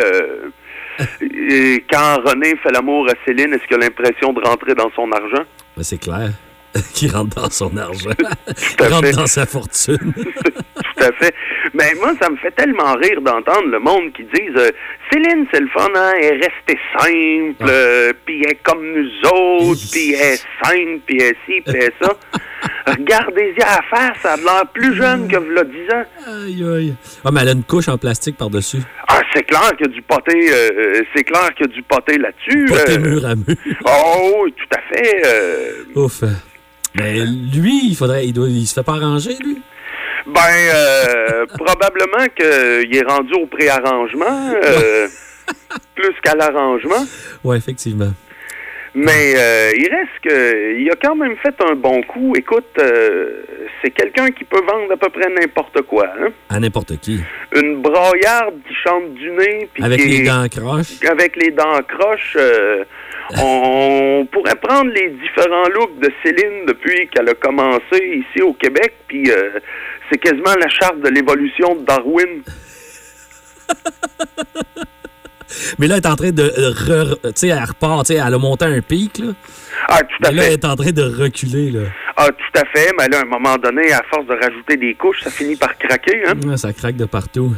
et quand René fait l'amour à Céline, est-ce qu'il a l'impression de rentrer dans son argent? Ben, c'est clair. Qu'il rentre dans son argent. rentre fait. dans sa fortune. Tout à fait. Mais moi, ça me fait tellement rire d'entendre le monde qui dise euh, Céline, c'est le fun, hein, elle est restée simple, euh, puis elle est comme nous autres, puis elle est simple, puis elle est ci, puis elle est ça. Regardez-y à la face, elle a l'air plus jeune que v'là 10 ans. Aïe, aïe. Ah, mais elle a une couche en plastique par-dessus. Ah, c'est clair qu'il y a du poté, euh, c'est clair qu'il y a du poté là-dessus. Pas euh. mur à mur. Oh, oui, tout à fait. euh, Ouf. Mais lui, il faudrait. Il, doit, il se fait pas arranger, lui? ben, euh, probablement qu'il est rendu au préarrangement, euh, plus qu'à l'arrangement. Ouais, effectivement. Mais euh, il reste que il a quand même fait un bon coup. Écoute, euh, c'est quelqu'un qui peut vendre à peu près n'importe quoi. Hein? À n'importe qui. Une braillarde qui chante du nez, puis Avec les est- dents croches. avec les dents croches. euh, on pourrait prendre les différents looks de Céline depuis qu'elle a commencé ici au Québec, puis euh, c'est quasiment la charte de l'évolution de Darwin. Mais là, elle est en train de. re- Tu sais, elle repart. Tu sais, elle a monté un pic, là. Ah, tout à Mais là, elle fait. est en train de reculer, là. Ah, tout à fait. Mais là, à un moment donné, à force de rajouter des couches, ça finit par craquer. Hein? Ouais, ça craque de partout.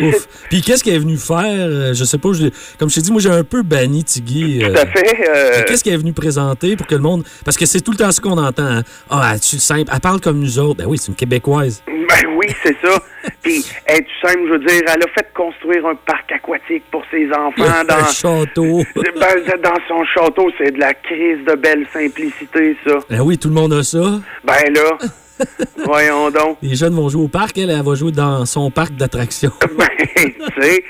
Puis Ouf. Puis qu'est-ce qu'elle est venue faire? Euh, Je sais pas. je comme je t'ai dit, moi, j'ai un peu banni Tiggy. Tout à fait. euh, Qu'est-ce qu'elle est venue présenter pour que le monde. Parce que c'est tout le temps ce qu'on entend. hein. Ah, tu le simple? Elle parle comme nous autres. Ben oui, c'est une Québécoise. Ben oui, c'est ça. Puis, hey, tu simple, je veux dire, elle a fait construire un parc aquatique pour ses enfants Un dans, château. ben, dans son château. C'est de la crise de belle simplicité, ça. Ben oui, tout le monde a ça. Ben là, voyons donc. Les jeunes vont jouer au parc, elle, elle va jouer dans son parc d'attractions. Ben, tu sais,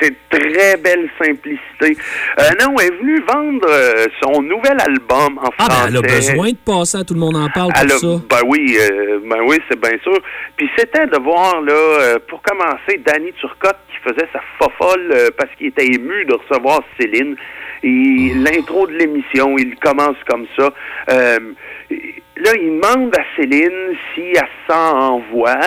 c'est- très belle simplicité. Euh, non, elle est venue vendre euh, son nouvel album en Ah, français. ben elle a besoin de passer à tout le monde en parle Elle pour a- ça. Ben oui, euh, ben oui, c'est bien sûr. Puis c'était de voir, là, euh, pour commencer, Danny Turcotte qui faisait sa fofolle parce qu'il était ému de recevoir Céline. Et l'intro de l'émission, il commence comme ça. Là, il demande à Céline si elle s'en envoie.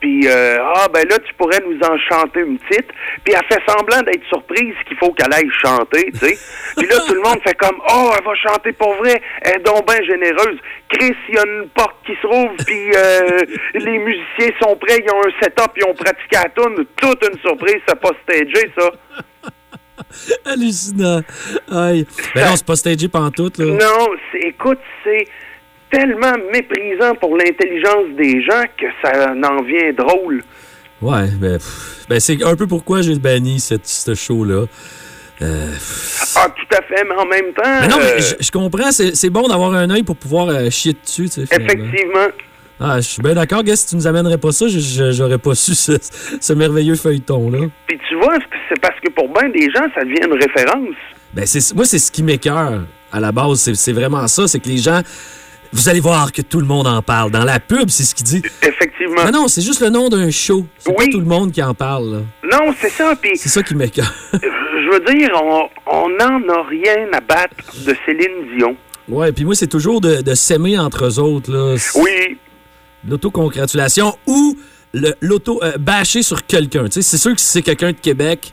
Puis, euh, ah, ben là, tu pourrais nous en chanter une petite. Puis, elle fait semblant d'être surprise qu'il faut qu'elle aille chanter, tu sais. Puis là, tout le monde fait comme, oh, elle va chanter pour vrai. Elle est donc bien généreuse. Chris, il y a une porte qui se rouvre, puis euh, les musiciens sont prêts, ils ont un setup, ils ont pratiqué la tune. Toute une surprise, c'est pas stagé, ça. Hallucinant. Aïe. Ben non, c'est pas stagé pantoute, là. Non, c'est- écoute, c'est tellement méprisant pour l'intelligence des gens que ça en vient drôle. Ouais, ben, ben c'est un peu pourquoi j'ai banni cette, ce show-là. Euh, Ah, tout à fait, mais en même temps... mais non, euh, mais je, je comprends, c'est c'est bon d'avoir un œil pour pouvoir euh, chier dessus, tu sais. effectivement. Ah, je suis bien d'accord, gars, si tu nous amènerais pas ça, j'aurais pas su ce, ce merveilleux feuilleton-là. Puis tu vois, c'est parce que pour bien des gens, ça devient une référence. Ben, c'est, moi, c'est ce qui m'écœure à la base. C'est, c'est vraiment ça. C'est que les gens. Vous allez voir que tout le monde en parle. Dans la pub, c'est ce qu'il dit. Effectivement. Mais non, c'est juste le nom d'un show. C'est pas tout le monde qui en parle. là. Non, c'est ça. Puis, C'est ça qui m'écœure. je veux dire, on n'en a rien à battre de Céline Dion. ouais, puis moi, c'est toujours de, de s'aimer entre eux autres. Là. Oui, L'autocongratulation ou le- l'auto-bâcher sur quelqu'un. Tu sais, C'est sûr que si c'est quelqu'un de Québec,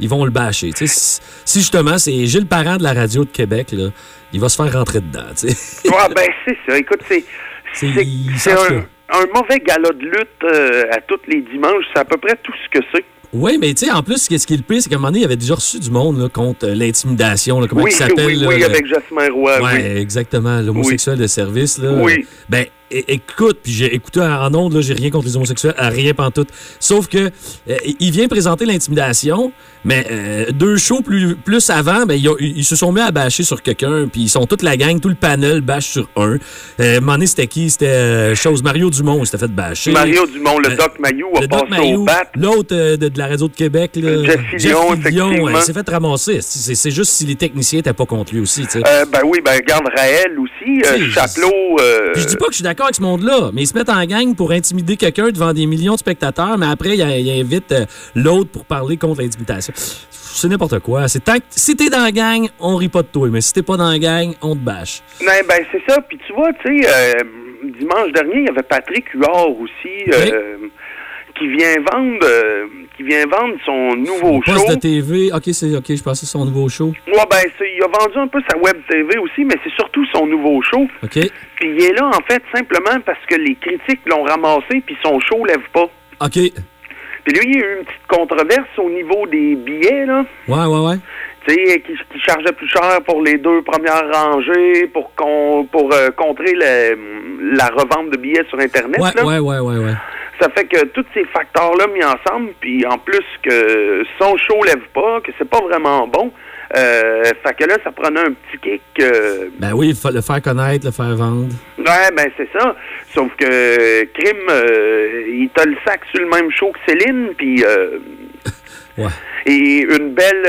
ils vont le bâcher. Si, justement c'est Gilles Parent de la radio de Québec, là, il va se faire rentrer dedans. Ouais, ben c'est ça. Écoute, c'est C'est- un, un mauvais gala de lutte euh, à tous les dimanches. C'est à peu près tout ce que c'est. Oui, mais tu sais, en plus, ce qui est le pire, c'est qu'à un moment donné, il avait déjà reçu du monde là, contre euh, l'intimidation. Comment Oui, il s'appelle? oui, là, oui, avec Jasmin Roy. Ouais, oui. exactement, l'homosexuel de service. Là. Oui. Ben, écoute, puis j'ai écouté en ondes, là, j'ai rien contre les homosexuels, rien pantoute. Sauf que euh, il vient présenter l'intimidation, mais euh, deux shows plus, plus avant, ben, ils, ont- ils se sont mis à bâcher sur quelqu'un, puis ils sont toute la gang, tout le panel bâche sur un. Euh, donné, c'était qui? C'était euh, chose Mario Dumont, il s'était fait bâcher. Mario Dumont, le Euh, Doc Mayou, a Le passé Mayou, au bat. l'autre de, de la radio de Québec, là, il s'est fait ramasser. C'est juste si les techniciens n'étaient pas contre lui aussi. ben oui, ben regarde Raël aussi, Chapelot. je dis pas que je suis d'accord avec ce monde-là, mais ils se mettent en gang pour intimider quelqu'un devant des millions de spectateurs, mais après, ils ils invitent euh, l'autre pour parler contre l'intimidation. C'est n'importe quoi. C'est tant que- si t'es dans la gang, on rit pas de toi, mais si t'es pas dans la gang, on te bâche. Ben, ben c'est ça. Puis tu vois, tu sais, euh, dimanche dernier, il y avait Patrick Huard aussi euh, qui vient vendre euh, qui vient vendre son nouveau Au show. poste de TV, ok, c'est ok, je pensais son nouveau show. Ouais, ben il a vendu un peu sa web TV aussi, mais c'est surtout son nouveau show. Ok. Puis il est là en fait simplement parce que les critiques l'ont ramassé puis son show lève pas. Ok. Puis lui, il y a eu une petite controverse au niveau des billets là. Ouais, ouais, ouais. tu sais, qui, qui chargeait plus cher pour les deux premières rangées pour qu'on pour euh, contrer le- la revente de billets sur internet. Ouais, là. ouais, ouais, ouais, ouais. Ça fait que tous ces facteurs-là mis ensemble, puis en plus que son show lève pas, que c'est pas vraiment bon, euh, fait que là, ça prenait un petit kick. euh, Ben oui, il faut le faire connaître, le faire vendre. ouais, ben c'est ça. Sauf que Crime, euh, il te le sac sur le même show que Céline, puis euh, Ouais. et une belle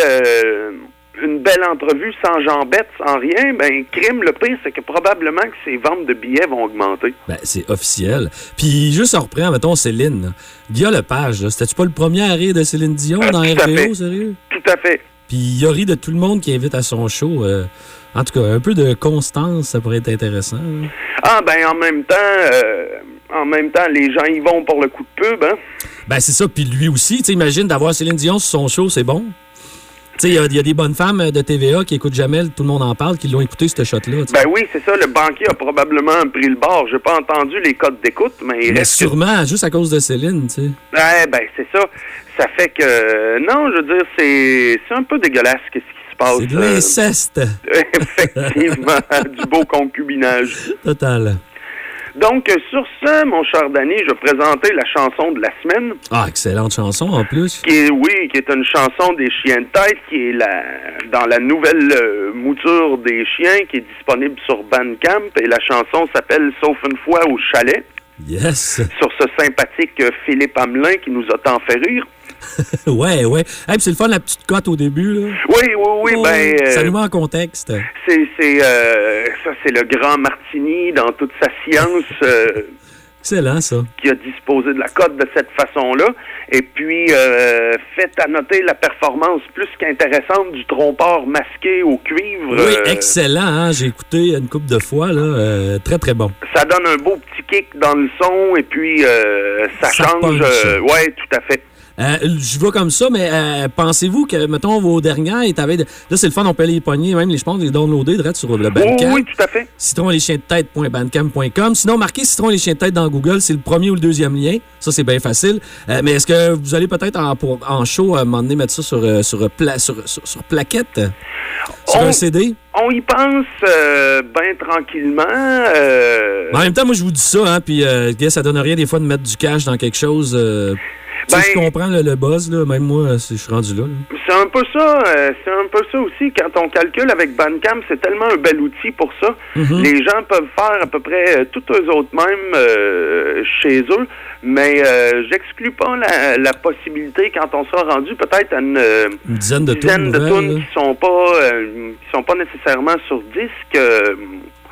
une belle entrevue sans jambette, sans rien, ben Crime, le pire, c'est que probablement que ses ventes de billets vont augmenter. Ben, c'est officiel. Puis juste on reprend, mettons, Céline. Guillaume Lepage, là, c'était-tu pas le premier à rire de Céline Dion Euh, dans fait. sérieux? Tout à fait. Puis il a ri de tout le monde qui invite à son show. euh, en tout cas, un peu de constance, ça pourrait être intéressant. hein. Ah ben en même temps, euh, en même temps, les gens y vont pour le coup de pub, hein. Ben c'est ça, puis lui aussi. Tu sais, imagine d'avoir Céline Dion sur son show, c'est bon? Il y y, a des bonnes femmes de TVA qui écoutent jamais, tout le monde en parle, qui l'ont écouté, ce shot-là. Ben oui, c'est ça, le banquier a probablement pris le bord. J'ai pas entendu les codes d'écoute, mais il Mais reste que- sûrement, juste à cause de Céline, tu sais. Ouais, ben c'est ça. Ça fait que non, je veux dire, c'est c'est un peu dégueulasse qu'est-ce qui se passe. C'est de euh, l'inceste effectivement, du beau concubinage. total. Donc, euh, sur ce, mon cher Danny, je vais présenter la chanson de la semaine, Ah, excellente chanson en plus. qui est, oui, qui est une chanson des chiens de tête, qui est la, dans la nouvelle euh, mouture des chiens, qui est disponible sur Bandcamp, et la chanson s'appelle Sauf une fois au chalet, Yes. sur ce sympathique euh, Philippe Hamelin qui nous a tant fait rire. ouais, ouais. Hey, c'est le fun, la petite cote au début. Là. Oui, oui, oui, Oh, ben... euh, Ça nous met en contexte. C'est, euh, ça, c'est le grand Martini dans toute sa science euh, Excellent, ça. qui a disposé de la cote de cette façon-là. Et puis, euh, fait à noter la performance plus qu'intéressante du trompeur masqué au cuivre. Oui, excellent. Hein? J'ai écouté une couple de fois. Là. Très, très bon. ça donne un beau petit kick dans le son et puis ça, Ça change. ouais, tout à fait. Euh, je vois comme ça, mais euh, pensez-vous que, mettons, vos dernières, et de- là, c'est le fun, on peut les pogner, même, les, je pense, les downloader direct sur le Bandcamp. oui, tout à fait. Citron les chiens de tête.bandcamp.com. Sinon, marquez Citron les chiens de tête dans Google, c'est le premier ou le deuxième lien. Ça, c'est bien facile. Euh, mais est-ce que vous allez peut-être en, pour- en show à un moment donné mettre ça sur, euh, sur, pla- sur, sur, sur plaquette? Sur On- un CD? On y pense euh, bien tranquillement. euh, en même temps, moi, je vous dis ça, hein, puis euh, ça donne rien des fois de mettre du cash dans quelque chose. Ben- je comprends le, le buzz, là, même moi, euh, je suis rendu là. là. C'est un peu ça, euh, c'est un peu ça aussi. Quand on calcule avec Bandcamp, c'est tellement un bel outil pour ça. Mhm. Les gens peuvent faire à peu près euh, tout eux autres mêmes euh, chez eux, mais euh, j'exclus pas la, la possibilité quand on sera rendu peut-être à une Une dizaine de dizaine de tunes qui sont pas qui sont pas nécessairement sur disque.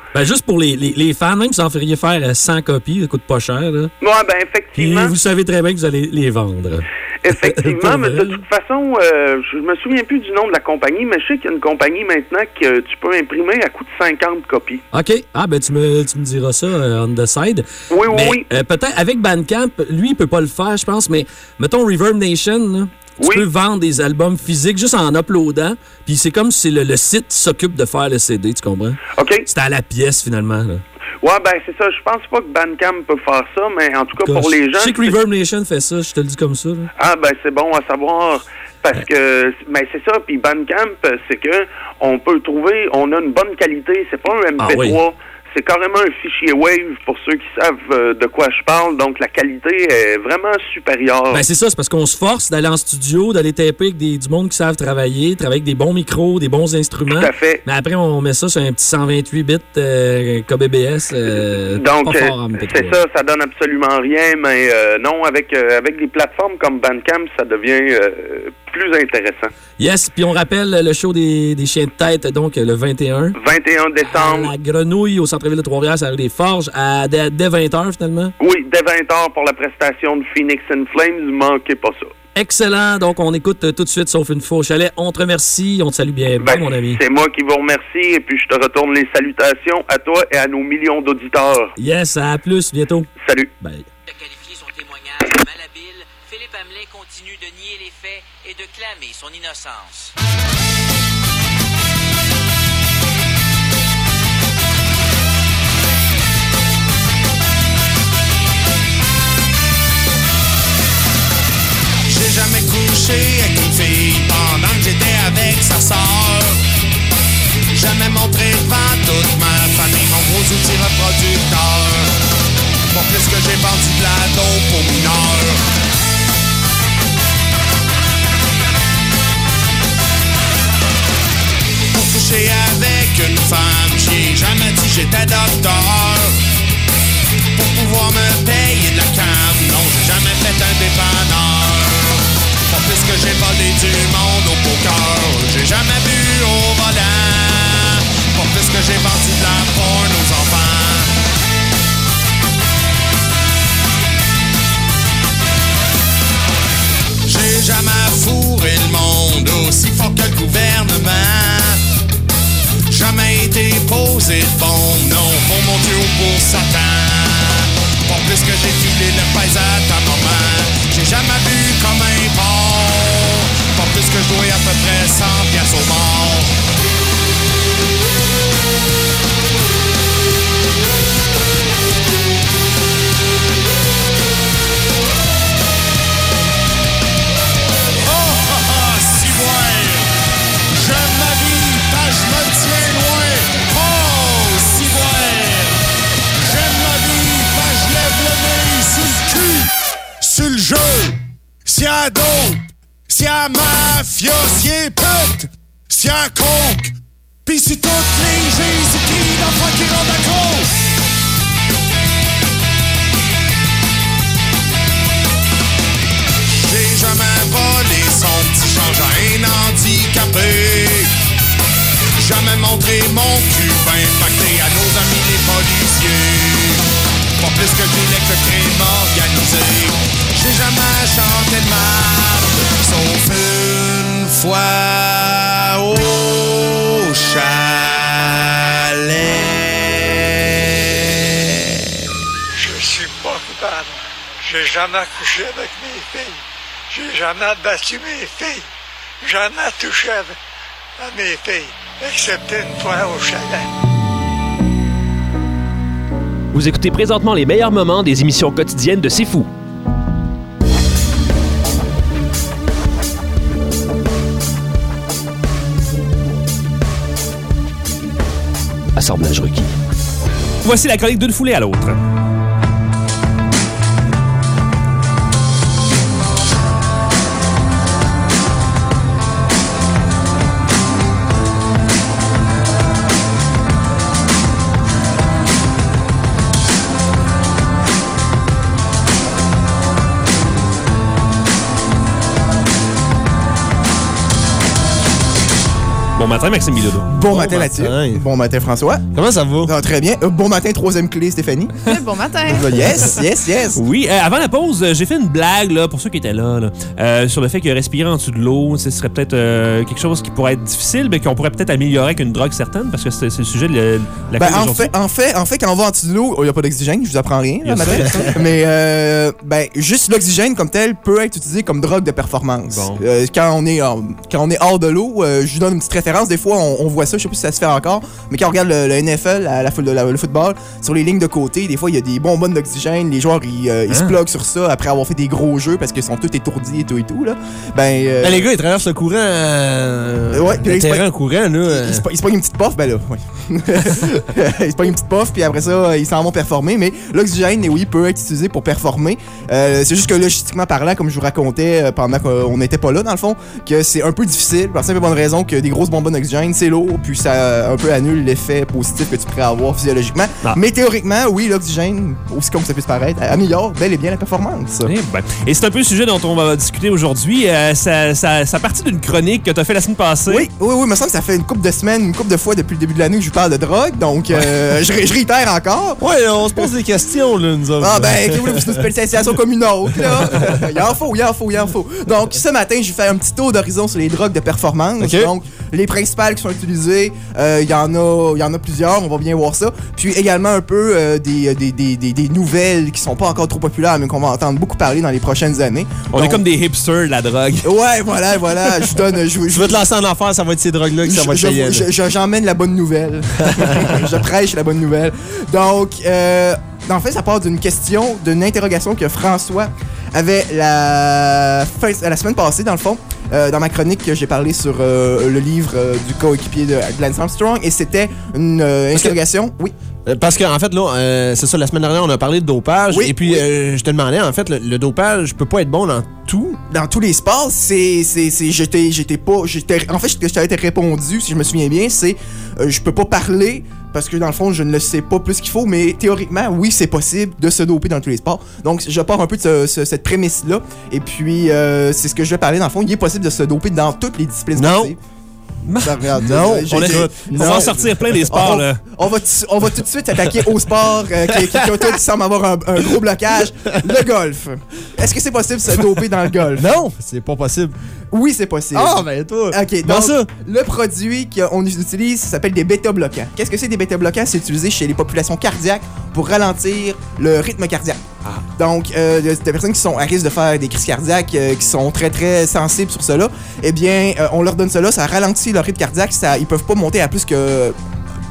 Euh, Ben, juste pour les, les, les fans, même si vous en feriez faire euh, 100 copies, ça coûte pas cher. Là. ouais, ben effectivement. vous savez très bien que vous allez les vendre. Effectivement, mais de toute façon, euh, je me souviens plus du nom de la compagnie, mais je sais qu'il y a une compagnie maintenant que tu peux imprimer à coût de 50 copies. OK. Ah, ben, tu me, tu me diras ça euh, on the side. Oui, oui, Mais oui. euh, peut-être avec Bandcamp, lui, il peut pas le faire, je pense, mais mettons Reverb Nation, là, tu Oui. peux vendre des albums physiques juste en uploadant, puis c'est comme si le, le site s'occupe de faire le CD, tu comprends? OK. C'est à la pièce, finalement. Là. Ouais, ben c'est ça. Je pense pas que Bandcamp peut faire ça, mais en tout cas, pour les gens... Je sais que Reverb Nation fait ça, je te le dis comme ça. là. Ah, ben c'est bon à savoir. Parce que, ben c'est ça. Puis Bandcamp, c'est que on peut trouver, on a une bonne qualité. C'est pas un MP3. Ah oui. C'est carrément un fichier Wave pour ceux qui savent euh, de quoi je parle. Donc la qualité est vraiment supérieure. Ben, c'est ça, c'est parce qu'on se force d'aller en studio, d'aller taper avec des, du monde qui savent travailler, travailler avec des bons micros, des bons instruments. Tout à fait. Mais après, on met ça sur un petit 128 bits euh, KBBS. euh, Donc, euh, fort en MP3. c'est ça, ça donne absolument rien, mais euh, non, avec, avec des plateformes comme Bandcamp, ça devient plus intéressant. Yes, puis on rappelle le show des, des chiens de tête, donc le 21. 21 À décembre, la Grenouille, au centre-ville de Trois-Rivières, ça des Forges, à, dès, dès 20h finalement. oui, dès 20h pour la prestation de Phoenix and Flames, manquez pas ça. Excellent, donc on écoute euh, tout de suite, sauf une fois au chalet. On te remercie, on te salue bien, Ben, mon ami. C'est moi qui vous remercie et puis je te retourne les salutations à toi et à nos millions d'auditeurs. Yes, à plus, bientôt. Salut. Bye. De qualifier son témoignage de malhabile, Philippe Hamelin continue de nier les faits et de clamer son innocence. J'ai jamais couché avec une fille pendant que j'étais avec sa sœur. Jamais montré devant toute ma famille mon gros outil reproducteur. Pas plus que j'ai vendu de la dope pour mineurs. Coucher avec une femme, j'ai jamais dit j'étais docteur. Pour pouvoir me payer de la cam, non, j'ai jamais fait un dépanneur. Que j'ai volé du monde au poker, j'ai jamais bu au volant. Pas plus que j'ai vendu de la porn aux enfants. J'ai jamais fourré le monde aussi fort que le gouvernement. Été posé de bombe, non, pour mon Dieu ou pour Satan. Pas plus que j'ai filé le pèse à ta maman. J'ai jamais vu comme un porc. Pas plus que je dois à peu près 100 piastres au mort. Si à mafia, si est pute, si à coke, pis si toutes les Jésus-Christ d'enfants qui rendent accro. J'ai jamais volé son petit change à un handicapé. Jamais montré mon cul impacté à nos amis les policiers. Pas plus que crème organisé. J'ai jamais chanté de marde, sauf une fois au chalet. Je suis pas coupable. J'ai jamais couché avec mes filles. J'ai jamais battu mes filles. Jamais touché à mes filles, excepté une fois au chalet. Vous écoutez présentement les meilleurs moments des émissions quotidiennes de C'est Fou. Assemblage requis. Voici la chronique d'une foulée à l'autre. Matin, Maxime Bilodeau. Bon, matin, Mathieu. Bon matin, François. Comment ça va? Très bien. Euh, bon matin, troisième clé, Stéphanie. bon matin. Yes, yes, yes. Oui, euh, avant la pause, euh, j'ai fait une blague, là, pour ceux qui étaient là, là, euh, sur le fait que respirer en dessous de l'eau, ce serait peut-être euh, quelque chose qui pourrait être difficile, mais qu'on pourrait peut-être améliorer avec une drogue certaine, parce que c'est le sujet de la, Ben, en, fait, en, fait, en fait, quand on va en dessous de l'eau, il n'y a pas d'oxygène, je vous apprends rien. là, matin. Mais euh, ben, juste l'oxygène comme tel peut être utilisé comme drogue de performance. Bon. Euh, quand, on est, quand on est hors de l'eau, euh, je vous donne une petite référence. Des fois, on, on voit ça, je sais pas si ça se fait encore, mais quand on regarde le, le NFL, la, la le football, sur les lignes de côté, des fois, il y a des bonbonnes d'oxygène. Les joueurs, ils, euh, ils se Hein? pluguent sur ça après avoir fait des gros jeux parce qu'ils sont tous étourdis et tout et tout. Là. Ben, euh, Ben, les gars, ils traversent le courant. euh, Ouais, puis le ils terrain pognent- courant, là. euh. il se, il se pogne une petite puff, ben là, oui. il se pogne une petite puff, puis après ça, ils s'en vont performer. Mais l'oxygène, oui, peut être utilisé pour performer. Euh, c'est juste que logistiquement parlant, comme je vous racontais euh, pendant qu'on n'était pas là, dans le fond, que c'est un peu difficile, pour la simple et bonne raison que des grosses bonbonnes d'oxygène, c'est lourd, puis ça euh, un peu annule l'effet positif que tu pourrais avoir physiologiquement. Ah. Mais théoriquement, oui, l'oxygène, aussi comme ça puisse paraître, améliore bel et bien la performance. Eh ben. Et c'est un peu le sujet dont on va discuter aujourd'hui. Euh, ça, ça, ça partit d'une chronique que tu as fait la semaine passée. Oui, oui, oui, il me semble que ça fait une couple de semaines, une couple de fois depuis le début de l'année que je vous parle de drogue, donc euh, je, je réitère encore. Ouais, on se pose des questions, là, nous autres. Ah ben, que voulez-vous, c'est une spécialisation comme une autre, là. Il en faut, il en faut, il en faut. Donc, ce matin, j'ai fait un petit tour d'horizon sur les drogues de performance. Ok. Donc, les principales qui sont utilisées, euh, il y en a, y en a plusieurs, on va bien voir ça. Puis également un peu euh, des, des, des, des, des nouvelles qui sont pas encore trop populaires, mais qu'on va entendre beaucoup parler dans les prochaines années. On est comme des hipsters la drogue. Ouais, voilà, voilà. Je donne, je, vous- Je veux te lancer en affaire, ça va être ces drogues-là que ça va je- te je- je- J'emmène la bonne nouvelle. je prêche la bonne nouvelle. Donc, euh, en fait, ça part d'une question, d'une interrogation que François avait la, fin, la semaine passée, dans le fond. Euh, dans ma chronique, j'ai parlé sur euh, le livre euh, du coéquipier de Lance Armstrong et c'était une Parce que- interrogation. Oui. Parce qu'en fait, là, euh, c'est ça, la semaine dernière, on a parlé de dopage. Oui, et puis, oui. euh, je te demandais, en fait, le, le dopage peut pas être bon dans tout? dans tous les sports, c'est c'est c'est j'étais j'étais pas j'étais en fait ce que je t'avais répondu si je me souviens bien, c'est euh, je peux pas parler parce que dans le fond, je ne le sais pas plus qu'il faut, mais théoriquement, oui, c'est possible de se doper dans tous les sports. Donc, je pars un peu de ce- ce- cette prémisse-là. Et puis, euh, c'est ce que je vais parler. Dans le fond, il est possible de se doper dans toutes les disciplines Non. sportives. Regarde, Non, On, est- j'ai- on va en sortir plein des sports, on, là. on va, on va tout de suite s'attaquer au sport euh, qui, qui, qui, qui semble avoir un, un gros blocage, le golf. Est-ce que c'est possible de se doper dans le golf? Non, c'est pas possible. Oui, c'est possible. Ah, ben toi. Ok, donc ça? le produit qu'on utilise, s'appelle des bêta-bloquants. Qu'est-ce que c'est des bêta-bloquants? C'est utilisé chez les populations cardiaques pour ralentir le rythme cardiaque. Donc, euh, des des personnes qui sont à risque de faire des crises cardiaques, euh, qui sont très très sensibles sur cela, eh bien, euh, on leur donne cela, ça ralentit leur rythme cardiaque, ça, ils peuvent pas monter à plus que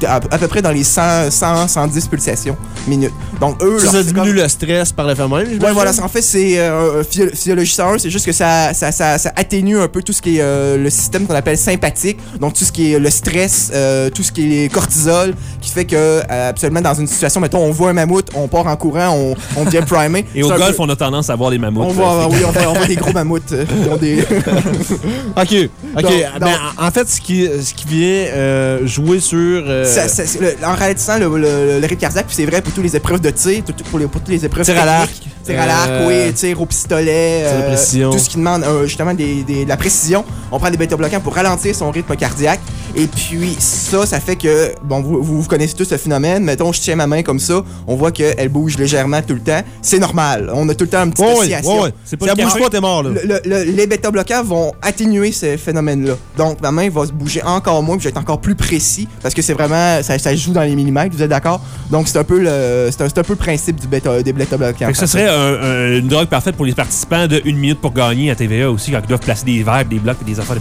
à, à peu près dans les 100, 100 110 pulsations minutes. Donc, eux, Ça, ça diminue comme- le stress par le fait même. Ouais, voilà, en fait, c'est euh, physio- physiologie 101, c'est juste que ça, ça, ça, ça atténue un peu tout ce qui est euh, le système qu'on appelle sympathique, donc tout ce qui est le stress, euh, tout ce qui est cortisol, qui fait que, euh, absolument, dans une situation, mettons, on voit un mammouth, on part en courant, on, on devient primé. Et au golf, peu- on a tendance à voir les mammouths. on euh, voit, oui, on voit, on voit des gros mammouths. euh, qui ont des... Ok, ok. Donc, Ben, donc- en en fait, ce qui, ce qui vient euh, jouer sur. Euh, Ça- ça- c'est le- en ralentissant le, le- le rythme cardiaque, puis c'est vrai pour toutes les épreuves de tir, tout- pour, les, pour toutes les épreuves Tir à l'arc. Tir à l'arc, Euh, oui, tir au pistolet, tir euh, précision. tout ce qui demande justement des, des- de la précision. On prend des bêta-bloquants pour ralentir son rythme cardiaque. Et puis ça, ça fait que, bon, vous, vous, vous connaissez tous ce phénomène. Mettons, je tiens ma main comme ça, on voit qu'elle bouge légèrement tout le temps. C'est normal. On a tout le temps une petite Ouais, ouais, oscillation. C'est pas Ça bouge pas, t'es mort, là. Le- le- le- les bêta-bloquants vont atténuer ce phénomène-là. Donc, ma main va se bouger encore moins, puis je vais être encore plus précis, parce que c'est vraiment, ça, ça joue dans les millimètres, vous êtes d'accord? Donc, c'est un peu le, c'est un, c'est un peu le principe du bêta, des bêta-bloquants. Fait que ce serait un- un- une drogue parfaite pour les participants de une minute pour gagner à TVA aussi, quand ils doivent placer des verres, des blocs et des affaires de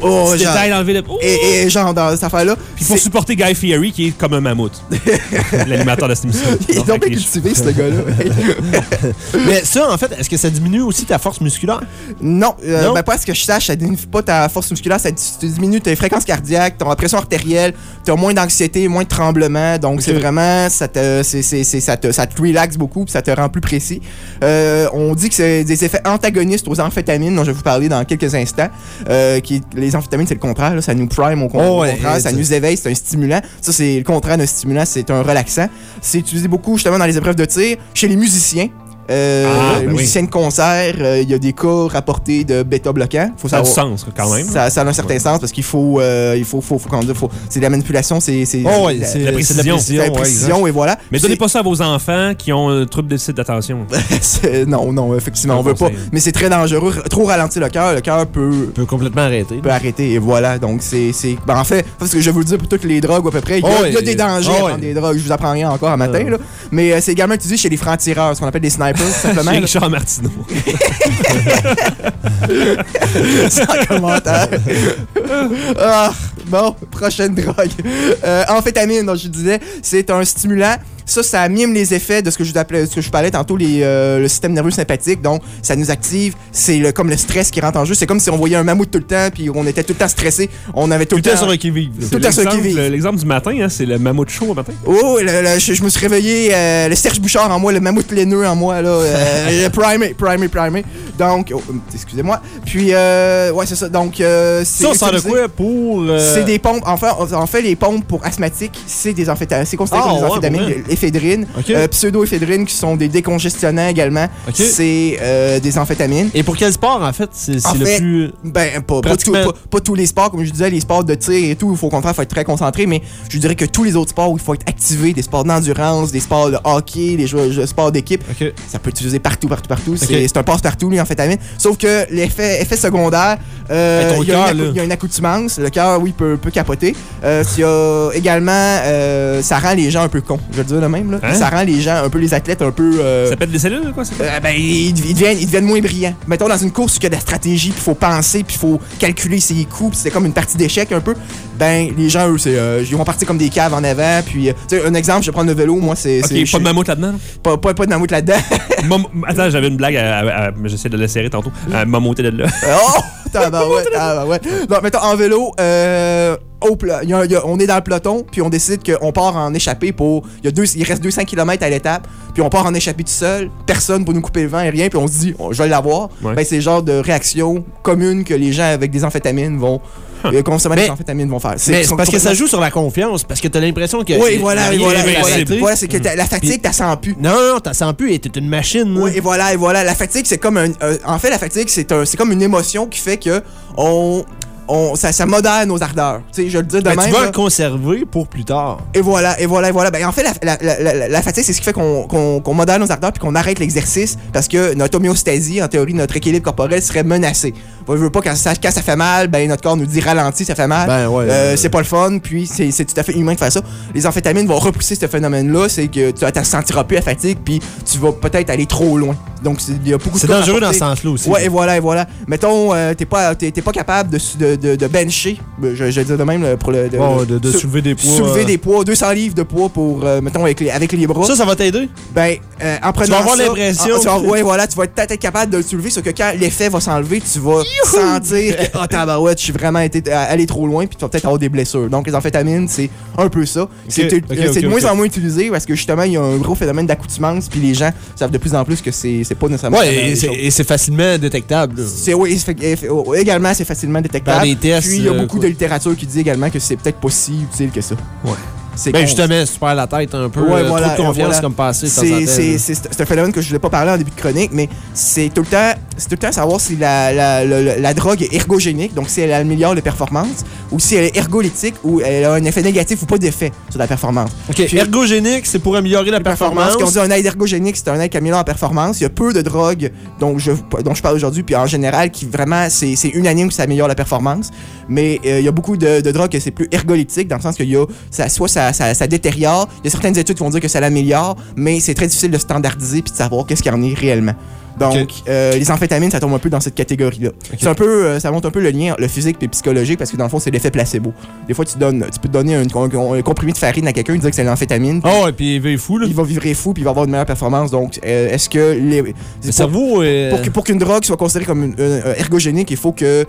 Oh, genre- enlever le. Oh! Et, et genre, dans cette affaire-là, Puis pour supporter Guy Fieri, qui est comme un mammouth. L'animateur de cette émission. il est Donc, donc avec les- cultivé, ce gars-là. Mais ça, en fait, est-ce que ça diminue aussi ta force musculaire? Non, euh, Non? ben pas à ce que je sache, ça diminue pas ta force musculaire, ça diminue tes fréquences cardiaques, ton pression artérielle, t'as moins d'anxiété, moins de tremblements, donc c'est vraiment, ça te, ça, te, ça te relaxe beaucoup, puis ça te rend plus précis. Euh, on dit que c'est des effets antagonistes aux amphétamines, dont je vais vous parler dans quelques instants. Euh, qui, les amphétamines, c'est le contraire, là, ça nous prime au, con- Oh, au contraire, ça nous éveille, c'est un stimulant. Ça, c'est le contraire d'un stimulant, c'est un relaxant. C'est utilisé beaucoup justement dans les épreuves de tir, chez les musiciens. Euh, Ah, ben oui. musiciens de concert, euh, il y a des cas rapportés de bêta-bloquants. Faut Ça a du sens, quand même. Ça, ça a un certain sens parce qu'il faut, euh, il faut, faut, faut, faut- c'est de la manipulation, c'est, c'est, Oh, ouais, la- la c'est de la précision. la ouais, précision et voilà. Mais donnez pas ça à vos enfants qui ont un trouble de déficit d'attention. non, non, effectivement, on veut pas. Mais c'est très dangereux. Trop ralentir le cœur, le cœur peut, peut complètement arrêter. peut arrêter et voilà. Donc c'est, c'est, ben, en fait, parce que je vais vous le dire pour toutes les drogues à peu près, il y a, Oh, il y a des dangers Oh, prendre des drogues. Je vous apprends rien encore à matin là. Mais euh, c'est également utilisé chez les francs-tireurs, ce qu'on appelle des snipers, tout simplement. Chez. Richard Martineau. Sans commentaire. ah, bon, prochaine drogue. Euh, amphétamine, donc je disais, c'est un stimulant. Ça, ça mime les effets de ce que je, ce que je parlais tantôt, les, euh, le système nerveux sympathique. Donc, ça nous active. C'est le- comme le stress qui rentre en jeu. C'est comme si on voyait un mammouth tout le temps, puis on était tout le temps stressé. On avait tout, Tout le le temps. temps sur le qui-vive. Tout à ce qui L'exemple- vive. L'exemple du matin, hein, c'est le mammouth chaud au matin. Oh, le- le- je, je me suis réveillé, euh, le Serge Bouchard en moi, le mammouth laineux en moi, là, euh, primé, primé, primé. Donc, oh, excusez-moi. Puis, euh, ouais, c'est ça. Donc, euh, c'est Ça, on sert de quoi pour. euh, C'est des pompes. Enfin, en fait, les pompes pour asthmatiques, c'est des amphétamines. C'est considéré Ah, comme des ouais, amphétamines? Éphédrine, euh, pseudo-éphédrine, qui sont des décongestionnants également. C'est euh, des amphétamines. Et pour quel sport, en fait, c'est le fait, plus. Ben, pas, pas, tout- Pratiquement. pas- pas tous les sports, comme je disais, les sports de tir et tout, il faut au contraire, faut être très concentré, mais je dirais que tous les autres sports où il faut être activé, des sports d'endurance, des sports de hockey, des jeux, jeux- sports d'équipe, ça peut être utilisé partout, partout, partout. C'est un passe-partout, les amphétamines. Sauf que l'effet effet secondaire, euh, Ben, il y, a une y a accoutumance. Le cœur, oui, peut, peut capoter. Euh, il y a également, euh, ça rend les gens un peu cons, je veux dire même. Là. Hein? Ça rend les gens, un peu les athlètes, un peu... euh, Ça pète des cellules, quoi? euh, ben, ils, ils deviennent, ils deviennent moins brillants. Mettons dans une course où il y a de la stratégie, puis il faut penser, puis il faut calculer ses coups, puis c'est comme une partie d'échec un peu. Ben, les gens, eux, c'est, euh, ils vont partir comme des caves en avant. Puis, euh, tu sais, un exemple, je vais prendre le vélo, moi, c'est. Ok, pas de mammouth là-dedans? là? pas, pas, pas de mammouth là-dedans. Attends, j'avais une blague, à- à- à- mais j'essaie de la serrer tantôt. À mammoter de là. oh! Tabarouette, tabarouette. Non, mettons, en vélo, euh, au y a- y a- on est dans le peloton, puis on décide qu'on part en échappée pour. Il, y a deux, il reste 200 km à l'étape, puis on part en échappée tout seul, personne pour nous couper le vent et rien, puis on se dit, je vais l'avoir. Ouais. Ben, c'est le genre de réaction commune que les gens avec des amphétamines vont. Euh, consommer des amphétamines vont faire. C'est parce que ça joue sur la confiance, parce que t'as l'impression que. Oui, voilà, et voilà, voilà, c'est que la fatigue, t'as sens plus. Non, non, t'as sens plus et t'es une machine. là. Oui, et voilà, et voilà. La fatigue, c'est comme un. euh, en fait, la fatigue, c'est un, c'est comme une émotion qui fait que on. On, ça, ça modère nos ardeurs. Tu sais, je le dis de Ben, même. tu vas là. le conserver pour plus tard. Et voilà, et voilà, et voilà. Ben, en fait, la, la, la, la- la fatigue, c'est ce qui fait qu'on modère nos ardeurs puis qu'on arrête l'exercice parce que notre homéostasie, en théorie, notre équilibre corporel serait menacé. On veut pas quand ça, quand ça fait mal, ben notre corps nous dit ralentis, ça fait mal. Ben, ouais, Euh, ouais. c'est pas le fun, puis c'est tout à fait humain de faire ça. Les amphétamines vont repousser ce phénomène-là, c'est que tu te sentiras plus à fatigue, puis tu vas peut-être aller trop loin. Donc, il y a beaucoup de C'est dangereux dans ce sens-là aussi. Ouais, et voilà, et voilà. Mettons, euh, t'es pas, pas capable de, de, de, de bencher, euh, je, je vais dire de même, pour le. de- Bon, de, de sou- soulever des poids. soulever euh, des poids, 200 livres de poids pour, euh, mettons, avec les, avec les bras. Ça, ça va t'aider? Ben, euh, en prenant vas avoir ça, l'impression ah, tu que- ouais, voilà, tu vas peut-être être capable de le soulever, sauf que quand l'effet va s'enlever, tu vas sentir que, oh, tabarouette, je suis vraiment été, allé trop loin, puis tu vas peut-être avoir des blessures. Donc, les amphétamines, c'est un peu ça. C'est de moins en moins utilisé parce que justement, il y a un gros phénomène d'accoutumance, puis les gens savent de plus en plus que c'est c'est pas nécessairement. Ouais, et c'est- facilement détectable. C'est oui, également c'est facilement détectable. Par des tests, Puis il y a euh, beaucoup quoi. de littérature qui dit également que c'est peut-être pas si utile que ça. Ouais. Ben con. justement, tu perds la tête un peu. Ouais, euh, voilà, trop de confiance voilà. comme passé C'est un phénomène que je voulais pas parler en début de chronique, mais c'est tout le temps, c'est tout le temps savoir si la, la, la, la drogue est ergogénique, donc si elle améliore les performances, ou si elle est ergolytique, ou elle a un effet négatif ou pas d'effet sur la performance. Ok, Puis- ergogénique, c'est pour améliorer la performance. Quand on dit un aide ergogénique, c'est un aide qui améliore la performance. Il y a peu de drogues dont je, dont je parle aujourd'hui, puis en général, qui vraiment, c'est c'est unanime que ça améliore la performance. Mais euh, il y a beaucoup de, de drogues que c'est plus ergolytique, dans le sens que il y a, ça, soit ça, ça, détériore, il y a certaines études qui vont dire que ça l'améliore, mais c'est très difficile de standardiser puis de savoir qu'est-ce qu'il y en est réellement. Donc, euh, les amphétamines, ça tombe un peu dans cette catégorie-là. C'est un peu, euh, ça montre un peu le lien le physique et le psychologique parce que dans le fond, c'est l'effet placebo. Des fois, tu donnes, tu peux donner un, un- un comprimé de farine à quelqu'un, dire que c'est l'amphétamine, Oh, et puis il va fou, là. il va vivre fou puis il va avoir une meilleure performance. Donc, euh, est-ce que les, Le pour, cerveau, pour pour qu'une drogue soit considérée comme une- ergogénique, il faut que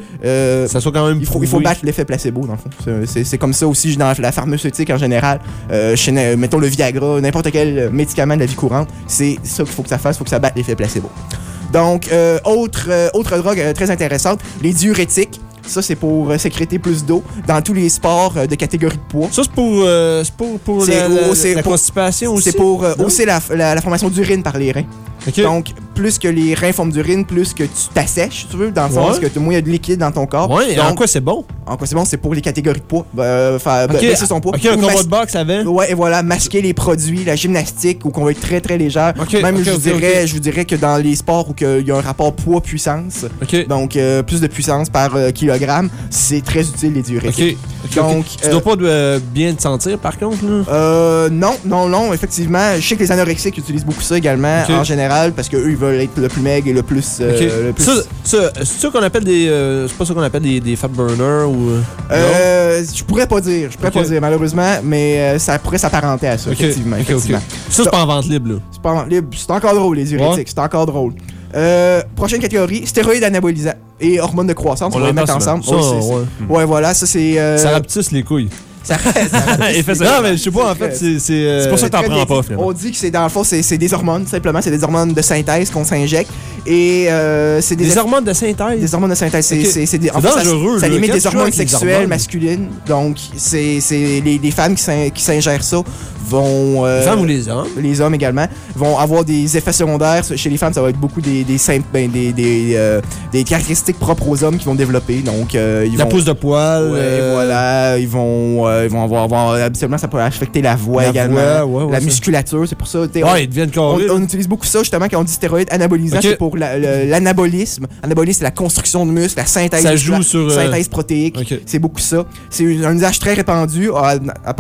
ça soit quand même il faut, il faut prouvé. battre l'effet placebo, dans le fond. C'est- comme ça aussi dans la pharmaceutique en général. Chez, mettons le Viagra, n'importe quel médicament de la vie courante, c'est ça qu'il faut que ça fasse, il faut que ça batte l'effet placebo. Donc, euh, autre, euh, autre drogue euh, très intéressante, les diurétiques. Ça, c'est pour euh, sécréter plus d'eau dans tous les sports euh, de catégorie de poids. Ça, c'est pour, euh, c'est pour, la, constipation aussi? C'est pour hausser la, la- la formation d'urine par les reins. Donc, plus que les reins forment d'urine, plus que tu t'assèches, si tu veux, dans le sens Ouais. que moins il y a de liquide dans ton corps. Ouais, et Donc, en quoi c'est bon? en quoi c'est bon, c'est pour les catégories de poids. Euh, faire Ok, baisser son poids. Ok, un combat de boxe avant. Ouais, et voilà, masquer les produits, la gymnastique, ou qu'on va être très très légère. Même, je, vous dirais, je vous dirais que dans les sports où il y a un rapport poids-puissance, donc euh, plus de puissance par euh, kilogramme, c'est très utile les diurétiques. ok, Donc. Tu dois pas euh, bien te sentir, par contre, là? Euh, non, non, non, effectivement. Je sais que les anorexiques utilisent beaucoup ça également, en général, parce qu'eux, ils veulent être le plus maigre et le plus. euh, le plus- Ça, ça, c'est ça qu'on appelle des. euh, c'est pas ça qu'on appelle des, des fat burners ou. euh, Euh, je pourrais pas dire, je pourrais pas dire, malheureusement, mais euh, ça pourrait s'apparenter à ça, effectivement. effectivement. Ça, c'est pas en vente libre, là. C'est pas libre, c'est encore drôle, les diurétiques, c'est encore drôle. Euh, prochaine catégorie, stéroïdes anabolisants et hormones de croissance, on, va les mettre l'entend ensemble. Ouais, Ça, ouais. voilà, ça c'est. euh, Ça rapetisse les couilles. Ça- ça secondaire. Non, mais je sais pas, en fait, c'est. C'est euh, C'est pour ça que t'en prends pas, finalement. On dit que c'est dans le fond, c'est c'est des hormones, simplement, c'est des hormones de synthèse qu'on s'injecte. Et euh, c'est des, hormones de synthèse? des hormones de synthèse. C'est des- en C'est fait, ça- dangereux, Ça, là. limite des hormones sexuelles hormones. masculines. Donc, c'est c'est les, les femmes qui s'in- qui s'ingèrent ça vont. euh, Les femmes ou les hommes? les hommes également, vont avoir des effets secondaires. Chez les femmes, ça va être beaucoup des, des, ben, des, des, euh, des caractéristiques propres aux hommes qui vont développer. Donc, euh, ils La vont. pousse de poil. Ouais, euh, voilà, ils vont, euh, ils vont avoir, avoir- habituellement ça peut affecter la voix La également, voix, ouais, ouais, la musculature, c'est pour ça. Ouais, ils deviennent on, on utilise beaucoup ça justement quand on dit stéroïdes anabolisants, c'est pour la- l'anabolisme. Anabolisme, c'est la construction de muscles, la synthèse, Ça joue sur, euh, synthèse protéique. C'est beaucoup ça. C'est un usage très répandu. Ah,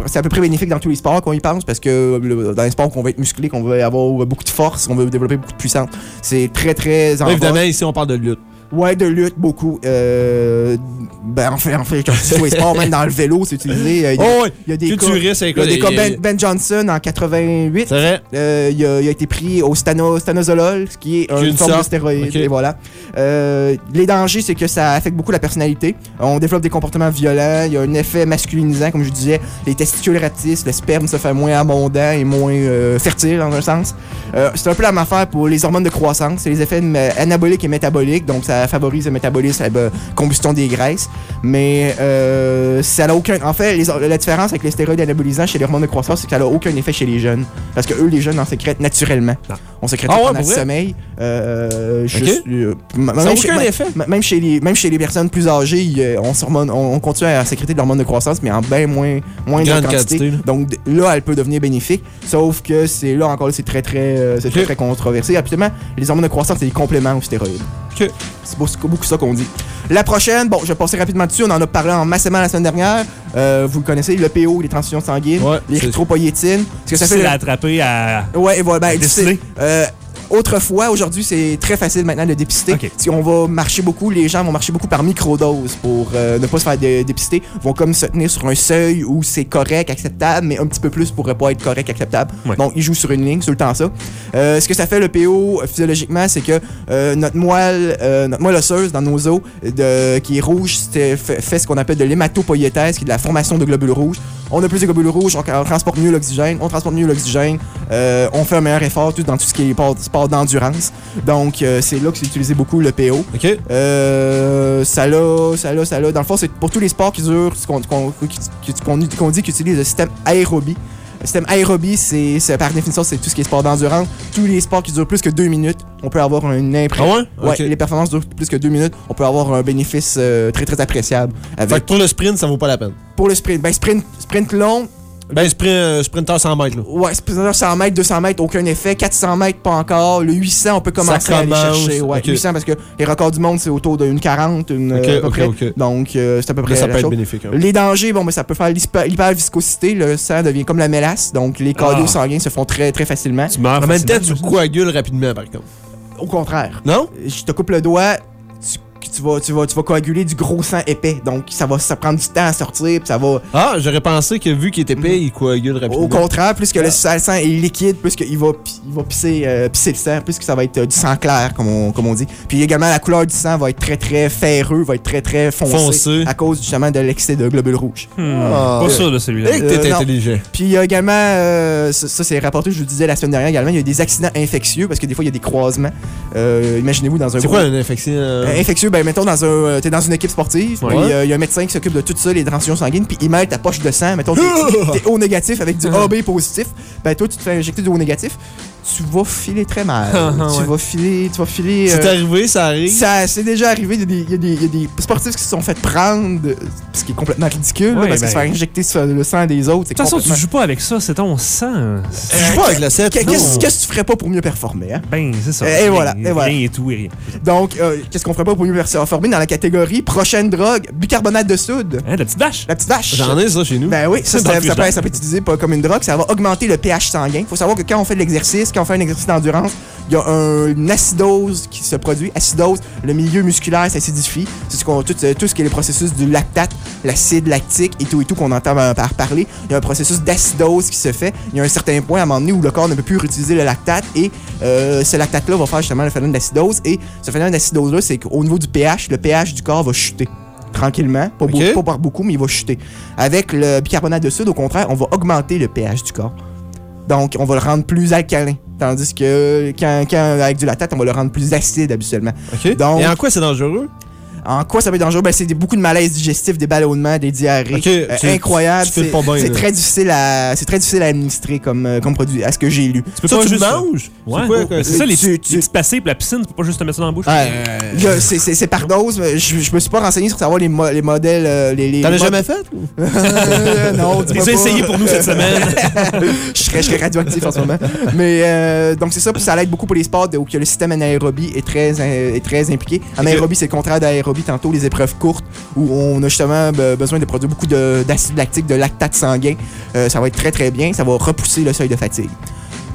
C'est à peu près bénéfique dans tous les sports qu'on y pense parce que dans les sports qu'on veut être musclé, qu'on veut avoir beaucoup de force, qu'on veut développer beaucoup de puissance, c'est très très. Évidemment, ici, on parle de lutte. Ouais, de lutte, beaucoup. Euh, ben, en fait, en fait, quand tu les sports, même dans le vélo, c'est utilisé. Euh, Il y a- Oh, il y a des cas, il y a des cas ben, Ben Johnson en 88. C'est vrai. Euh, il, a, il a été pris au stano, stanozolol, ce qui est une, une forme de stéroïde. Ok. Et voilà. Euh, les dangers, c'est que ça affecte beaucoup la personnalité. On développe des comportements violents. Il y a un effet masculinisant, comme je disais. Les testicules rapetissent, le sperme se fait moins abondant et moins euh, fertile, dans un sens. Euh, c'est un peu la même affaire pour les hormones de croissance. C'est les effets euh, anaboliques et métaboliques. Donc, ça favorise le métabolisme, la euh, combustion des graisses. Mais euh, ça n'a aucun. En fait, les- la différence avec les stéroïdes anabolisants chez les hormones de croissance, c'est que ça n'a aucun effet chez les jeunes. Parce que eux, les jeunes en sécrètent naturellement. On sécrète Ah pas ouais, pendant pour le vrai? sommeil. Euh, juste, euh, m- Ça même, chez, aucun même- effet? même chez les, même chez les personnes plus âgées, euh, on, on, on continue à sécréter de l'hormone de croissance, mais en bien moins, moins de quantité. quantité, là. Donc là, elle peut devenir bénéfique. Sauf que c'est là encore, c'est très très, euh, c'est très très controversé. Absolument, les hormones de croissance, c'est des compléments aux stéroïdes. Ok. C'est beaucoup, beaucoup ça qu'on dit. La prochaine, bon, je vais passer rapidement dessus. On en a parlé en massivement la semaine dernière. Euh, vous le connaissez, le PO, les transfusions sanguines, Ouais, c'est- l'érythropoïétine. Ce que ça C'est fait. l'attraper à. Ouais, et voilà, ben, euh, autrefois, aujourd'hui, c'est très facile maintenant de dépister. Si on va marcher beaucoup, les gens vont marcher beaucoup par microdose pour euh, ne pas se faire dé- dépister. Vont comme se tenir sur un seuil où c'est correct, acceptable, mais un petit peu plus pourrait pas être correct, acceptable. Ouais. Donc, ils jouent sur une ligne, c'est tout le temps ça. Euh, ce que ça fait le PO physiologiquement, c'est que euh, notre moelle, notre moelle osseuse dans nos os, de, qui est rouge, fait, fait ce qu'on appelle de l'hématopoïétèse, qui est de la formation de globules rouges. On a plus de globules rouges, on, on transporte mieux l'oxygène, on transporte mieux l'oxygène, on fait un meilleur effort tout dans tout ce qui est sport, sport d'endurance. Donc, euh, c'est là que c'est utilisé beaucoup le PO. OK. Euh, ça l'a, ça l'a, ça l'a. Dans le fond, c'est pour tous les sports qui durent, ce qu'on, dit qu'ils utilisent le système aérobie. Le système aérobie, c'est, par définition, c'est tout ce qui est sport d'endurance. Tous les sports qui durent plus que deux minutes, on peut avoir une impression. Ah ouais? Les performances durent plus que deux minutes, on peut avoir un bénéfice euh, très très appréciable. Avec, Fait que pour le sprint, ça vaut pas la peine. pour le sprint, ben sprint, sprint long, Ben, sprint, sprinter 100 mètres, là. Ouais, sprinter 100 mètres, 200 mètres, aucun effet. 400 mètres, pas encore. Le 800, on peut commencer à aller chercher. Ouais, ok. 800 parce que les records du monde, c'est autour d'une 40, une, Ok, euh, à peu ok, près. ok. Donc, euh, c'est à peu près Là, ça peut être bénéfique. hein. Les dangers, bon, ben, ça peut faire l'hyper- l'hyperviscosité. Le sang devient comme la mélasse. Donc, les cardio Ah. sanguins se font très, très facilement. Tu meurs En même temps, tu coagules rapidement, par contre. Au contraire. Non? Je te coupe le doigt. Tu, tu vas, tu, vas, tu vas coaguler du gros sang épais. Donc, ça va ça prendre du temps à sortir. Puis ça va. Ah, j'aurais pensé que vu qu'il est épais, il coagule rapidement. Au contraire, plus que le sang sang est liquide, plus qu'il va, il va pisser, euh, pisser le sang, plus que ça va être euh, du sang clair, comme on, comme on dit. Puis également, la couleur du sang va être très très ferreux, va être très très foncé, Foncé. à cause justement de l'excès de globules rouges. Ah. Pas sûr de celui-là. Hey, que t'es Euh, intelligent. Puis il y a également, euh, ça, ça, c'est rapporté, je vous disais la semaine dernière également, il y a des accidents infectieux parce que des fois il y a des croisements. Euh, Imaginez-vous dans un C'est quoi une infection? euh? Euh, infectieux, ben mettons dans un, euh, t'es dans une équipe sportive, puis euh, il y a un médecin qui s'occupe de tout ça, les transfusions sanguines, puis il mêle ta poche de sang, mettons t'es t'es O négatif avec du AB positif, ben toi tu te fais injecter du O négatif, tu vas filer très mal, tu Ouais. vas filer, tu vas filer. C'est euh, arrivé, ça arrive. ça c'est déjà arrivé, il y, a des- il y a des- il y a des sportifs qui se sont fait prendre, euh, ce qui est complètement ridicule, là, parce ben- que se faire injecter sur le sang des autres, De toute façon, tu complètement... joues pas avec ça, c'est ton sang. Tu joues pas avec 7. Qu'est- Qu'est-ce que tu ferais pas pour mieux performer, hein? Ben, c'est ça. Et voilà, et voilà. Rien et tout et rien. Donc, euh, qu'est-ce qu'on ferait pas pour mieux performer dans la catégorie prochaine drogue, bicarbonate de soude, Hein, la petite vache? la petite vache. J'en ai ça chez nous. Ben oui, ça, ça, le ça peut, ça peut être utilisé pas comme une drogue. Ça va augmenter le pH sanguin. faut savoir que quand on fait de l'exercice, quand on fait un exercice d'endurance, il y a un- une acidose qui se produit. Acidose, le milieu musculaire s'acidifie. C'est ce qu'on, tout, euh, tout ce qui est le processus du lactate, l'acide lactique et tout et tout qu'on entend par parler. Il y a un processus d'acidose qui se fait. Il y a un certain point à un moment donné où le corps ne peut plus réutiliser le lactate et euh, ce lactate-là va faire justement le phénomène d'acidose. Et ce phénomène d'acidose-là, c'est qu'au niveau du pH, le pH du corps va chuter tranquillement, pas, beau- Ok. pas par beaucoup, mais il va chuter. Avec le bicarbonate de soude, au contraire, on va augmenter le pH du corps. Donc, on va le rendre plus alcalin. Tandis que quand, quand avec du lactate, on va le rendre plus acide habituellement. OK. Donc- Et en quoi c'est dangereux? En quoi ça peut être dangereux? Ben, c'est des- beaucoup de malaises digestifs, des ballonnements, des diarrhées. Ok, Euh, incroyable. C'est très difficile à c'est très difficile à administrer comme, euh, comme produit, à ce que j'ai lu. Tu peux Ça, pas tu juste. manges? Ouais. C'est quoi, quoi? C'est ça, les, Tu- les tu- petits passés pour la piscine, tu peux pas juste te mettre ça dans la bouche. C'est c'est- c'est par dose. mais Je, je me suis pas renseigné sur savoir les, mo- les modèles. euh, les, les, T'en as les mod- jamais fait? non, Tu les essayés pour nous cette semaine. je, serais, je serais radioactif en ce moment. Mais euh, donc c'est ça, puis ça l'aide beaucoup pour les sports où que le système anaérobie est très, euh, est très impliqué. Anaérobie, c'est le contraire d'aérobie tantôt, les épreuves courtes où on a justement be- besoin de produire beaucoup de- d'acide lactique, de lactate sanguin. Euh, ça va être très très bien, ça va repousser le seuil de fatigue.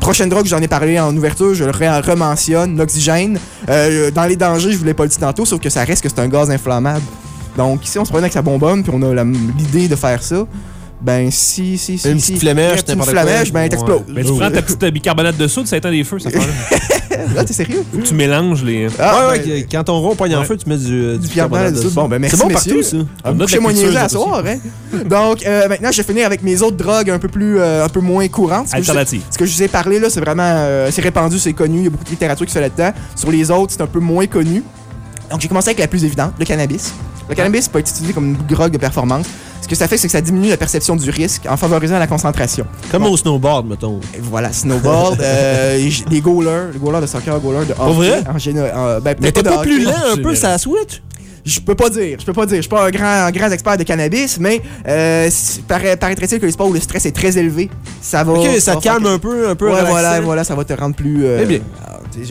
Prochaine drogue, j'en ai parlé en ouverture, je le re- rementionne, l'oxygène. Euh, dans les dangers, je vous l'ai pas dit tantôt, sauf que ça reste que c'est un gaz inflammable. Donc ici, on se promène avec sa bonbonne, puis on a l'idée de faire ça. Ben si, si, si. Une si, petite flamèche, une petite n'importe quoi. flamèche, ben t'exploses. Ben, tu prends ta petite euh, bicarbonate de soude, ça éteint des feux, ça fait Là, t'es sérieux? Faut que tu mélanges les. Ah, ouais, ben, ouais, quand ton rond pogne en feu, tu mets du, euh, Du bicarbonate de soude. Bon, ben merci, C'est bon messieurs. partout, ça. Ah, On a niaiser à soir, hein? Donc, euh, maintenant, je vais finir avec mes autres drogues un peu plus, euh, un peu moins courantes. Ce que je- Alternative. Ce que je vous ai parlé, là, c'est vraiment, euh, c'est répandu, c'est connu. Il y a beaucoup de littérature qui se fait là-dedans. Sur les autres, c'est un peu moins connu. Donc, j'ai commencé avec la plus évidente, le cannabis. Le cannabis peut être utilisé comme une drogue de performance. Ce que ça fait, c'est que ça diminue la perception du risque en favorisant la concentration. Comme Bon. au snowboard, mettons. Et voilà, snowboard, euh, les goalers, les goalers de soccer, goalers de hockey. vrai? En général, euh, ben, Mais t'es pas plus lent un peu, ça switch? Je peux pas dire, je peux pas dire. Je suis pas un grand, un grand expert de cannabis, mais euh, paraît- paraîtrait-il que les sports où le stress est très élevé, ça va. Ok, ça te calme un peu, un peu Ouais, voilà, voilà, ça va te rendre plus. euh, Eh bien.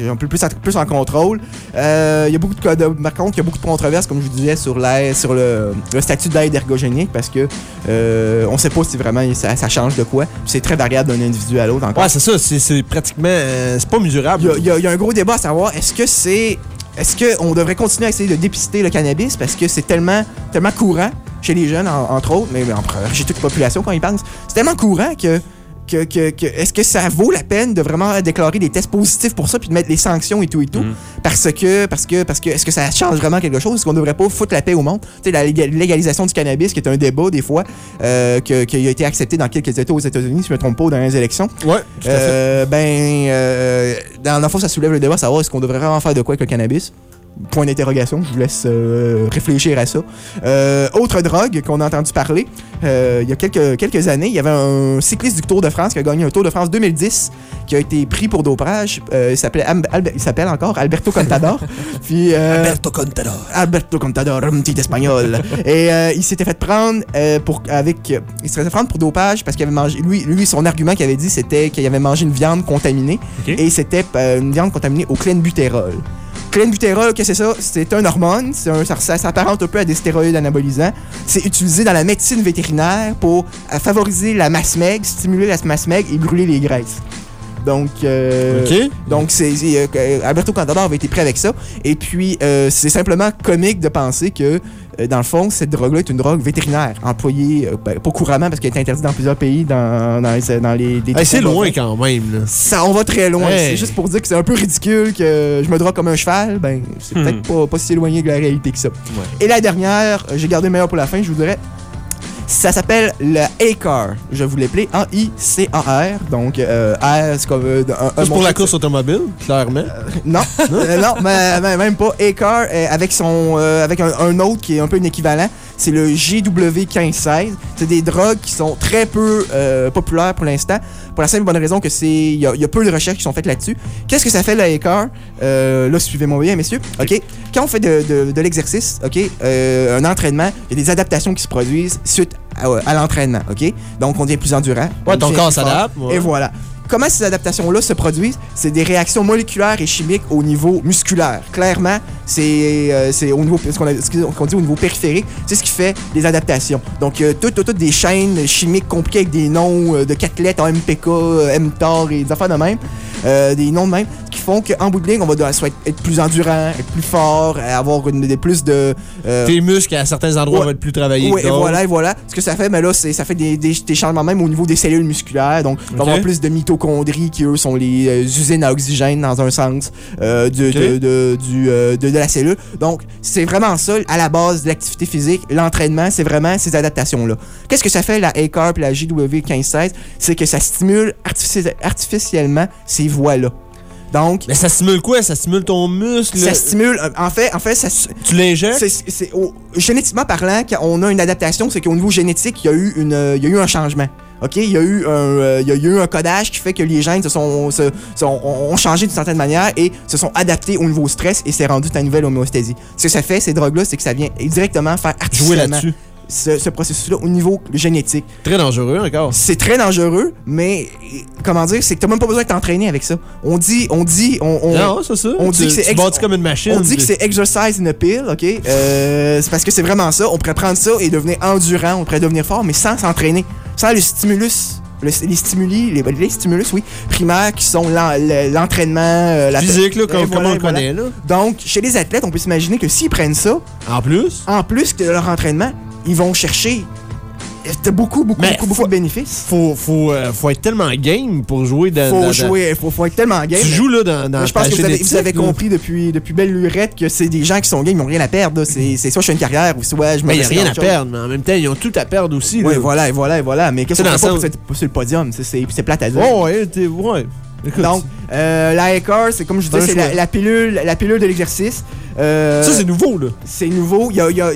Un peu plus, en- plus en contrôle. Euh, Il y a beaucoup de, de- par contre, il y a beaucoup de controverses, comme je vous disais, sur, sur le, le statut d'aide ergogénique parce que euh, on sait pas si vraiment ça, ça change de quoi. C'est très variable d'un individu à l'autre encore. Ouais, c'est ça. C'est pratiquement. euh, c'est pas mesurable. Il y a- y, y un gros débat à savoir est-ce que c'est. Est-ce qu'on devrait continuer à essayer de dépister le cannabis parce que c'est tellement, tellement courant chez les jeunes, en- entre autres, mais en- chez toute la population quand ils pensent. C'est tellement courant que. Que, que- que- est-ce que ça vaut la peine de vraiment déclarer des tests positifs pour ça puis de mettre les sanctions et tout et tout? Parce que parce que parce que est-ce que ça change vraiment quelque chose? Est-ce qu'on devrait pas foutre la paix au monde? Tu sais la léga- légalisation du cannabis qui est un débat des fois euh, que- qui a été accepté dans quelques États aux États-Unis si je me trompe pas dans les élections. Ouais, tout à fait. euh, ben, euh, dans le fond, ça soulève le débat, savoir est-ce qu'on devrait vraiment faire de quoi avec le cannabis? Point d'interrogation, je vous laisse euh, réfléchir à ça. Euh, autre drogue qu'on a entendu parler, euh, il y a quelques, quelques années, il y avait un cycliste du Tour de France qui a gagné un Tour de France 2010 qui a été pris pour dopage. Il s'appelait il s'appelle encore Alberto Contador. Puis, Alberto Contador. Alberto Contador, un petit espagnol. Et il s'était fait prendre pour avec il s'était fait prendre pour dopage parce qu'il avait mangé lui lui son argument qu'il avait dit c'était qu'il avait mangé une viande contaminée et c'était une viande contaminée au clenbutérol. Clenbutérol, que c'est ça C'est un hormone, un- ça, ça s'apparente un peu à des stéroïdes anabolisants. C'est utilisé dans la médecine vétérinaire pour euh, favoriser la masse maigre, stimuler la masse maigre et brûler les graisses. Donc, euh, donc, c'est, euh, Alberto Contador avait été pris avec ça. Et puis, euh, c'est simplement comique de penser que, dans le fond, cette drogue-là est une drogue vétérinaire, employée, euh, ben, pas couramment parce qu'elle est interdite dans plusieurs pays, dans, dans les, dans les, les Hey, c'est loin quand même. Là. Ça, on va très loin. Hey. C'est juste pour dire que c'est un peu ridicule que je me drogue comme un cheval. Ben, c'est Hmm. peut-être pas, pas si éloigné de la réalité que ça. Et la dernière, euh, j'ai gardé le meilleur pour la fin, je vous dirais. Ça s'appelle le A-Car. Je vous l'appelais A-I-C-A-R. Donc, euh, R, c'est comme. euh, un- un C'est pour la course automobile, clairement. non, Euh, non, mais, mais même pas. A-Car, euh, avec, son, euh, avec un, un autre qui est un peu un équivalent, c'est le GW1516. C'est des drogues qui sont très peu euh, populaires pour l'instant, pour la simple et bonne raison que c'est il y, a- il y a peu de recherches qui sont faites là-dessus. Qu'est-ce que ça fait, le A-Car? Euh, là, suivez-moi bien, messieurs. OK? Quand on fait de, de- de l'exercice, OK? euh, un entraînement, il y a des adaptations qui se produisent suite à, à l'entraînement, OK? Donc, on devient plus endurant. on Ouais, ton corps s'adapte. ouais. Et voilà. Comment ces adaptations-là se produisent? C'est des réactions moléculaires et chimiques au niveau musculaire. Clairement, c'est euh, au niveau, ce qu'on dit au niveau périphérique, c'est ce qui fait les adaptations. Donc, euh, toutes, toutes, toutes des chaînes chimiques compliquées avec des noms euh, de quatre en MPK, euh, mTOR et des affaires de même, euh, des noms de même, qui font qu'en bout de ligne, on va soit être, plus endurant, être plus fort, euh, avoir une, des plus de... euh, Tes muscles, à certains endroits, Ouais. vont être plus travaillés oui, et voilà, et voilà. Ce que ça fait, mais là, c'est, ça fait des, des, des changements même au niveau des cellules musculaires. Donc, il va avoir plus de mitochondries qui, eux, sont les euh, usines à oxygène dans un sens euh, de, de, de- du, de, de la cellule. Donc, c'est vraiment ça, à la base de l'activité physique. L'entraînement, c'est vraiment ces adaptations-là. Qu'est-ce que ça fait, la A-CARP et la JW1516? C'est que ça stimule artifici- artificiellement ces voies-là. Donc, Mais ça stimule quoi? Ça stimule ton muscle? ça stimule... euh, En fait, en fait ça, Tu c'est, au- génétiquement parlant, quand on a une adaptation, c'est qu'au niveau génétique, il y a eu, une, euh, il y a eu un changement. OK? Il y, a eu un, euh, il y a eu un codage qui fait que les gènes se sont, se- sont- ont changé d'une certaine manière et se sont adaptés au niveau stress et c'est rendu ta nouvelle homéostasie. Ce que ça fait, ces drogues-là, c'est que ça vient directement faire Jouer là-dessus. Ce, ce processus-là au niveau génétique. Très dangereux encore. C'est très dangereux, mais comment dire, c'est que t'as même pas besoin de t'entraîner avec ça. On dit, on dit, on, on, non, ça. on Tu- dit que c'est ex- comme une machine. on dit que c'est exercise in a pill, ok? Euh, c'est parce que c'est vraiment ça. On pourrait prendre ça et devenir endurant, on pourrait devenir fort, mais sans s'entraîner. Sans le stimulus. le- les stimuli, les, les stimulus, oui, primaires qui sont l'en- le- l'entraînement, euh, la physique, là, comme, voilà, on voilà. connaît, là. Donc, chez les athlètes, on peut s'imaginer que s'ils prennent ça, En plus. en plus de leur entraînement, ils vont chercher euh, beaucoup, beaucoup, Mais beaucoup, beaucoup de bénéfices. Faut, faut, euh, faut être tellement game pour jouer dans. Faut dans- jouer, faut, faut être tellement game. Tu joues là dans. dans je pense que vous avez, vous avez compris depuis, depuis belle lurette que c'est des gens qui sont game, ils n'ont rien à perdre. C'est soit je fais une carrière ou soit je me Mais il n'y a rien dans à chose. perdre, mais en même temps, ils ont tout à perdre aussi. Oui, là. voilà, et voilà, et voilà. Mais qu'est-ce qu'on dans fait pas pour sur le podium? C'est- plate à dire. Oh, ouais. Ouais. Écoute, Donc, euh, la ACAR, c'est comme je disais, c'est la, la pilule, la pilule de l'exercice. Euh, ça, c'est nouveau, là. c'est nouveau. Il y a- il y a-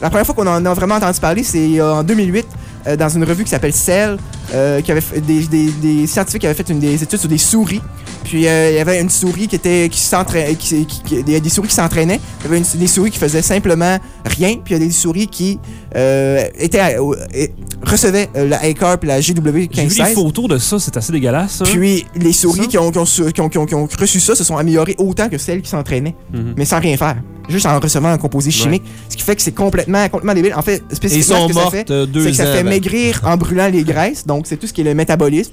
la première fois qu'on en a vraiment entendu parler, c'est en 2008, euh, dans une revue qui s'appelle Cell, euh, qui avait des, des- des scientifiques qui avaient fait une, des études sur des souris. Puis euh, il y avait une souris qui était qui s'entraînait, qui, qui- qui- des souris qui s'entraînaient. Il y avait une- des souris qui faisaient simplement rien. Puis il y a des souris qui étaient à- et recevaient la ACAR puis la J'ai vu GW1516. photos de ça, c'est assez dégueulasse. ça. Puis les souris Ça? qui ont, qui, ont, su- qui ont- qui ont- qui ont reçu ça se sont améliorées autant que celles qui s'entraînaient, Mhm. mais sans rien faire. Juste en recevant un composé chimique. Ce qui fait que c'est complètement, complètement débile. En fait, spécifiquement, ce que ça fait, c'est que ça fait maigrir en brûlant les graisses. Donc, c'est tout ce qui est le métabolisme.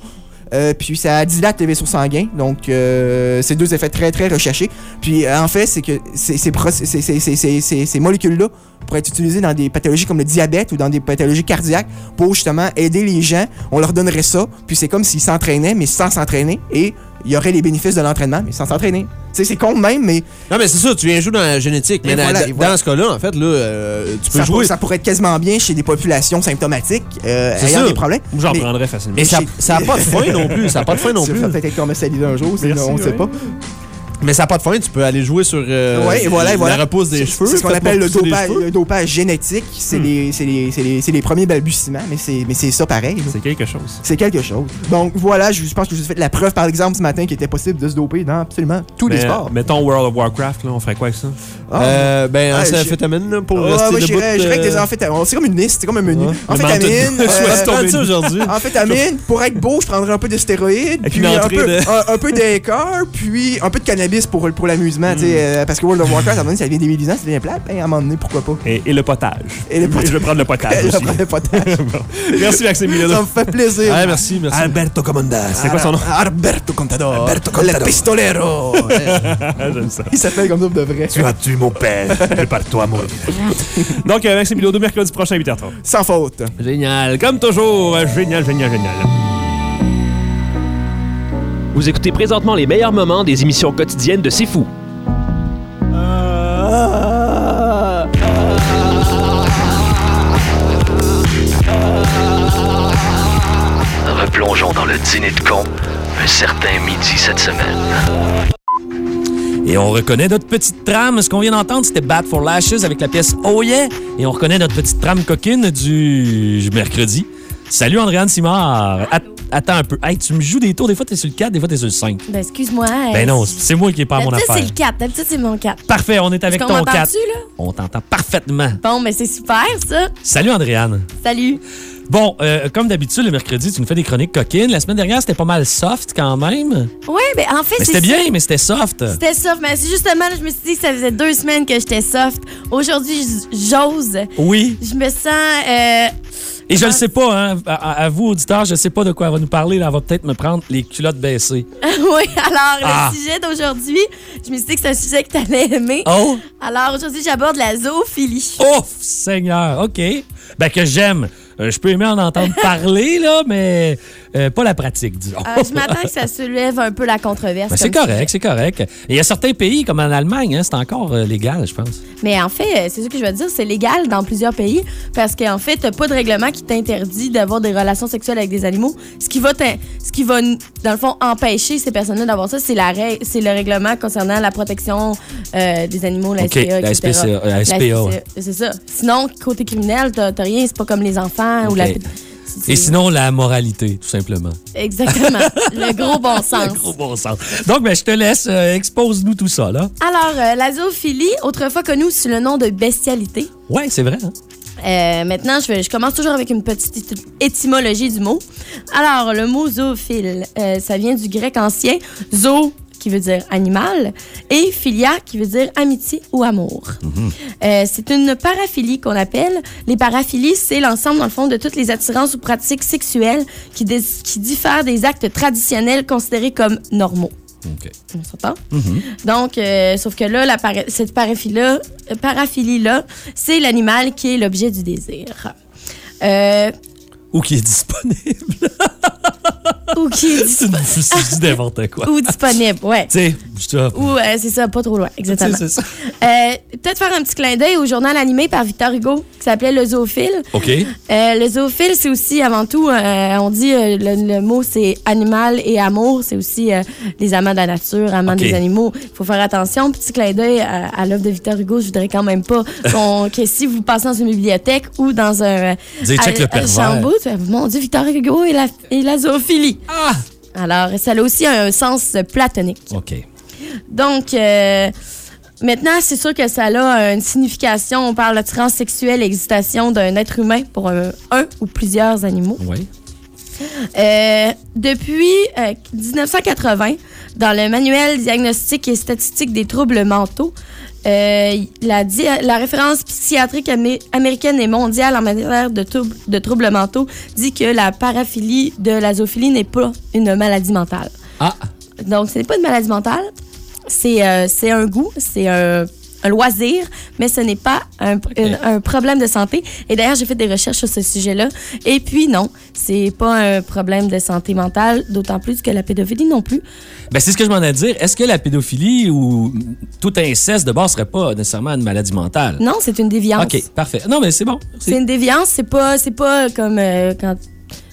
Euh, puis ça dilate les vaisseaux sanguins. Donc, euh, c'est deux effets très, très recherchés. Puis, euh, en fait, c'est que ces- ces molécules-là pourraient être utilisées dans des pathologies comme le diabète ou dans des pathologies cardiaques pour justement aider les gens. On leur donnerait ça. Puis, c'est comme s'ils s'entraînaient, mais sans s'entraîner. Et il y aurait les bénéfices de l'entraînement, mais sans s'entraîner. Tu sais, c'est con même, mais Non, mais c'est ça, tu viens jouer dans la génétique. Mais dans, voilà, dans- et voilà. dans ce cas-là, en fait, là, euh, tu peux ça, jouer. pour- ça pourrait être quasiment bien chez des populations symptomatiques euh, C'est ayant ça. des problèmes. J'en prendrais facilement. Mais ça chez- ça a pas de fin non plus. Ça a pas de fin non Ça plus. va peut-être être commercialisé un jour, on ne sait pas. Mais ça a pas de fin. Tu peux aller jouer sur euh, Ouais, voilà, et voilà. la repousse des cheveux. C'est ce qu'on appelle le dopage, cheveux. le dopage génétique. C'est Hmm. les, c'est les, c'est les, c'est les premiers balbutiements, mais c'est, mais c'est ça pareil. C'est quelque chose. C'est quelque chose. Donc voilà, je pense que je vous ai fait la preuve par exemple ce matin qu'il était possible de se doper dans absolument tous les Mais, sports. Mettons World of Warcraft, là, on ferait quoi avec ça? Ah. Euh, ben, Ah, un j'ai- amphétamine là, pour Ouais, rester ouais, debout. j'irais avec des euh, amphétamines. C'est comme une liste, c'est comme un menu. Ouais. Amphétamine, euh, aujourd'hui. amphétamine, pour être beau, je prendrais un peu de stéroïdes, puis un peu d'écart, puis un peu de cannabis pour, pour l'amusement, tu sais, Hmm. euh, parce que World of Warcraft, à un moment donné, ça devient débilisant, ça devient plat, ben, à un moment donné, pourquoi pas. Et, et le potage. Et le potage. Je vais prendre le potage Je aussi. prends le potage. Merci Maxime Ça me fait plaisir. Ah, merci, merci. Alberto Comandas. C'est quoi son nom? Alberto Contador. Alberto Le Contador. pistolero. J'aime ça. Il s'appelle comme ça de vrai. as tué mon père? Prépare-toi mourir. Donc, euh, Maxime Milano, mercredi prochain, 8h30. Sans faute. Génial. Comme toujours, génial, génial, génial. Vous écoutez présentement les meilleurs moments des émissions quotidiennes de C'est Fou. Replongeons dans le dîner de con un certain midi cette semaine. Et on reconnaît notre petite trame. Ce qu'on vient d'entendre, c'était Bat for Lashes avec la pièce Oh Yeah. Et on reconnaît notre petite trame coquine du mercredi. Salut Andréane Simard. At- attends un peu. Hey, tu me joues des tours. Des fois, t'es sur le 4, des fois, t'es sur le 5. Ben, excuse-moi. Ben non, c'est moi qui ai pas mon affaire. c'est le 4. D'habitude, c'est mon 4. Parfait, on est avec ton 4. m'entend-tu, là? On t'entend parfaitement. Bon, mais c'est super, ça. Salut Andréane. Salut. Bon, euh, comme d'habitude, le mercredi, tu nous fais des chroniques coquines. La semaine dernière, c'était pas mal soft quand même. Ouais, ben, en fait, Mais c'était bien, mais c'était soft. C'était soft, mais justement, je me suis dit que ça faisait deux semaines que j'étais soft. Aujourd'hui, j'ose. Oui. Je me sens. euh, Et je le sais pas, hein, à, vous, auditeurs, je sais pas de quoi elle va nous parler. là. Elle va peut-être me prendre les culottes baissées. oui, alors, Ah. le sujet d'aujourd'hui, je me suis dit que c'est un sujet que tu allais aimer. Oh! Alors, aujourd'hui, j'aborde la zoophilie. Ouf, Seigneur, OK. Ben que j'aime. Euh, je peux aimer en entendre parler, là, mais euh, pas la pratique, disons. Euh, je m'attends que ça soulève un peu la controverse. Ben, c'est correct, c'est correct. Et Il y a certains pays, comme en Allemagne, hein, c'est encore euh, légal, je pense. Mais en fait, euh, c'est ce que je veux dire, c'est légal dans plusieurs pays parce qu'en fait, t'as pas de règlement qui t'interdit d'avoir des relations sexuelles avec des animaux. Ce qui va, ce qui va dans le fond, empêcher ces personnes-là d'avoir ça, c'est la c'est le règlement concernant la protection euh, des animaux, la SPA, la etc. La SPA, ouais. C'est ça. Sinon, côté criminel, t'as t'as rien, c'est pas comme les enfants ou la... Et sinon, la moralité, tout simplement. Exactement. le gros bon sens. Le gros bon sens. Donc, ben, je te laisse, euh, expose-nous tout ça, là. Alors, euh, la zoophilie, autrefois connue sous le nom de bestialité, Ouais, c'est vrai. hein? Euh, maintenant, je, commence toujours avec une petite éty- étymologie du mot. Alors, le mot zoophile, euh, ça vient du grec ancien zoo qui veut dire animal, et philia, qui veut dire amitié ou amour. Euh, c'est une paraphilie qu'on appelle. Les paraphilies, c'est l'ensemble, dans le fond, de toutes les attirances ou pratiques sexuelles qui, diffèrent des actes traditionnels considérés comme normaux. On s'entend? Donc, euh, sauf que là, la para- cette paraphilie-là, euh, paraphilie-là, c'est l'animal qui est l'objet du désir. Euh, Ou qui est disponible. ou qui est C'est dispo- c'est n'importe quoi. ou disponible, ouais. Tu sais, je te- Ou euh, c'est ça, pas trop loin, exactement. C'est ça. Euh, Peut-être faire un petit clin d'œil au journal animé par Victor Hugo qui s'appelait Le Zoophile. OK. Euh, le zoophile, c'est aussi avant tout, on dit le, le mot c'est animal et amour, c'est aussi les amants de la nature, amants des animaux. Il faut faire attention. Petit clin d'œil à, à l'œuvre de Victor Hugo, je voudrais quand même pas que si vous passez dans une bibliothèque ou dans un. Dis, check à- le pervers. Tu fais, mon Dieu, Victor Hugo et la, et la zoophilie. Ah! Alors, ça a aussi un sens platonique. OK. Donc, euh, maintenant, c'est sûr que ça a une signification. On parle de transsexuel, l'excitation d'un être humain pour un, un ou plusieurs animaux. Oui. Euh, depuis euh, 1980, dans le manuel diagnostic et statistique des troubles mentaux, euh, la, référence psychiatrique amé- américaine et mondiale en matière de, troubles- de troubles mentaux dit que la paraphilie de la zoophilie n'est pas une maladie mentale. Ah. Donc, ce n'est pas une maladie mentale. C'est euh, c'est un goût, c'est un, un loisir, mais ce n'est pas un, problème de santé. Et d'ailleurs, j'ai fait des recherches sur ce sujet-là. Et puis, non, c'est pas un problème de santé mentale, d'autant plus que la pédophilie non plus. Ben, c'est ce que je m'en ai à dire. Est-ce que la pédophilie ou tout inceste de base serait pas nécessairement une maladie mentale? Non, c'est une déviance. OK, parfait. Non, mais c'est bon. C'est une déviance, c'est pas, pas comme, euh, quand,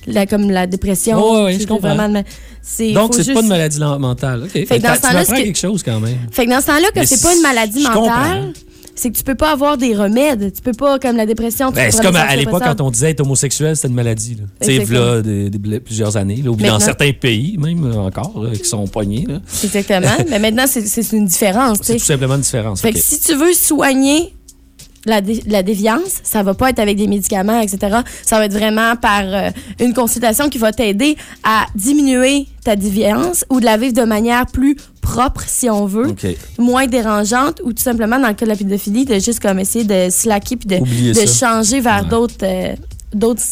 la, comme la dépression. Oh, C'est je comprends. vraiment Donc, c'est juste- pas une maladie la- mentale. OK. Fait que dans ce temps-là, que- quelque chose quand même. Fait que dans ce temps-là, que c'est pas une maladie mentale, c'est que tu peux pas avoir des remèdes. Tu peux pas, comme la dépression. Ben, c'est comme à, à l'époque, quand on disait être homosexuel, c'était une maladie. Tu sais, des- des- plusieurs années. Là, ou dans Maintenant. certains pays, même euh, encore, là, qui sont poignés. là. Exactement. Mais maintenant, c'est une différence. C'est tout simplement une différence. Fait OK. que si tu veux soigner la, dé- la déviance, ça va pas être avec des médicaments, etc. Ça va être vraiment par euh, une consultation qui va t'aider à diminuer ta déviance ou de la vivre de manière plus propre, si on veut, moins dérangeante, ou tout simplement, dans le cas de la pédophilie, de juste comme essayer de slacker puis de, changer vers d'autres euh, d'autres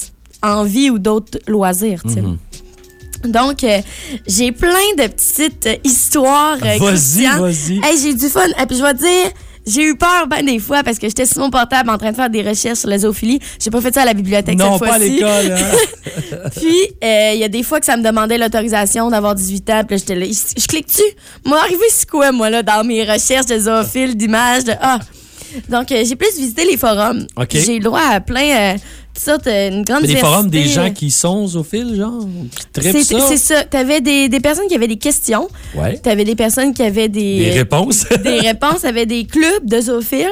envies ou d'autres loisirs. Mhm. Donc, euh, j'ai plein de petites histoires. Vas-y, vas-y. Hey, j'ai du fun. Et puis, je vais te dire, j'ai eu peur ben des fois parce que j'étais sur mon portable en train de faire des recherches sur la zoophilie. J'ai pas fait ça à la bibliothèque Non, cette pas à fois-ci. l'école. hein. Puis, euh, il y a des fois que ça me demandait l'autorisation d'avoir 18 ans. Puis là, j'étais là, je je clique-tu? Moi, arrivé, c'est quoi, moi, là, dans mes recherches de zoophiles, d'images, de... Ah! Donc, euh, j'ai plus visité les forums. OK. J'ai eu le droit à plein... euh, sortes, une grande Mais des forums des gens qui sont zoophiles, genre, qui C'est ça. c'est ça. T'avais des, des personnes qui avaient des questions. Ouais. T'avais des personnes qui avaient des... Des réponses. des réponses. T'avais des clubs de zoophiles.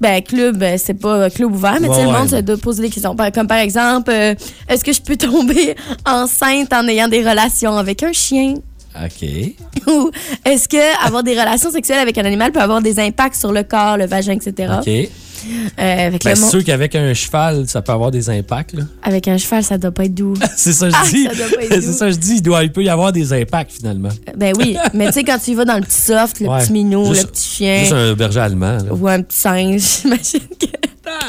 Ben, club, ben, c'est pas club ouvert, mais tu sais, Ouais, le ouais. monde se doit poser des questions. Comme par exemple, euh, est-ce que je peux tomber enceinte en ayant des relations avec un chien? OK. Ou est-ce que avoir des relations sexuelles avec un animal peut avoir des impacts sur le corps, le vagin, etc.? OK. Euh, avec, Ben, c'est sûr qu'avec un cheval, ça peut avoir des impacts. là. avec un cheval, ça doit pas être doux. C'est ça que Ah, je dis. pas être c'est ça que je dis. Il, doit, il peut y avoir des impacts, finalement. Ben oui, mais tu sais, quand tu y vas dans le petit soft, le Ouais. petit minou, Juste- le petit chien. Juste un berger allemand. là. ou un petit singe, j'imagine que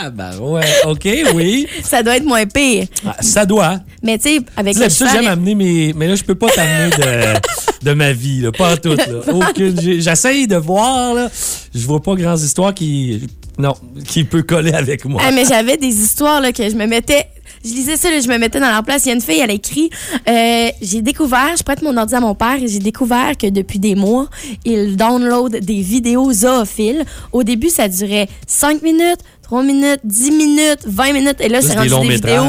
Ah, ben ouais. OK, oui. ça doit être moins pire. Ah, ça doit. Mais tu sais, avec le cheval, j'aime amener mes. Mais là, je peux pas t'amener de, de ma vie, là. Pas en tout, là. Aucune. J'essaye de voir, là. Je vois pas grandes histoires qui. Non, qui peut coller avec moi. Ah, mais j'avais des histoires là, que je me mettais. Je lisais ça, là, je me mettais dans leur place. Il y a une fille, elle a écrit euh, J'ai découvert, je prête mon ordi à mon père et j'ai découvert que depuis des mois, il download des vidéos zoophiles. Au début, ça durait 5 minutes, 3 minutes, 10 minutes, 20 minutes. Et là, c'est des rendu longs des vidéos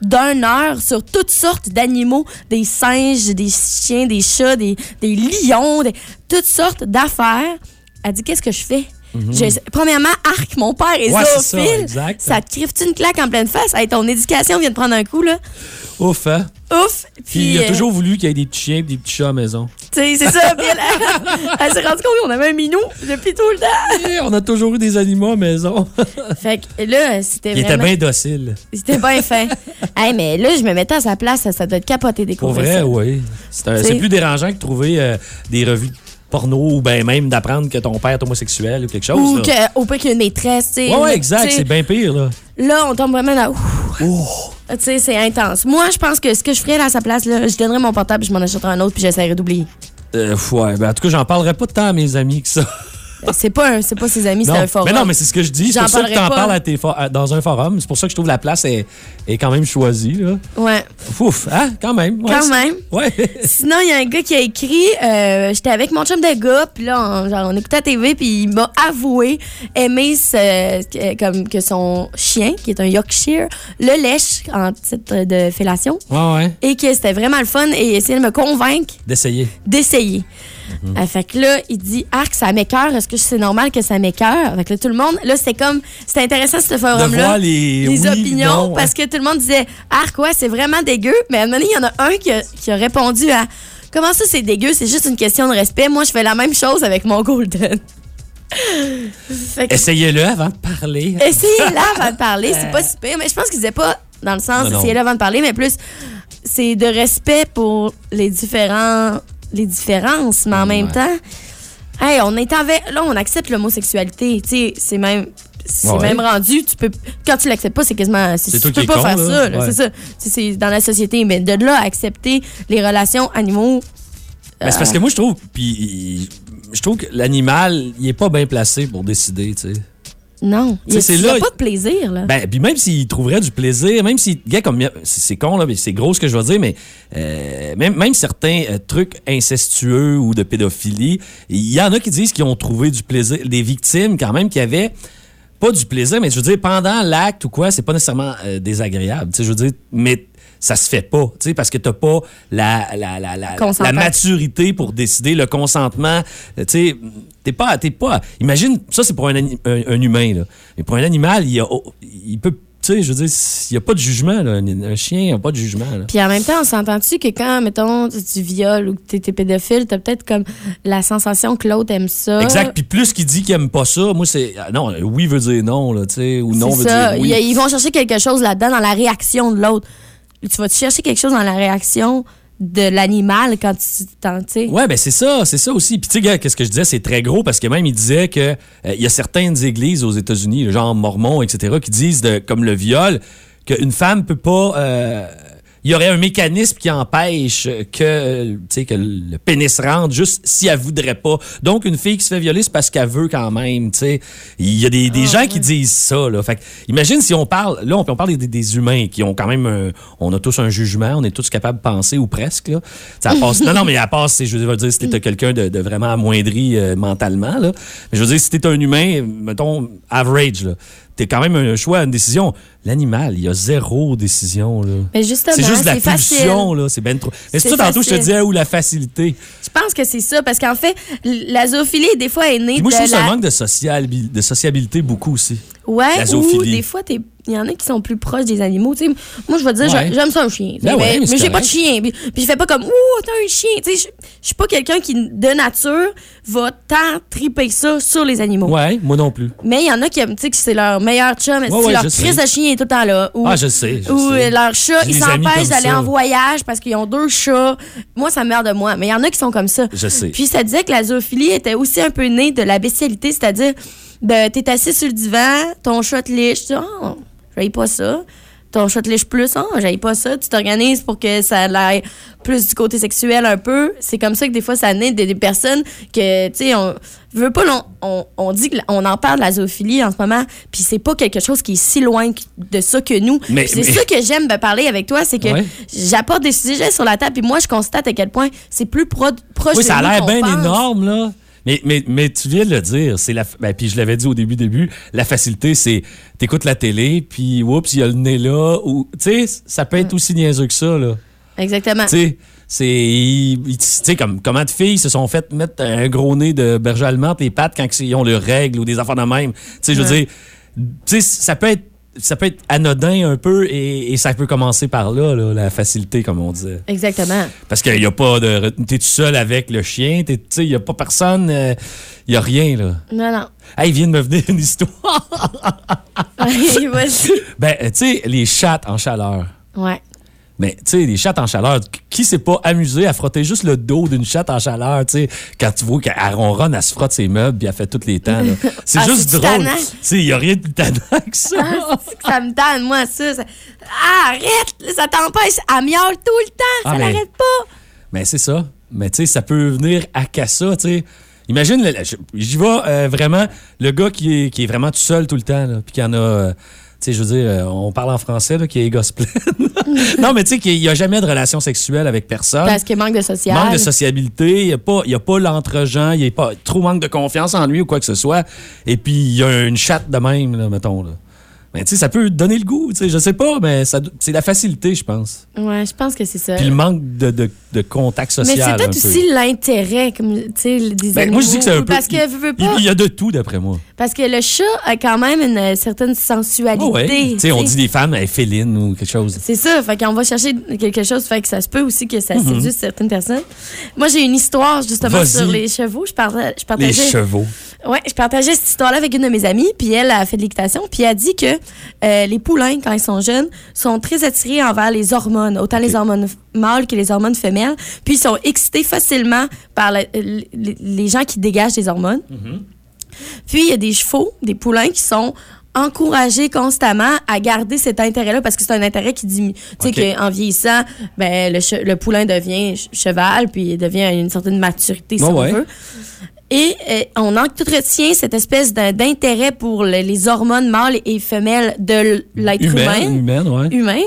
d'une heure sur toutes sortes d'animaux des singes, des chiens, des chats, des, des lions, des- toutes sortes d'affaires. Elle dit Qu'est-ce que je fais? Je- premièrement, arc, mon père est Mhm. Ouais, ça, zoophile. exact. Ça te criffe-tu une claque en pleine face? Hey, ton éducation vient de prendre un coup, là. Ouf, hein? Ouf! Puis il a euh, toujours voulu qu'il y ait des petits chiens et des petits chats à la maison. tu sais, c'est ça. Puis elle, elle s'est rendue compte qu'on avait un minou depuis tout le temps. On a toujours eu des animaux à la maison. Fait que là, c'était Il était bien docile. C'était bien fin. hey, mais là, je me mettais à sa place, ça, ça doit être capoté Pour découvrir vrai, ça. oui. C'est plus dérangeant que de trouver euh, des revues porno ou ben même d'apprendre que ton père est homosexuel ou quelque chose. Ou là. que, au pire qu'il y a une maîtresse. Ouais, ouais, exact. C'est bien pire, là. Là, on tombe vraiment dans... Tu sais, c'est intense. Moi, je pense que ce que je ferais là, à sa place, là, je donnerais mon portable, je m'en achèterais un autre, puis j'essaierais d'oublier. Euh, ouais, ben, en tout cas, j'en parlerai pas tant à mes amis que ça. C'est pas, c'est pas ses amis, c'est un forum. Mais non, mais c'est ce que je dis. C'est pour ça que t'en parles à tes for- à- dans un forum. C'est pour ça que je trouve la place est, est quand même choisie. Là. Ouais, Ouf, hein? Quand même. ouais, quand c'est- même. Ouais. Sinon, il y a un gars qui a écrit euh, J'étais avec mon chum de gars, puis là, on, genre, on écoutait la TV, puis il m'a avoué aimer ce- que, comme que son chien, qui est un Yorkshire, le lèche en titre de fellation, Ouais, ouais. et que c'était vraiment le fun, et essayer de me convaincre D'essayer. d'essayer. Mhm. Euh, fait que là, il dit Arc, ça m'écœure. Est-ce que c'est normal que ça m'écœure? Fait que là, tout le monde, là, c'était comme, c'était intéressant ce forum-là. les. oui, opinions, non, parce que tout le monde disait Arc, ouais, c'est vraiment dégueu. Mais à un moment donné, il y en a un qui a, qui a répondu à Comment ça, c'est dégueu? C'est juste une question de respect. Moi, je fais la même chose avec mon Golden. Essayez-le avant de parler. Essayez-le avant de parler, c'est pas si pire. Mais je pense qu'ils disaient pas dans le sens essayez-le avant de parler, mais plus c'est de respect pour les différents les différences, mais en même temps, hey, on est avec là on accepte l'homosexualité, tu sais, c'est même c'est Ouais. même rendu, tu peux quand tu l'acceptes pas, c'est quasiment C'est tu peux pas faire là. ça, Ouais. c'est ça. C'est- dans la société, mais de là à accepter les relations animaux Ben, c'est parce que moi, je trouve, puis je trouve que l'animal, il est pas bien placé pour décider, tu sais. Non, il y a, pas de plaisir là. Ben, puis même s'il trouverait du plaisir, même si, gars, comme c'est c'est con là, mais c'est gros ce que je veux dire, mais euh, même même certains euh, trucs incestueux ou de pédophilie, il y en a qui disent qu'ils ont trouvé du plaisir, des victimes quand même qui avaient pas du plaisir, mais je veux dire pendant l'acte ou quoi, c'est pas nécessairement euh, désagréable, tu sais, je veux dire, mais ça se fait pas, tu sais, parce que t'as pas la, la, la, la, la maturité pour décider, le consentement, tu sais, t'es pas, t'es pas, imagine, ça c'est pour un, un, un humain, là, mais pour un animal, il, y a, oh, il peut, tu sais, je veux dire, il y a pas de jugement, là, un, chien, il a pas de jugement, là. Puis en même temps, on s'entend-tu que quand, mettons, tu violes ou que t'es t'es pédophile, t'as peut-être comme la sensation que l'autre aime ça. Exact. Puis plus qu'il dit qu'il aime pas ça, moi, c'est. ah, Non, oui veut dire non, là, tu sais, ou non veut ça. dire oui. Ils vont chercher quelque chose là-dedans dans la réaction de l'autre. Tu vas te chercher quelque chose dans la réaction de l'animal quand tu t'en, tu sais. Ouais, ben c'est ça, c'est ça aussi. Puis tu sais, qu'est-ce que je disais, c'est très gros parce que même il disait que euh, il y a certaines églises aux États-Unis, genre mormons, etc., qui disent comme le viol, qu'une femme peut pas. euh, il y aurait un mécanisme qui empêche que, tu sais, que le pénis rentre juste si elle voudrait pas. Donc, une fille qui se fait violer, c'est parce qu'elle veut quand même, tu sais. Il y a des, des gens qui disent ça, là. Fait que, imagine si on parle, là, on, on parle des, des humains qui ont quand même, un- on a tous un jugement, on est tous capables de penser, ou presque, là. Ça passe, non, non, mais à part, je veux dire, si t'es quelqu'un de, de vraiment amoindri euh, mentalement, là. Mais je veux dire, si t'es un humain, mettons, average, là, t'es quand même un choix, une décision. L'animal, il y a zéro décision, là. Mais justement, C'est juste la pulsion, là. C'est ben trop. Mais c'est ça, tantôt, je te disais, où la facilité. Je pense que c'est ça, parce qu'en fait, la zoophilie, des fois, est née Puis moi, je trouve que ça la... manque de sociabilité beaucoup aussi. Ouais, ou des fois, t'es- il y en a qui sont plus proches des animaux. moi, je vais dire, Ouais. j'aime ça un chien. Ben mais j'ai pas de chien. Puis, puis je fais pas comme, ouh, t'as un chien. Je suis pas quelqu'un qui, de nature, va tant triper ça sur les animaux. Ouais, moi non plus. Mais il y en a qui aiment, tu sais, que c'est leur meilleur chum, Ouais, leur crise de chien est tout le temps là. Ou, Ah, je sais, je ou sais. leur chat, ils s'empêchent d'aller en voyage parce qu'ils ont deux chats. Moi, ça me meurt de moi. Mais il y en a qui sont comme ça. Je sais. Puis ça disait que la zoophilie était aussi un peu née de la bestialité, c'est-à-dire, de t'es assis sur le divan, ton chat te liche, tu dis, oh, j'aille pas ça. Ton chat te liche plus, oh, j'aille pas ça. Tu t'organises pour que ça aille plus du côté sexuel un peu. C'est comme ça que des fois, ça naît des, des personnes que, tu sais, on veut pas, on, on, on dit qu'on en parle de la zoophilie en ce moment, puis c'est pas quelque chose qui est si loin de ça que nous. Mais- c'est mais- ça que j'aime parler avec toi, c'est que Ouais. j'apporte des sujets sur la table, puis moi, je constate à quel point c'est plus pro- proche Oui, de ça a l'air bien pense. énorme, là. Mais, mais, mais tu viens de le dire, c'est la. Ben, puis je l'avais dit au début, début, la facilité, c'est t'écoutes la télé, puis oups, il y a le nez là, ou. Tu sais, ça peut être aussi niaiseux que ça, là. Exactement. Tu sais, c'est. Tu sais, comme comment de filles se sont faites mettre un gros nez de berger allemand, les pattes quand ils ont leurs règles ou des affaires de même. Tu sais, je veux Ouais. dire, tu sais, ça peut être. Ça peut être anodin un peu et, et ça peut commencer par là, là, la facilité, comme on disait. Exactement. Parce qu'il n'y a pas de. T'es tout seul avec le chien, t'es- tu sais, il n'y a pas personne, il n'y a rien, là. Non, non. Hey, il vient de me venir une histoire. Vas-y. ben, tu sais, les chattes en chaleur. Ouais. Mais, tu sais, les chattes en chaleur, qui s'est pas amusé à frotter juste le dos d'une chatte en chaleur, tu sais, quand tu vois qu'elle ronronne, elle se frotte ses meubles, puis elle fait tous les temps, là? C'est Ah, juste drôle. Tu sais, il n'y a rien de plus que ça. Ah, c'est que ça me tanne, moi, ça? ça- Ah, arrête! Ça t'empêche. Elle miaule tout le temps. Ah, ça mais- l'arrête pas. Mais c'est ça. Mais tu sais, ça peut venir à cassa, tu sais. Imagine, j'y vais euh, vraiment, le gars qui est, qui est vraiment tout seul tout le temps, là, puis qui en a, euh, sais, je veux dire, euh, on parle en français, là, qui est pleines. non, mais tu sais, qu'il n'y a jamais de relation sexuelle avec personne. Parce qu'il manque de social. Manque de sociabilité, il n'y a pas, y a pas l'entre-gens, il n'y a pas trop manque de confiance en lui ou quoi que ce soit. Et puis, il y a une chatte de même, là, mettons. Là. Mais tu sais, ça peut donner le goût, tu sais, je sais pas, mais c'est la facilité, je pense. Ouais, je pense que c'est ça. Puis le manque de, de, de contact Mais social. c'est un peut-être peu. aussi l'intérêt, comme, tu sais, des Ben, animaux. moi, je dis que c'est un peu. Parce que, veux, il, pas, il y a de tout, d'après moi. parce que le chat a quand même une euh, certaine sensualité. Oh, ouais. Tu sais, on dit des femmes elles félines ou quelque chose. C'est ça, fait qu'on va chercher quelque chose, fait que ça se peut aussi que ça Mhm. séduise certaines personnes. Moi, j'ai une histoire justement sur les chevaux. Je, parta- je Les partageais, chevaux. Ouais, je partageais cette histoire-là avec une de mes amies, puis elle a fait de l'équitation, puis elle a dit que euh, les poulains, quand ils sont jeunes, sont très attirés envers les hormones, autant les hormones mâles que les hormones femelles, puis ils sont excités facilement par le- les, les gens qui dégagent des hormones. Puis il y a des chevaux, des poulains qui sont encouragés constamment à garder cet intérêt-là parce que c'est un intérêt qui diminue. Tu sais qu'en vieillissant, ben, le, poulain devient ch- cheval puis il devient une certaine maturité, si on ouais. veut. Et euh, on entretient cette espèce d'intérêt pour le- les hormones mâles et femelles de l'être humain Humaine, ouais. humain.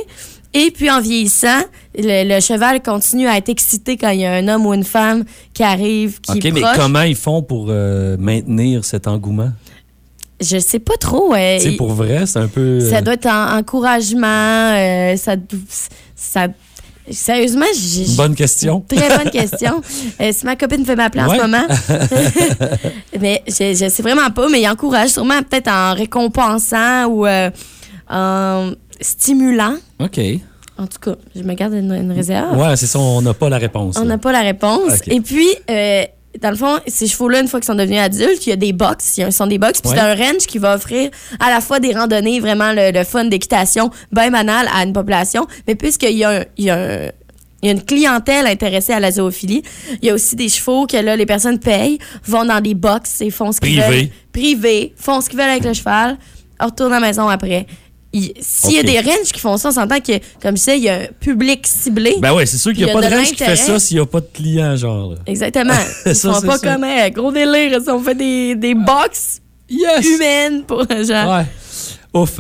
Et puis en vieillissant, le, le cheval continue à être excité quand il y a un homme ou une femme qui arrive, qui OK, est mais proche. comment ils font pour euh, maintenir cet engouement? Je sais pas trop. euh, il- pour vrai, c'est un peu. Ça doit être en encouragement. euh, ça, ça, sérieusement, j'ai. Bonne question. Très bonne question. Euh, si ma copine veut m'appeler en Ouais. ce moment. mais je, je sais vraiment pas, mais il encourage sûrement peut-être en récompensant ou euh, en stimulant. OK. En tout cas, je me garde une, une réserve. Ouais, c'est ça, on n'a pas la réponse. On n'a pas la réponse. Et puis, euh, dans le fond, ces chevaux-là, une fois qu'ils sont devenus adultes, il y a des box. Il y a un son des box. Puis Ouais. c'est un ranch qui va offrir à la fois des randonnées, vraiment le, le fun d'équitation, bien banal à une population. Mais puisqu'il y a, un- il y a un- il y a une clientèle intéressée à la zoophilie. Il y a aussi des chevaux que là, les personnes payent, vont dans des box et font ce qu'ils veulent. Privés. Font ce qu'ils veulent avec le cheval, retournent à la maison après. Il- S'il y a des ranchs qui font ça, on s'entend que, comme je sais, il y a un public ciblé. Ben ouais, c'est sûr qu'il n'y a, pas de de range qui fait ça s'il n'y a pas de clients, genre. là. Exactement. Ils Ça, font pas ça. comme un gros délire. On fait des, des box Yes! humaines pour genre. Ouais. Ouf.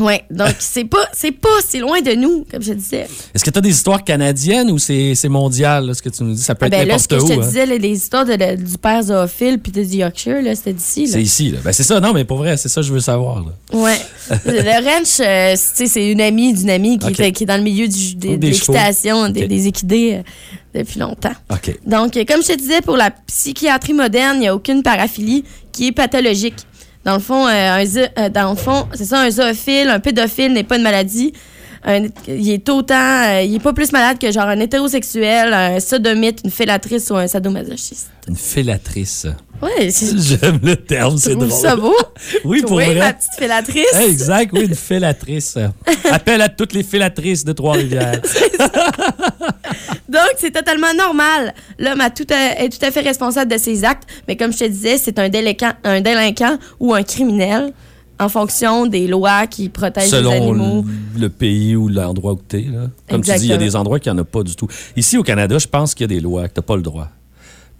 Ouais. Donc, c'est pas, c'est pas si loin de nous, comme je disais. Est-ce que tu as des histoires canadiennes ou c'est c'est mondial, là, ce que tu nous dis? Ça peut Ah être ben là, ce n'importe que où. je te hein. disais, les histoires de, du père zoophile puis de Yorkshire, là, c'était d'ici. C'est ici, là. Ben c'est ça, non, mais pour vrai, c'est ça que je veux savoir. Ouais. le ranch, euh, c'est- tu sais, c'est une amie d'une amie qui, est dans le milieu du, des, l'équitation, des, des équidés euh, depuis longtemps. OK. Donc, euh, comme je te disais, pour la psychiatrie moderne, il n'y a aucune paraphilie qui est pathologique. Dans le fond, euh, un euh, dans le fond, c'est ça, un zoophile, un pédophile n'est pas une maladie. Un- il est autant, euh, il est pas plus malade que genre un hétérosexuel, un sodomite, une fellatrice ou un sadomasochiste. Une fellatrice. Ouais, c'est- J'aime le terme, c'est drôle. ça beau. Oui, pour Oui, vrai. ma petite fellatrice. Hey, exact, oui, une fellatrice. Appel à toutes les fellatrices de Trois-Rivières. Donc, c'est totalement normal. L'homme a tout à- est tout à fait responsable de ses actes, mais comme je te disais, c'est un délinquant, un délinquant ou un criminel en fonction des lois qui protègent les animaux. le, le pays ou l'endroit où tu es. Là. Comme tu dis, il y a des endroits qui n'en a pas du tout. Ici, au Canada, je pense qu'il y a des lois que tu n'as pas le droit.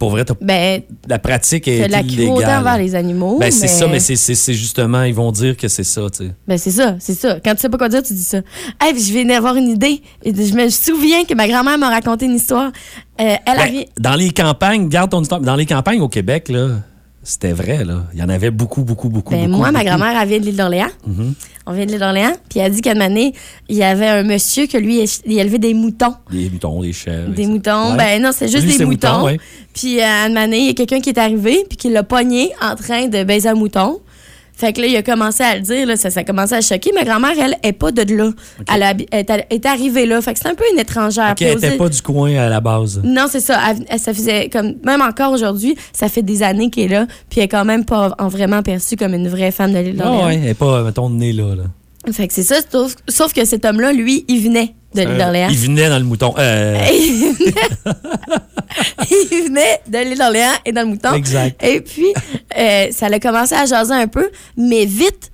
Pour vrai, Ben, la pratique est la illégale. envers les animaux. Ben, c'est mais- ça, mais c'est- justement, ils vont dire que c'est ça, tu sais. Ben, c'est ça, c'est ça. Quand tu sais pas quoi dire, tu dis ça. Hey, je viens d'avoir une idée. Je me souviens que ma grand-mère m'a raconté une histoire. Euh, elle Ben, avait. dans les campagnes, garde ton histoire. Dans les campagnes au Québec, là, c'était vrai, là. Il y en avait beaucoup, beaucoup, beaucoup. Ben, beaucoup, moi, ma grand-mère, elle vient de l'île d'Orléans. Mhm. On vient de l'île d'Orléans. Puis elle a dit qu'à une année, il y avait un monsieur que lui, il élevait des moutons. Des moutons, des chèvres. Des moutons. Ouais. Ben non, c'est juste Lui, des moutons. ouais. Puis euh, à une année, il y a quelqu'un qui est arrivé puis qui l'a pogné en train de baiser un mouton. Fait que là, il a commencé à le dire, là, ça, ça a commencé à choquer. Ma grand-mère, elle, est pas de là. Elle, a- elle est- arrivée là. Fait que c'est un peu une étrangère. Ok, Puis elle n'était pas du coin à la base. Non, c'est ça. Elle- ça faisait comme même encore aujourd'hui, ça fait des années qu'elle est là, puis elle est quand même pas en vraiment perçue comme une vraie femme de l'île Ah d'Orléans. ouais, elle n'est pas, mettons, née là. là. Fait que c'est ça, sauf, sauf que cet homme-là, lui, il venait de l'île Euh, d'Orléans. il venait dans le mouton. Euh, il venait- il venait de l'île d'Orléans et dans le mouton. Exact. Et puis, euh, ça a commencé à jaser un peu, mais vite,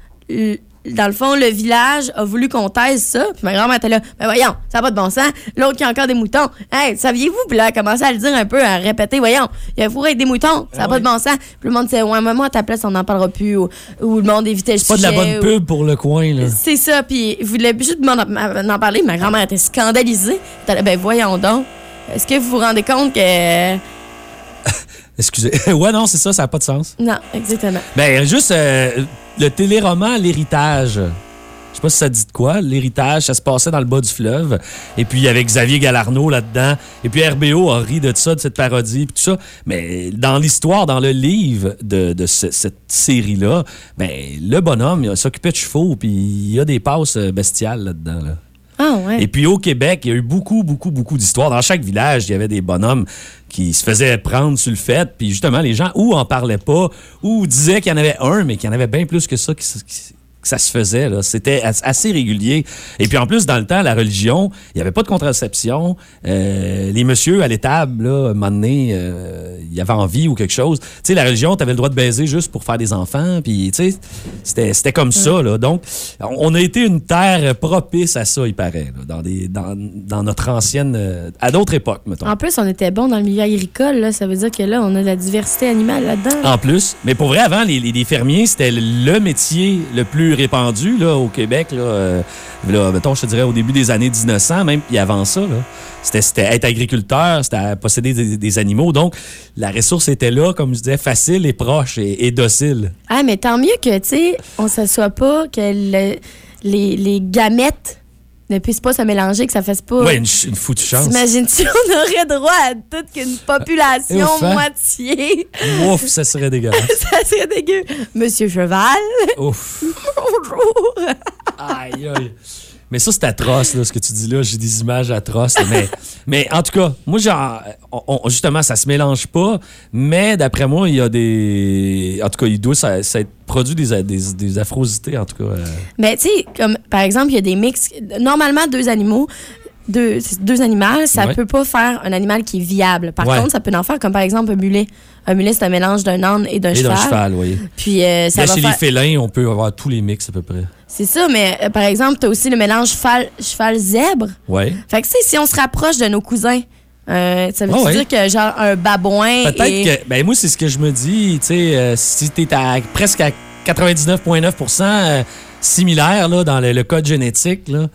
dans le fond, le village a voulu qu'on taise ça. Puis ma grand-mère était là, ben voyons, ça n'a pas de bon sens. L'autre qui a encore des moutons. Hey, saviez-vous? Puis là, elle a commencé à le dire un peu, à répéter, voyons, il y a fourré des moutons, ça n'a pas de bon sens. Puis le monde disait, ouais, mais moi, à ta place, on n'en parlera plus. Ou, ou le monde évitait le c'est pas de la bonne ou- pub pour le coin, là. c'est ça, puis il voulait juste m'en, parler. Ma grand-mère était scandalisée. Elle ben voyons donc. Est-ce que vous vous rendez compte que... Excusez. ouais, non, c'est ça, ça n'a pas de sens. Non, exactement. Ben, juste euh, le téléroman L'héritage. sais pas si ça dit de quoi. L'héritage, ça se passait dans le bas du fleuve. Et puis, il y avait Xavier Galarno là-dedans. Et puis, RBO a ri de ça, de cette parodie, puis tout ça. Mais dans l'histoire, dans le livre de, de ce- cette série-là, ben, le bonhomme, s'occupait de chevaux, puis il y a des passes euh, bestiales là-dedans. Là. Ah. Et puis au Québec, il y a eu beaucoup, beaucoup, beaucoup d'histoires. Dans chaque village, il y avait des bonhommes qui se faisaient prendre sur le fait. Puis justement, les gens ou en parlaient pas, ou disaient qu'il y en avait un, mais qu'il y en avait bien plus que ça que ça se faisait. là. C'était as- assez régulier. Et puis en plus, dans le temps, la religion, il n'y avait pas de contraception. Euh, les messieurs à l'étable, là, à un moment donné, euh, il y avait envie ou quelque chose. Tu sais, la religion, tu avais le droit de baiser juste pour faire des enfants. Puis, tu sais, c'était c'était comme ça. Là. Donc, on a été une terre propice à ça, il paraît, là, dans, des, dans, dans notre ancienne... euh, à d'autres époques, mettons. En plus, on était bon dans le milieu agricole. Là. Ça veut dire que là, on a de la diversité animale là-dedans. En plus. Mais pour vrai, avant, les- les fermiers, c'était le métier le plus répandu là, au Québec. Là, euh, je te dirais au début des années 1900, même, avant ça. C'était être agriculteur, c'était posséder des, animaux. Donc, la ressource était là, comme je disais, facile et proche et, docile. Ah, mais tant mieux que, tu sais, on s'assoit pas, que le- les, les gamètes ne puissent pas se mélanger, que ça fasse pas. Ouais, une, une foutue chance. T'imagines-tu, on aurait droit à toute qu'une population Ouf, hein? moitié. Ouf, ça serait dégueulasse. ça serait dégueu. Monsieur Cheval. Ouf. Bonjour. Aïe, aïe. Mais ça, c'est atroce, là, ce que tu dis là. J'ai des images atroces. mais, mais en tout cas, moi, genre, on- justement, ça se mélange pas. Mais d'après moi, il y a des. En tout cas, il doit ça, produit des, des, des affrosités, en tout cas. euh. Mais tu sais, comme par exemple, il y a des mix. Normalement, deux animaux, deux, deux animaux, ça Ouais. peut pas faire un animal qui est viable. Par Ouais. contre, ça peut en faire comme par exemple un mulet. Un mulet, c'est un mélange d'un âne et d'un Et cheval. d'un cheval, oui. Puis euh, ça Là, va chez faire... les félins, on peut avoir tous les mix à peu près. C'est ça, mais euh, par exemple, t'as aussi le mélange cheval- cheval-zèbre. Ouais. fait que tu sais, si on se rapproche de nos cousins, euh, ça veut Ah ouais. dire que genre un babouin Peut-être et... que. Ben, moi, c'est ce que je me dis. Tu sais, euh, si t'es à presque à 99,9% euh, similaire là, dans le, le code génétique, là,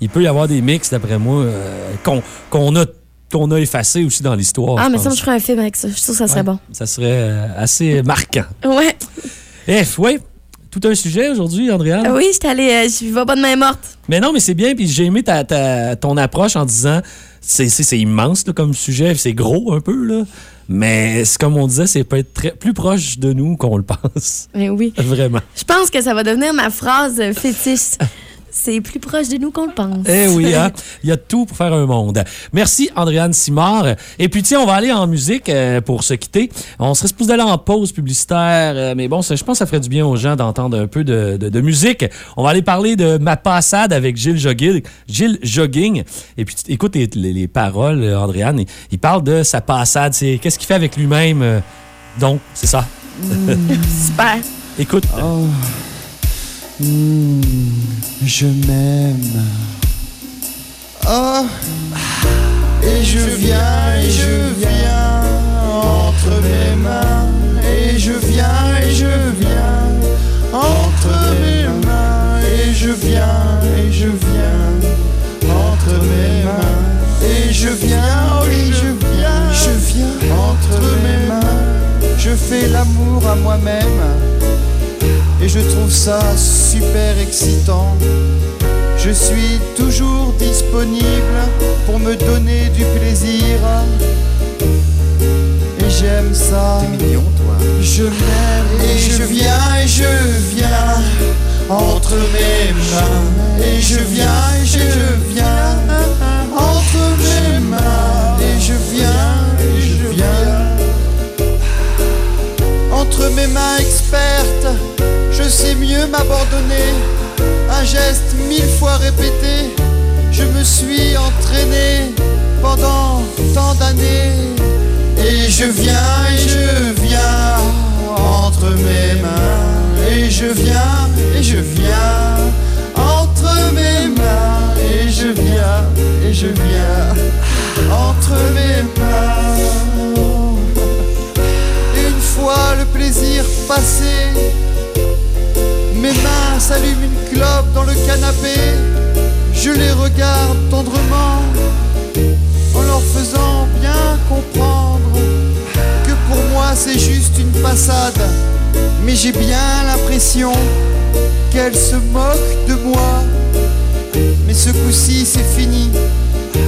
il peut y avoir des mix, d'après moi, euh, qu'on a, qu'on a effacé aussi dans l'histoire. Ah, mais ça, je ferais un film avec ça. Je trouve que ça serait Ouais, bon. Ça serait euh, assez marquant. Ouais. F, oui. Tout un sujet aujourd'hui, Andréane? Oui, je suis allée... euh, je vais pas de main morte. Mais non, mais c'est bien, puis j'ai aimé ta, ta- ton approche en disant c'est immense là, comme sujet, c'est gros un peu, là. Mais comme on disait, c'est peut être très, plus proche de nous qu'on le pense. Mais oui. Vraiment. Je pense que ça va devenir ma phrase fétiche. C'est plus proche de nous qu'on le pense. Eh oui, hein? il y a tout pour faire un monde. Merci, Andréane Simard. Et puis, tiens, on va aller en musique euh, pour se quitter. On serait supposé aller en pause publicitaire, euh, mais bon, ça, je pense que ça ferait du bien aux gens d'entendre un peu de, de- de musique. On va aller parler de ma passade avec Gilles Jogging. Gilles Jogging. Et puis, écoute les, les- les paroles, euh, Andréane. Il, il parle de sa passade. C'est qu'est-ce qu'il fait avec lui-même. donc, c'est ça? Super. Écoute. Hmm, je m'aime. Ah, et je viens, et je viens entre mes mains, et je viens, et je viens entre mes mains, et je viens, et je viens entre mes mains, et je viens, oh, je viens, je viens. entre mes mains, je fais l'amour à moi-même. Et je trouve ça super excitant. Je suis toujours disponible pour me donner du plaisir. Et j'aime ça. T'es mignon, toi. Je m'aime et je viens et je viens entre mes mains. Et je viens et je viens entre mes mains. Et je viens et je viens entre mes mains expertes, je sais mieux m'abandonner. Un geste mille fois répété, je me suis entraîné pendant tant d'années. Et je viens, et je viens entre mes mains. Et je viens, et je viens entre mes mains. Et je viens, et je viens entre mes mains. Une fois le plaisir passé, mes mains s'allument une clope dans le canapé. Je les regarde tendrement en leur faisant bien comprendre que pour moi c'est juste une passade Mais j'ai bien l'impression qu'elle se moque de moi. Mais ce coup-ci, c'est fini.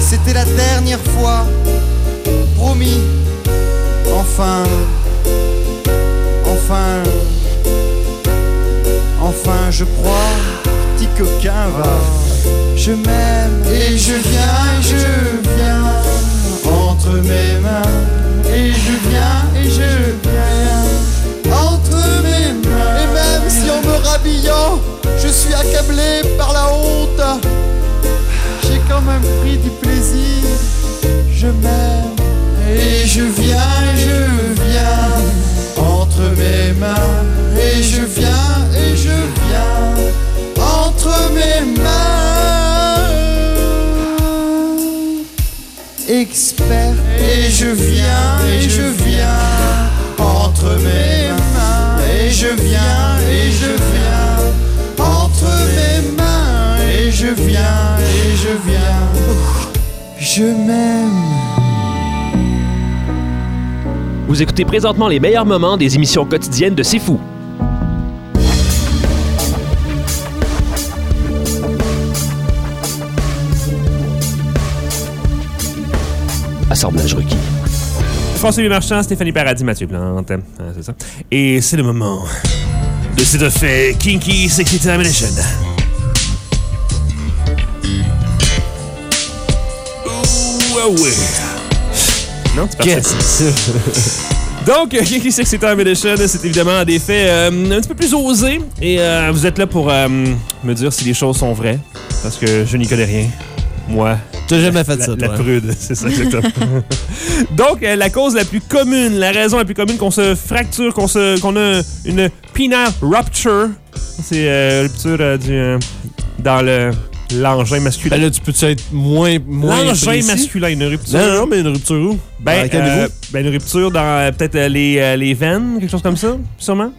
C'était la dernière fois. Promis. Enfin. Enfin. Enfin, je crois. Petit coquin, va. Je m'aime et je viens, et je viens entre mes mains. Et je viens, et je viens entre mes mains. Et même si en me rhabillant, je suis accablé par la honte, j'ai quand même pris du plaisir. Je m'aime et je viens, et je viens entre mes mains. Entre mes mains. Expert et je viens, et je viens entre mes mains. Et je viens, et je viens entre mes mains. Et je viens, et je viens. Je m'aime. Vous écoutez présentement les meilleurs moments des émissions quotidiennes de C'est Fou. Assemblage requis. François Marchand, Stéphanie Paradis, Mathieu Plante. Ah, c'est ça. Et c'est le moment de cet fait Kinky Examination. Ouh, ah ouais. Non, c'est parfait. Donc, euh, Kinky Sex Examination, c'est évidemment des faits euh, un petit peu plus osés. Et euh, vous êtes là pour euh, me dire si les choses sont vraies. Parce que je n'y connais rien. Moi. T'as jamais fait la, ça, La toi. prude, c'est ça, exactement. Donc, euh, la cause la plus commune, la raison la plus commune qu'on se fracture, qu'on se, qu'on a une penile rupture, c'est euh, rupture euh, du, euh, dans le l'engin masculin. Ben là, tu peux-tu être moins, moins L'engin masculin, une rupture. Non, non, non, mais une rupture où? Ben, euh, ben, une rupture dans euh, peut-être euh, les, euh, les veines, quelque chose comme ça, sûrement?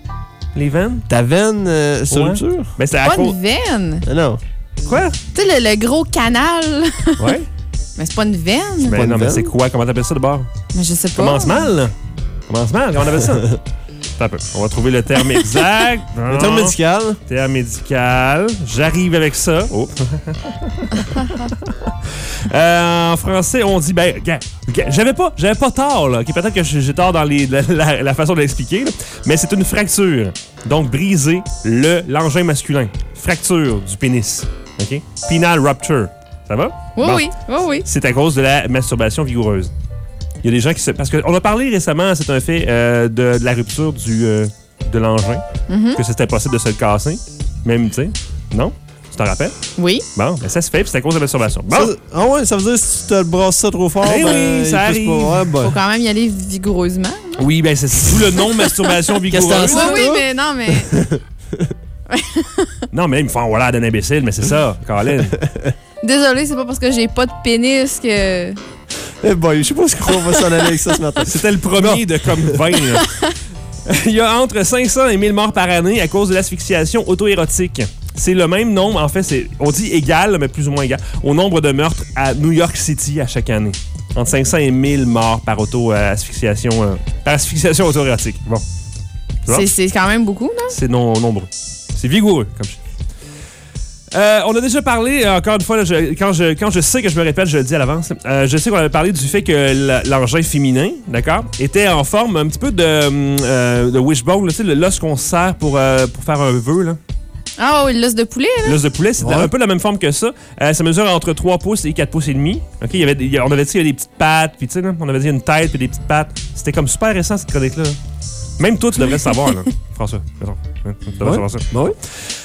Les veines? Ta veine, euh, c'est Ouais. rupture? Ben, c'est à Pas cause. une veine. Ah non. Quoi? Tu sais, le, le gros canal. Ouais. Mais c'est pas une veine. Ben, non, mais c'est quoi? Comment t'appelles ça de bord? Mais je sais pas. Commence mal, là. Commence mal, comment on appelle ça? Attends un peu. On va trouver le terme exact. Le terme médical? Terme médical. J'arrive avec ça. Oh. Euh, en français, on dit, ben, j'avais pas, j'avais pas tort, là. Peut-être que j'ai tort dans les- la, la- la façon de l'expliquer, mais c'est une fracture. Donc, briser le l'engin masculin. Fracture du pénis. OK? Penile rupture. Ça va? Oui, Bon. oui, oui, oui. C'est à cause de la masturbation vigoureuse. Il y a des gens qui se. Parce qu'on a parlé récemment, c'est un fait, euh, de, de la rupture du, euh, de l'engin, Mhm. que c'était possible de se le casser. Même, tu sais. Non? Tu t'en rappelles? Oui. Bon, ben ça se fait, puis c'est à cause de la masturbation. Bon! Ça- ah ouais, ça veut dire que si tu te brasses ça trop fort, Eh ben, oui, ça arrive. pas. Ouais, ben. Faut quand même y aller vigoureusement. Oui, ben c'est tout le nom masturbation vigoureuse. oui, mais non, mais. Non, mais ils me font voilà d'un imbécile, mais c'est ça, Colin. Désolé, c'est pas parce que j'ai pas de pénis que. Eh boy, je sais pas ce qu'on va s'en aller avec ça ce matin. C'était le premier de comme 20. là. Il y a entre 500 et 1000 morts par année à cause de l'asphyxiation auto-érotique. C'est le même nombre, en fait, c'est, on dit égal, mais plus ou moins égal, au nombre de meurtres à New York City à chaque année. Entre 500 et 1000 morts par auto-asphyxiation, euh, par asphyxiation auto-érotique. Bon. C'est c'est quand même beaucoup, non? C'est non, nombreux. C'est vigoureux, comme je dis. Euh, on a déjà parlé, euh, encore une fois, là, je- quand, je, quand je sais que je me répète, je le dis à l'avance. euh, je sais qu'on avait parlé du fait que l'engin féminin, d'accord, était en forme un petit peu de, hum, euh, de wishbone, là, tu sais, l'os qu'on se sert pour, euh, pour faire un vœu, là. Ah oui, l'os de poulet, là. L'os de poulet, c'est Ouais. un peu la même forme que ça. Euh, ça mesure entre 3 pouces et 4 pouces et demi. OK, il y avait, des- il y a- on avait dit qu'il y avait des petites pattes, puis tu sais, là, on avait dit une tête puis des petites pattes. C'était comme super récent, cette chronique-là. Même toi, tu devrais le savoir, là, François. Attends, hein, tu devrais Ouais. savoir ça. Ben oui.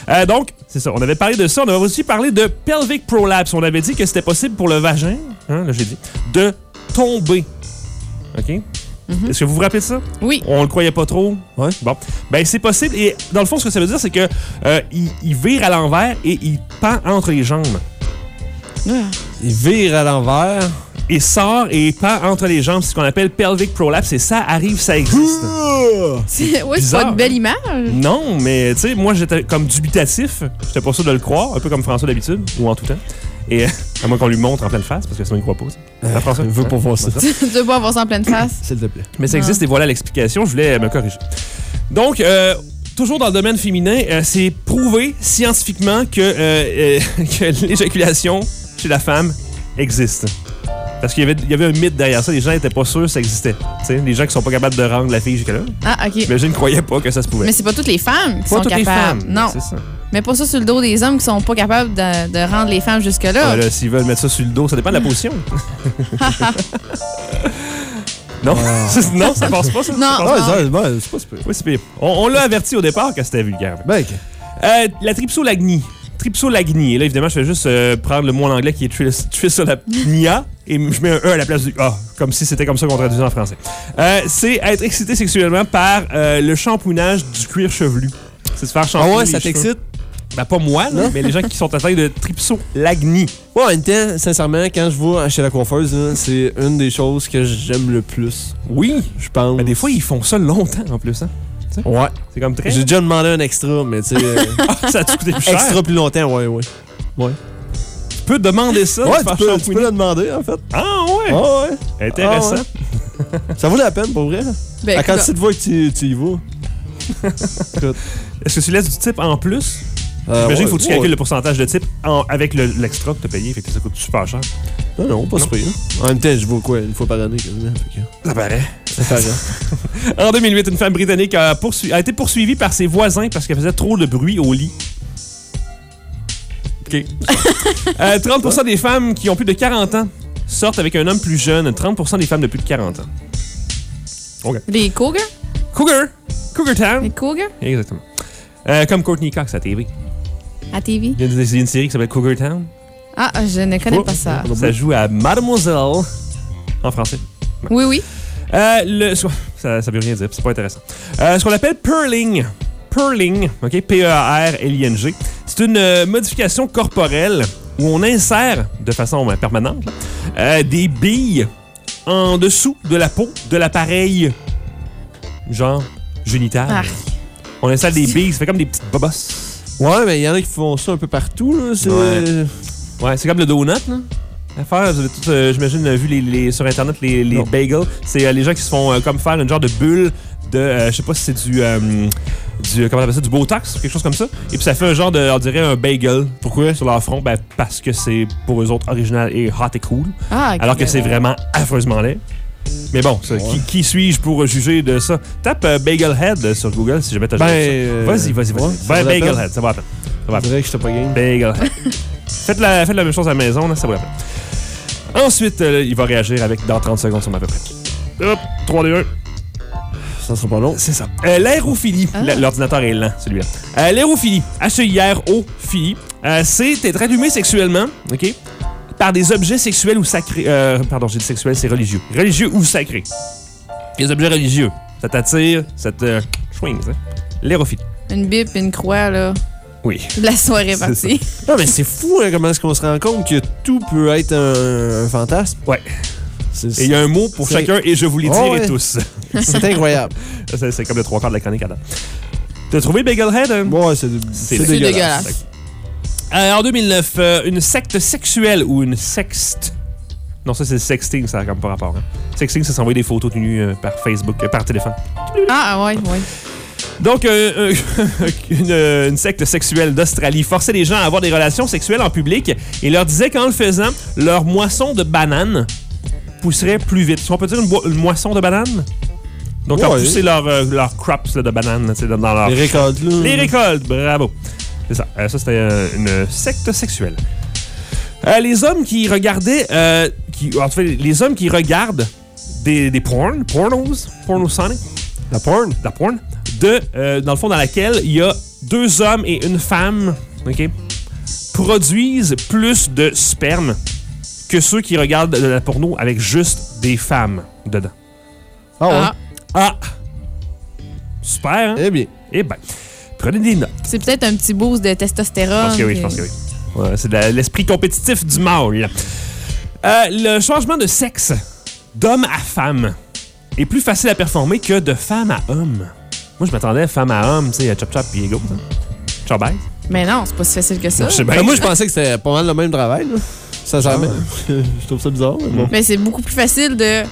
Euh, donc, c'est ça. On avait parlé de ça. On avait aussi parlé de pelvic prolapse. On avait dit que c'était possible pour le vagin, hein, là j'ai dit, de tomber. OK? Est-ce que vous vous rappelez de ça? Oui. On le croyait pas trop. Ouais. Bon. Ben, c'est possible. Et dans le fond, ce que ça veut dire, c'est que euh, il, il vire à l'envers et il pend entre les jambes. Il vire à l'envers. Il sort et pend entre les jambes. C'est ce qu'on appelle pelvic prolapse. Et ça arrive, ça existe. C'est- Oui, c'est bizarre, pas une belle hein? image. Non, mais tu sais, moi j'étais comme dubitatif. J'étais pas sûr de le croire, un peu comme François d'habitude, ou en tout temps. Et euh, à moins qu'on lui montre en pleine face, parce que sinon il croit pas. ça. Ça, François? il veut pas voir ça. Tu veux pas avoir ça en pleine face. S'il te plaît. Mais ça existe et voilà l'explication. Je voulais me corriger. Donc, euh, toujours dans le domaine féminin, euh, c'est prouvé scientifiquement que, euh, euh, que l'éjaculation chez la femme existe. Parce qu'il y avait, il y avait un mythe derrière ça. Les gens n'étaient pas sûrs que ça existait. Les gens qui sont pas capables de rendre la fille jusque-là. Ah, OK. Mais je ne croyais pas que ça se pouvait. Mais c'est pas toutes les femmes qui Pas sont toutes les capables. femmes, non. c'est ça. Mais pas ça sur le dos des hommes qui sont pas capables de, de rendre les femmes jusque-là. Ah, là, S'ils veulent mettre ça sur le dos, ça dépend de la position. non, non, ça passe pas, ça. Non, Ça passe non. pas. C'est pas super. Oui, c'est pire. On, on l'a averti au départ que c'était vulgaire. Ben, ok. Euh, la tripsolagnie. Tripsolagnie. Et là, évidemment, je vais juste euh, prendre le mot en anglais qui est tris- trisolagnia et je mets un E à la place du A, comme si c'était comme ça qu'on traduisait en français. Euh, c'est être excité sexuellement par euh, le shampouinage du cuir chevelu. C'est se faire Ah shampouiner ouais, les ça cheveux. t'excite? Ben, pas moi, là, Non? mais les gens qui sont atteints de tripsolagnie. Ouais, en même temps, sincèrement, quand je vais chez la coiffeuse, là, c'est une des choses que j'aime le plus. Oui. Je pense. Mais des fois, ils font ça longtemps en plus. Hein? Ouais. C'est comme très. J'ai déjà demandé un extra, mais tu sais. euh, Ah, ça a coûté plus cher. extra plus longtemps, ouais, ouais. Ouais. Tu peux demander ça. de Ouais, faire tu peux, tu le demander, en fait. Ah ouais. Ah ouais. Intéressant. Ah ouais. Ça vaut la peine, pour vrai. Ben, à quand écoute, tu te vois que tu, tu y vas? Est-ce que tu laisses du type en plus? Euh, J'imagine ouais, qu'il faut que tu calcules le pourcentage de type en- avec le- l'extra que tu as payé, fait que ça coûte super cher. Non, non, pas Non? super. En même temps, je vais quoi, une fois par année, quasiment. fait que- Ça paraît. Ça paraît. En 2008, une femme britannique a, poursu- a été poursuivie par ses voisins parce qu'elle faisait trop de bruit au lit. OK. Euh, 30% des femmes qui ont plus de 40 ans sortent avec un homme plus jeune. 30% des femmes de plus de 40 ans. Les cougars? Cougar. Cougar Town. Les cougars? Exactement. Euh, comme Courtney Cox à TV. À TV? Il y a une, série qui s'appelle Cougar Town. Ah, je ne connais Oh, pas ça. Ça joue à Mademoiselle en français. Oui, oui. Euh, le, ça, ça veut rien dire, c'est pas intéressant. Euh, ce qu'on appelle purling. Purling, OK? P-E-A-R-L-I-N-G. C'est une euh, modification corporelle où on insère de façon permanente des billes en dessous de la peau de l'appareil, genre génital. Ah. On installe des billes, ça fait comme des petites bobosses. Ouais, mais il y en a qui font ça un peu partout, là. C'est. Ouais. Ouais, c'est comme le donut, là. L'affaire, vous avez tout, euh, j'imagine, vu les, les- sur Internet les, bagels. C'est euh, les gens qui se font euh, comme faire une genre de bulle de, euh, je sais pas si c'est du, euh, du, comment on appelle ça, du Botox, quelque chose comme ça. Et puis ça fait un genre de, on dirait un bagel. Pourquoi? Sur leur front, ben parce que c'est pour eux autres original et hot et cool. Ah. Alors que c'est vraiment affreusement laid. Mais bon, ça, qui, qui suis-je pour juger de ça? Tape euh, Bagel Head sur Google si jamais t'as Ben, euh, Vas-y, vas-y, vas-y. ouais, ben, vaut la Bagel peine. Head, ça va peine. Ça va Je dirais que j'étais pas game. Bagel Head. faites, la, faites la même chose à la maison, là, ça vaut la peine. Ensuite, euh, il va réagir avec dans 30 secondes, sur à peu près. Hop, 3, 2, 1. Ça sera pas long. C'est ça. Euh, L'aérophilie. Ah. L'ordinateur est lent, celui-là. Euh, L'aérophilie. H-E-I-R-O-philie. Euh, c'est être allumé sexuellement, OK? Par des objets sexuels ou sacrés. Euh, pardon, j'ai dit sexuel, c'est religieux. Religieux ou sacrés. Les objets religieux. Ça t'attire, ça te swing, ça. L'aérophilie. Une bip, une croix, là. Oui. La soirée partie. Non, mais c'est fou, hein, comment est-ce qu'on se rend compte que tout peut être un, un fantasme? Ouais. C'est Et il y a un mot pour chacun et je vous les Oh, dirai ouais. tous. c'est incroyable. c'est comme le trois quarts de la chronique à date. T'as trouvé Bagelhead? hein? Ouais, c'est dégueulasse. dégueulasse. Euh, en 2009, euh, une secte sexuelle ou une sexte? Non, ça c'est le sexting, ça n'a comme pas rapport. Hein. Sexting, ça s'envoie des photos tout nues euh, par Facebook, euh, par téléphone. Ah, ouais, ouais. Donc, euh, euh, une, euh, une secte sexuelle d'Australie forçait les gens à avoir des relations sexuelles en public et leur disait qu'en le faisant, leur moisson de bananes pousserait plus vite. Est-ce qu'on peut dire une, moisson de bananes? Donc, leur Ouais. pousser leurs euh, leurs crops là, de bananes là, dans, dans leur Les récoltes, là. les récoltes, bravo. C'est ça. Euh, ça, c'était euh, une secte sexuelle. Euh, les hommes qui regardaient. euh, qui, en fait, les hommes qui regardent des, des porn, pornos, pornosonic, La porn. la porn, de, dans le fond, dans laquelle il y a deux hommes et une femme, OK, produisent plus de sperme que ceux qui regardent de la porno avec juste des femmes dedans. Ah ouais. Ah, Ah! Super, hein? Eh bien. Eh ben, prenez des notes. c'est peut-être un petit boost de Je testostérone. pense que oui, je pense que oui. Ouais, c'est l'esprit compétitif du mâle. Euh, le changement de sexe d'homme à femme est plus facile à performer que de femme à homme. Moi, je m'attendais à femme à homme, tu sais, à chop chop puis ego. hein. Ciao, bye. Mais non, c'est pas si facile que ça. Non, je sais bien. Ben, moi, je pensais que c'était pas mal le même travail, là. Ça, jamais. je trouve ça bizarre, mais bon. Mais c'est beaucoup plus facile de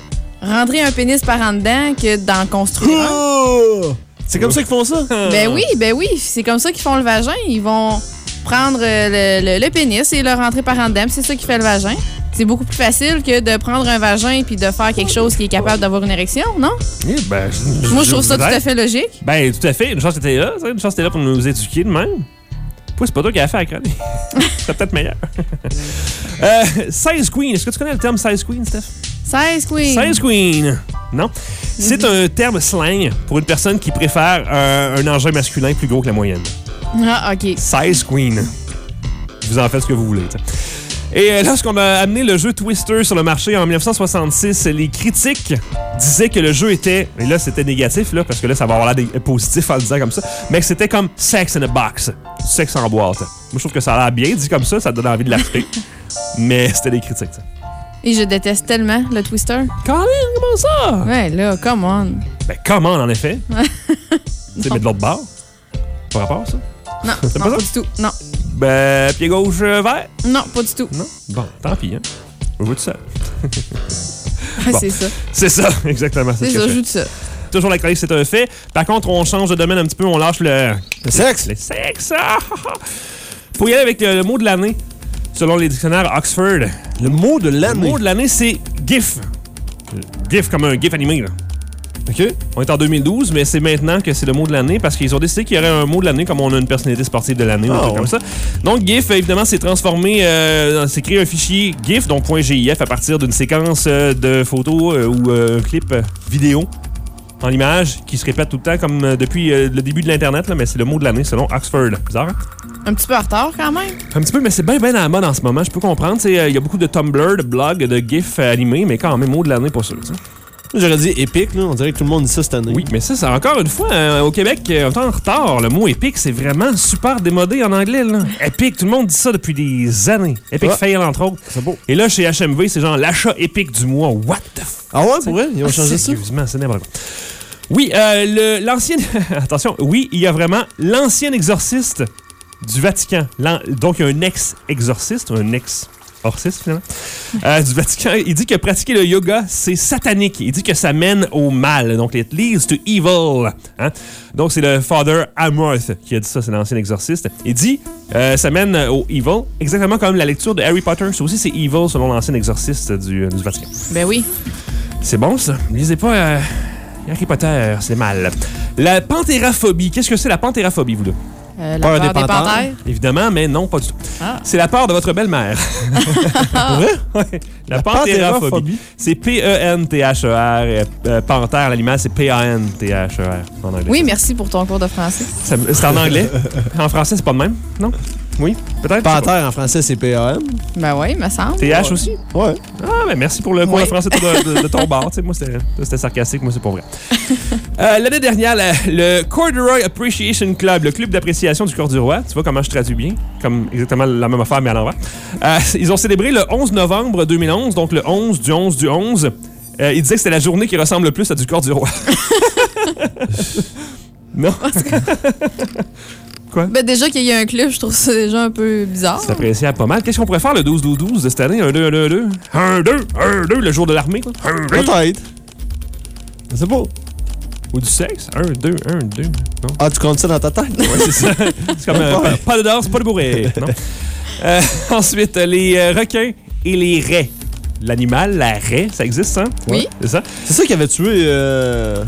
rentrer un pénis par en dedans que d'en construire un. C'est comme ça qu'ils font ça? Ben oui, ben oui, c'est comme ça qu'ils font le vagin. Ils vont prendre euh, le, le- le pénis et le rentrer par en dedans. C'est ça qui fait le vagin. C'est beaucoup plus facile que de prendre un vagin puis de faire quelque chose qui est capable d'avoir une érection, non? Eh ben, Moi, je trouve ça tout à fait logique. Ben, tout à fait. Une chance que t'étais là. Une chance que t'étais là pour nous éduquer de même. Puis c'est pas toi qui as fait à chronique. C'est peut-être meilleur. euh, size Queen. Est-ce que tu connais le terme size Queen, Steph? 16 queen. Size Queen. Non. C'est un terme slang pour une personne qui préfère euh, un engin masculin plus gros que la moyenne. Ah, OK. Size Queen. Vous en faites ce que vous voulez. t'sais. Et euh, lorsqu'on a amené le jeu Twister sur le marché en 1966, les critiques disaient que le jeu était, et là c'était négatif, là, parce que là ça va avoir l'air des- positif en le disant comme ça, mais que c'était comme sex in a box, sexe en boîte. Moi je trouve que ça a l'air bien dit comme ça, ça donne envie de l'acheter. mais c'était des critiques. t'sais. Et je déteste tellement le twister. Comment ça? Ouais, là, come on. Ben comment en effet? tu sais, mais de l'autre bord. Pas rapport ça? Non, non, pas pas, ça? du tout. Non, Ben pied gauche euh, vert? non, pas du tout. Non? Bon, tant pis, hein. Je joue tout seul. Ah, Bon. C'est ça. C'est ça, exactement. C'est ce que ça, je je fais. joue de ça. Toujours la chronique, c'est un fait. Par contre, on change de domaine un petit peu, on lâche le. Le sexe? Le sexe! ah, ah, ah. Faut y aller avec le, le mot de l'année, selon les dictionnaires Oxford. Le mot de Le l'année. mot de l'année, c'est GIF. GIF comme un GIF animé, là. OK. On est en 2012, mais c'est maintenant que c'est le mot de l'année parce qu'ils ont décidé qu'il y aurait un mot de l'année comme on a une personnalité sportive de l'année ou un Ah, truc ouais. comme ça. Donc GIF, évidemment, c'est transformé, euh, c'est créé un fichier GIF, donc .gif, à partir d'une séquence euh, de photos euh, ou euh, un clip euh, vidéo en image qui se répète tout le temps comme depuis euh, le début de l'Internet, là, mais c'est le mot de l'année selon Oxford. Bizarre, hein? Un petit peu en retard quand même. Un petit peu, mais c'est bien, bien à la mode en ce moment. Je peux comprendre. tu sais, euh, Il y a beaucoup de Tumblr, de blogs, de GIF euh, animés, mais quand même, mot de l'année, pas sûr. tu sais. J'aurais dit épique, là. On dirait que tout le monde dit ça cette année. Oui, mais ça, c'est encore une fois, euh, au Québec, euh, on est en retard. Le mot épique, c'est vraiment super démodé en anglais. Là. Épique, tout le monde dit ça depuis des années. Epic fail, entre autres. C'est beau. Et là, chez HMV, c'est genre l'achat épique du mois. What the f... Ah ouais, pour vrai? Ils ont Ah, changé ça? Sérieusement, c'est n'importe quoi. Oui, euh, l'ancien... Attention, oui, il y a vraiment l'ancien exorciste du Vatican. Donc, il y a un ex-exorciste, un ex... Orciste, finalement, euh, du Vatican. Il dit que pratiquer le yoga, c'est satanique. Il dit que ça mène au mal. Donc, it leads to evil. hein. Donc, c'est le Father Amorth qui a dit ça, c'est l'ancien exorciste. Il dit, euh, ça mène au evil, exactement comme la lecture de Harry Potter. Ça aussi, c'est evil selon l'ancien exorciste du, du Vatican. Ben oui. C'est bon, ça. Lisez pas euh, Harry Potter, c'est mal. La panthéraphobie. Qu'est-ce que c'est la panthéraphobie, vous deux? Euh, la peur des panthères. Évidemment, mais non, pas du tout. Ah. C'est la peur de votre belle-mère. Ouais. La, panthéraphobie. C'est P-E-N-T-H-E-R. euh, euh, panthère, l'animal, c'est P-A-N-T-H-E-R en anglais. Oui, merci pour ton cours de français. Ça- C'est en anglais. en français, c'est pas le même, non? Oui, peut-être? Panthère en français, c'est P-A-N. Ben oui, me semble. TH aussi? Ouais. Ah, ben merci pour le cours Oui. de français de, de- de ton bar. Moi, c'était c'était sarcastique, moi, c'est pas vrai. Euh, L'année dernière, la- le Corduroy Appreciation Club, le club d'appréciation du corduroy, tu vois comment je traduis bien? Comme exactement la même affaire, mais à l'envers. Euh, ils ont célébré le 11 novembre 2011, donc le 11 du 11 du 11. Euh, ils disaient que c'était la journée qui ressemble le plus à du corduroy. non? Quoi? Ben déjà qu'il y a un club, je trouve ça déjà un peu bizarre. C'est appréciable pas mal. Qu'est-ce qu'on pourrait faire le 12-12-12 de cette année? Un 2, 1 2, 2. 1, 2, 1, 2, le jour de l'armée. Peut-être. C'est beau. Ou du sexe? 1, 2, 1, 2. Non? Ah, tu comptes ça dans ta tête? Ouais, c'est ça. C'est comme euh, pas, pas de danse, pas de bourré. Non? Euh, ensuite, les euh, requins et les raies. L'animal, la raie, ça existe, hein? Oui. C'est ça? C'est ça qui avait tué. Euh...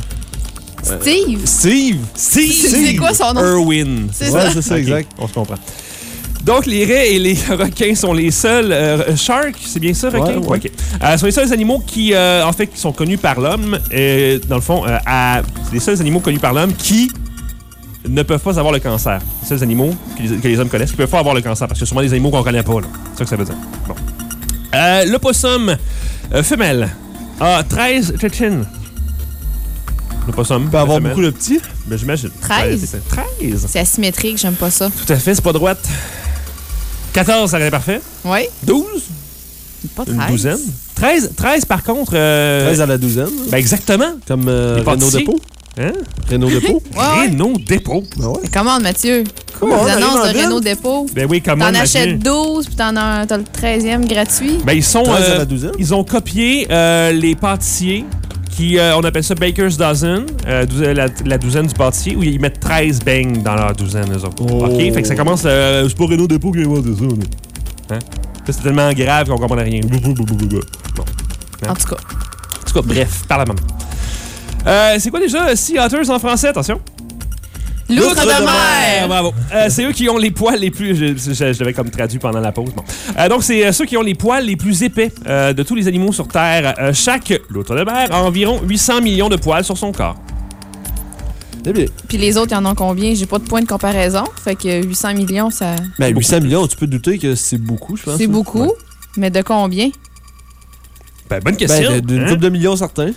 Steve! Steve! Steve! C'est- c'est quoi son nom? Irwin. C'est Ouais, ça. c'est ça, exact. On se comprend. Donc, les raies et les requins sont les seuls. euh, sharks, c'est bien ça, requins? Ouais, ouais. Ok. Euh, sont les seuls animaux qui, euh, en fait, qui sont connus par l'homme. euh, dans le fond, euh, à- c'est les seuls animaux connus par l'homme qui ne peuvent pas avoir le cancer. Les seuls animaux que les, que les hommes connaissent qui peuvent pas avoir le cancer. Parce que sûrement des animaux qu'on connaît pas. C'est ça que ça veut dire. Bon. Euh, le possum euh, femelle a 13 tétines. Le possum. Il peut avoir beaucoup de petits? Ben, j'imagine. 13? Ouais, c'est ça. 13. C'est asymétrique, j'aime pas ça. Tout à fait, c'est pas droite. 14, ça aurait parfait. Oui, 12, pas une 13. douzaine. 13, 13 par contre. euh, 13 à la douzaine. ben exactement. Comme euh, Les Renault. Dépôt. Hein? Renault Dépôt. Ouais, ouais. Renault Dépôt. Ben ouais. Mais Commande, Mathieu. Comment Les on annonces de? Renault Dépôt. Ben oui, comment T'en achètes 12, puis t'en as, un- t'as le 13e gratuit. Ben ils sont. 13 à euh, la douzaine. ils ont copié euh, les pâtissiers qui, euh, on appelle ça Baker's Dozen, euh, dou- la, la douzaine du pâtissier, où ils mettent 13 beignes dans leur douzaine, eux autres. OK? Fait que ça commence, euh, c'est pas Renault Dépôt qui a inventé ça, là. Hein? Ça, C'est tellement grave qu'on comprend rien. Bon. En tout cas. En tout cas, bref, par la maman. Euh, c'est quoi déjà Sea Otters en français? Attention. Loutre de mer. Bravo. Euh, c'est eux qui ont les poils les plus. Je, je, je l'avais comme traduit pendant la pause. Bon. Euh, donc, c'est euh, ceux qui ont les poils les plus épais euh, de tous les animaux sur Terre. Euh, chaque loutre de mer a environ 800 millions de poils sur son corps. C'est bien. Puis les autres, ils en ont combien? J'ai pas de point de comparaison. Fait que 800 millions, ça. Ben, 800 millions, tu peux douter que c'est beaucoup, je pense. C'est beaucoup. Ouais. Mais de combien? Ben, bonne question. Ben, d'une hein? couple de millions certains.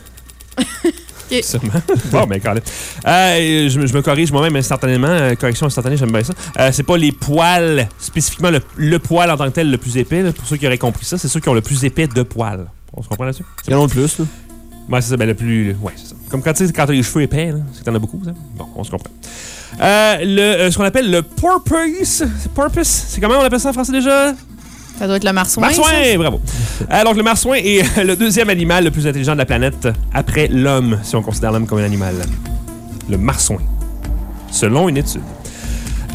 Sûrement. bon, ben, quand même. Euh, je, me- je me corrige moi-même instantanément. Euh, correction instantanée, j'aime bien ça. Euh, c'est pas les poils, spécifiquement le, le poil en tant que tel le plus épais. là. pour ceux qui auraient compris ça, c'est ceux qui ont le plus épais de poils. On se comprend là-dessus? Il y en a le plus, là. Ouais, c'est ça. Ben, le plus. Ouais, c'est ça. Comme quand tu sais, quand t'as les cheveux épais, là, c'est que t'en as beaucoup, ça. Bon, on se comprend. Euh, le, euh, ce qu'on appelle le porpoise. Porpoise? C'est comment on appelle ça en français déjà? Ça doit être le marsouin. Marsouin, ça? bravo. Euh, donc, le marsouin est euh, le deuxième animal le plus intelligent de la planète après l'homme, si on considère l'homme comme un animal. Le marsouin. Selon une étude.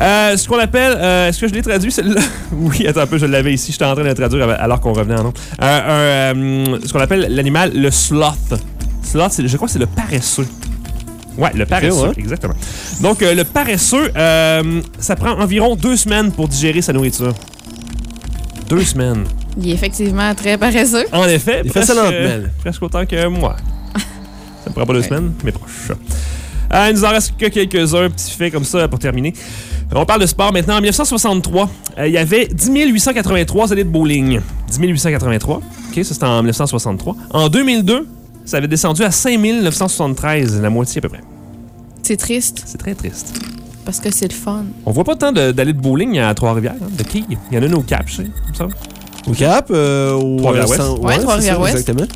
Euh, ce qu'on appelle. euh, Est-ce que je l'ai traduit, celle-là? oui, attends un peu, je l'avais ici. J'étais en train de le traduire alors qu'on revenait en nom. Euh, euh, ce qu'on appelle l'animal, le sloth. Sloth, je crois que c'est le paresseux. Ouais, le paresseux, ouais. exactement. Donc, euh, le paresseux, euh, ça prend environ deux semaines pour digérer sa nourriture. Deux semaines. Il est effectivement très paresseux. En effet, Il fait ça presque, lentement, presque autant que moi. ça me prend pas deux semaines, mais proche. Euh, il nous en reste que quelques-uns, petits faits comme ça pour terminer. On parle de sport maintenant. En 1963, euh, il y avait 10 883 années de bowling. 10 883. OK, ça c'était en 1963. En 2002, ça avait descendu à 5 973, la moitié à peu près. C'est triste C'est très triste. Parce que c'est le fun. On voit pas tant de- d'allées de bowling à Trois-Rivières, hein, de quilles. Il y en a une au Cap, je sais, comme ça. Au Cap, euh, au. Trois-Rivières-Ouest. Ouais, Trois-Rivières-Ouest. Exactement.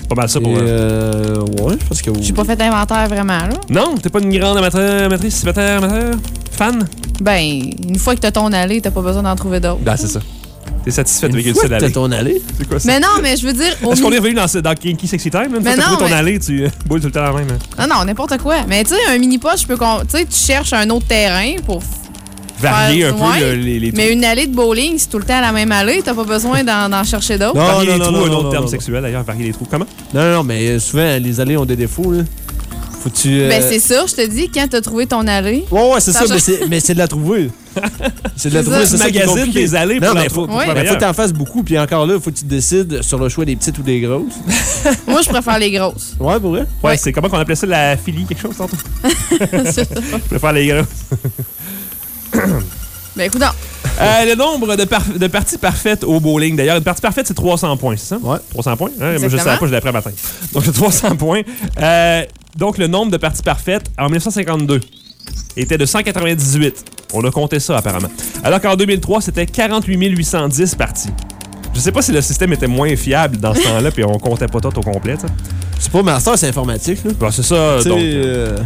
C'est pas mal ça pour... Et, euh, euh, ouais, je pense que oui. J'ai pas fait d'inventaire vraiment, là. Non, t'es pas une grande amateur, amatrice, amateur, amateur, fan? Ben, une fois que t'as ton allée, t'as pas besoin d'en trouver d'autres. Ben, c'est ça. T'es satisfait de Une allée. ton allée. C'est quoi ça? Mais non, mais je veux dire. au Est-ce qu'on est revenu dans, ce- dans Kinky Sexy Time? Là, une Mais t'as non, trouvé ton mais- allée, tu euh, boules tout le temps la même. hein. Non, non, n'importe quoi. Mais tu sais, un mini-poche, je peux. con- Tu sais, tu cherches un autre terrain pour. Varier un peu ouais, le- les, les Mais une allée de bowling, c'est tout le temps la même allée, t'as pas besoin d'en d'en chercher d'autres. Non, Varier non, les non, trous, non, un non, autre non, terme non. sexuel d'ailleurs, varier les trous. Comment? Non, non, non, mais euh, souvent, les allées ont des défauts, là. Euh, Ben, c'est ça, je te dis, quand t'as trouvé ton allée. Ouais, ouais, c'est Ça mais c'est, mais c'est de la trouver. C'est de la trouver, c'est ça qui Magazine des allées Non, pour mais faut, faut que t'en fasses beaucoup, puis encore là, faut que tu décides sur le choix des petites ou des grosses. Moi, je préfère les grosses. Ouais, pour vrai? Ouais, Ouais. c'est comment qu'on appelait ça, la filie, quelque chose, tantôt? Je préfère les gars. Ben, écoute. Euh, le nombre de, par- de parties parfaites au bowling, d'ailleurs, une partie parfaite, c'est 300 points, c'est ça? Ouais. 300 points? Hein? Moi, je Exactement. savais pas, je l'ai appris matin. Donc, c'est 300 points. Euh, donc, le nombre de parties parfaites en 1952 était de 198. On a compté ça, apparemment. Alors qu'en 2003, c'était 48 810 parties. Je sais pas si le système était moins fiable dans ce temps-là, puis on comptait pas tout au complet, ça. C'est pas master, c'est informatique, là. Bon, c'est ça, donc. euh,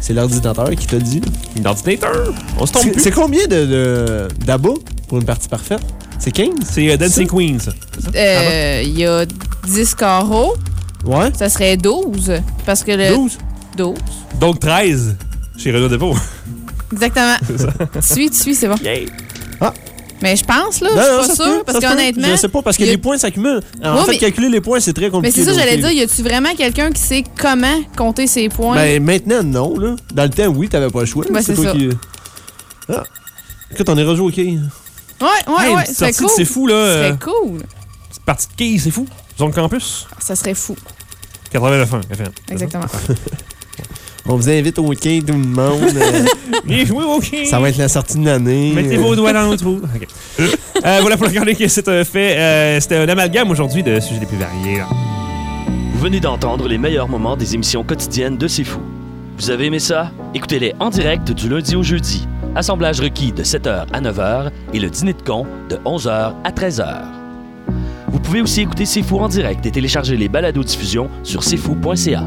c'est l'ordinateur qui te le dit. là. L'ordinateur. On se tombe C'est, plus. c'est combien de, d'abats pour une partie parfaite? C'est 15? C'est euh, Dancing Queen, ça? c'est ça? Euh, Il y a 10 carreaux, Ouais? ça serait 12. Parce que le. 12? 12. Donc 13 chez Renault Dépôt. Exactement. Tu suis, tu suis, c'est bon. Yay! Mais je pense, là, Non, je suis ça pas sûre, peut, parce ça qu'honnêtement. Je sais pas, parce que a- les points s'accumulent. En Ouais, fait, mais- calculer les points, c'est très Mais compliqué. c'est ça, j'allais dire, y a-tu vraiment quelqu'un qui sait comment compter ses points? Ben, maintenant, non, là. Dans le temps, oui, t'avais pas le choix. Ben, c'est toi ça. qui. Ah. Écoute, on est rejoué au quai. ouais, ouais, Hey, ouais, c'est cool. C'est fou, là. euh, C'est cool. Petite partie de quilles, c'est fou. Zone campus? Ça serait fou. 89 ans, FM. Exactement. On vous invite au quai, tout le monde. euh, Bien joué, OK. ça va être la sortie de l'année. Mettez euh, vos doigts dans le trou. Euh, voilà pour regarder que c'est un fait. Euh, C'était un amalgame aujourd'hui de sujets les plus variés. là. Vous venez d'entendre les meilleurs moments des émissions quotidiennes de C'est Fou. Vous avez aimé ça? Écoutez-les en direct du lundi au jeudi. Assemblage requis de 7h à 9h et le dîner de con de 11h à 13h. Vous pouvez aussi écouter C'est en direct et télécharger les balados diffusions sur cfou.ca.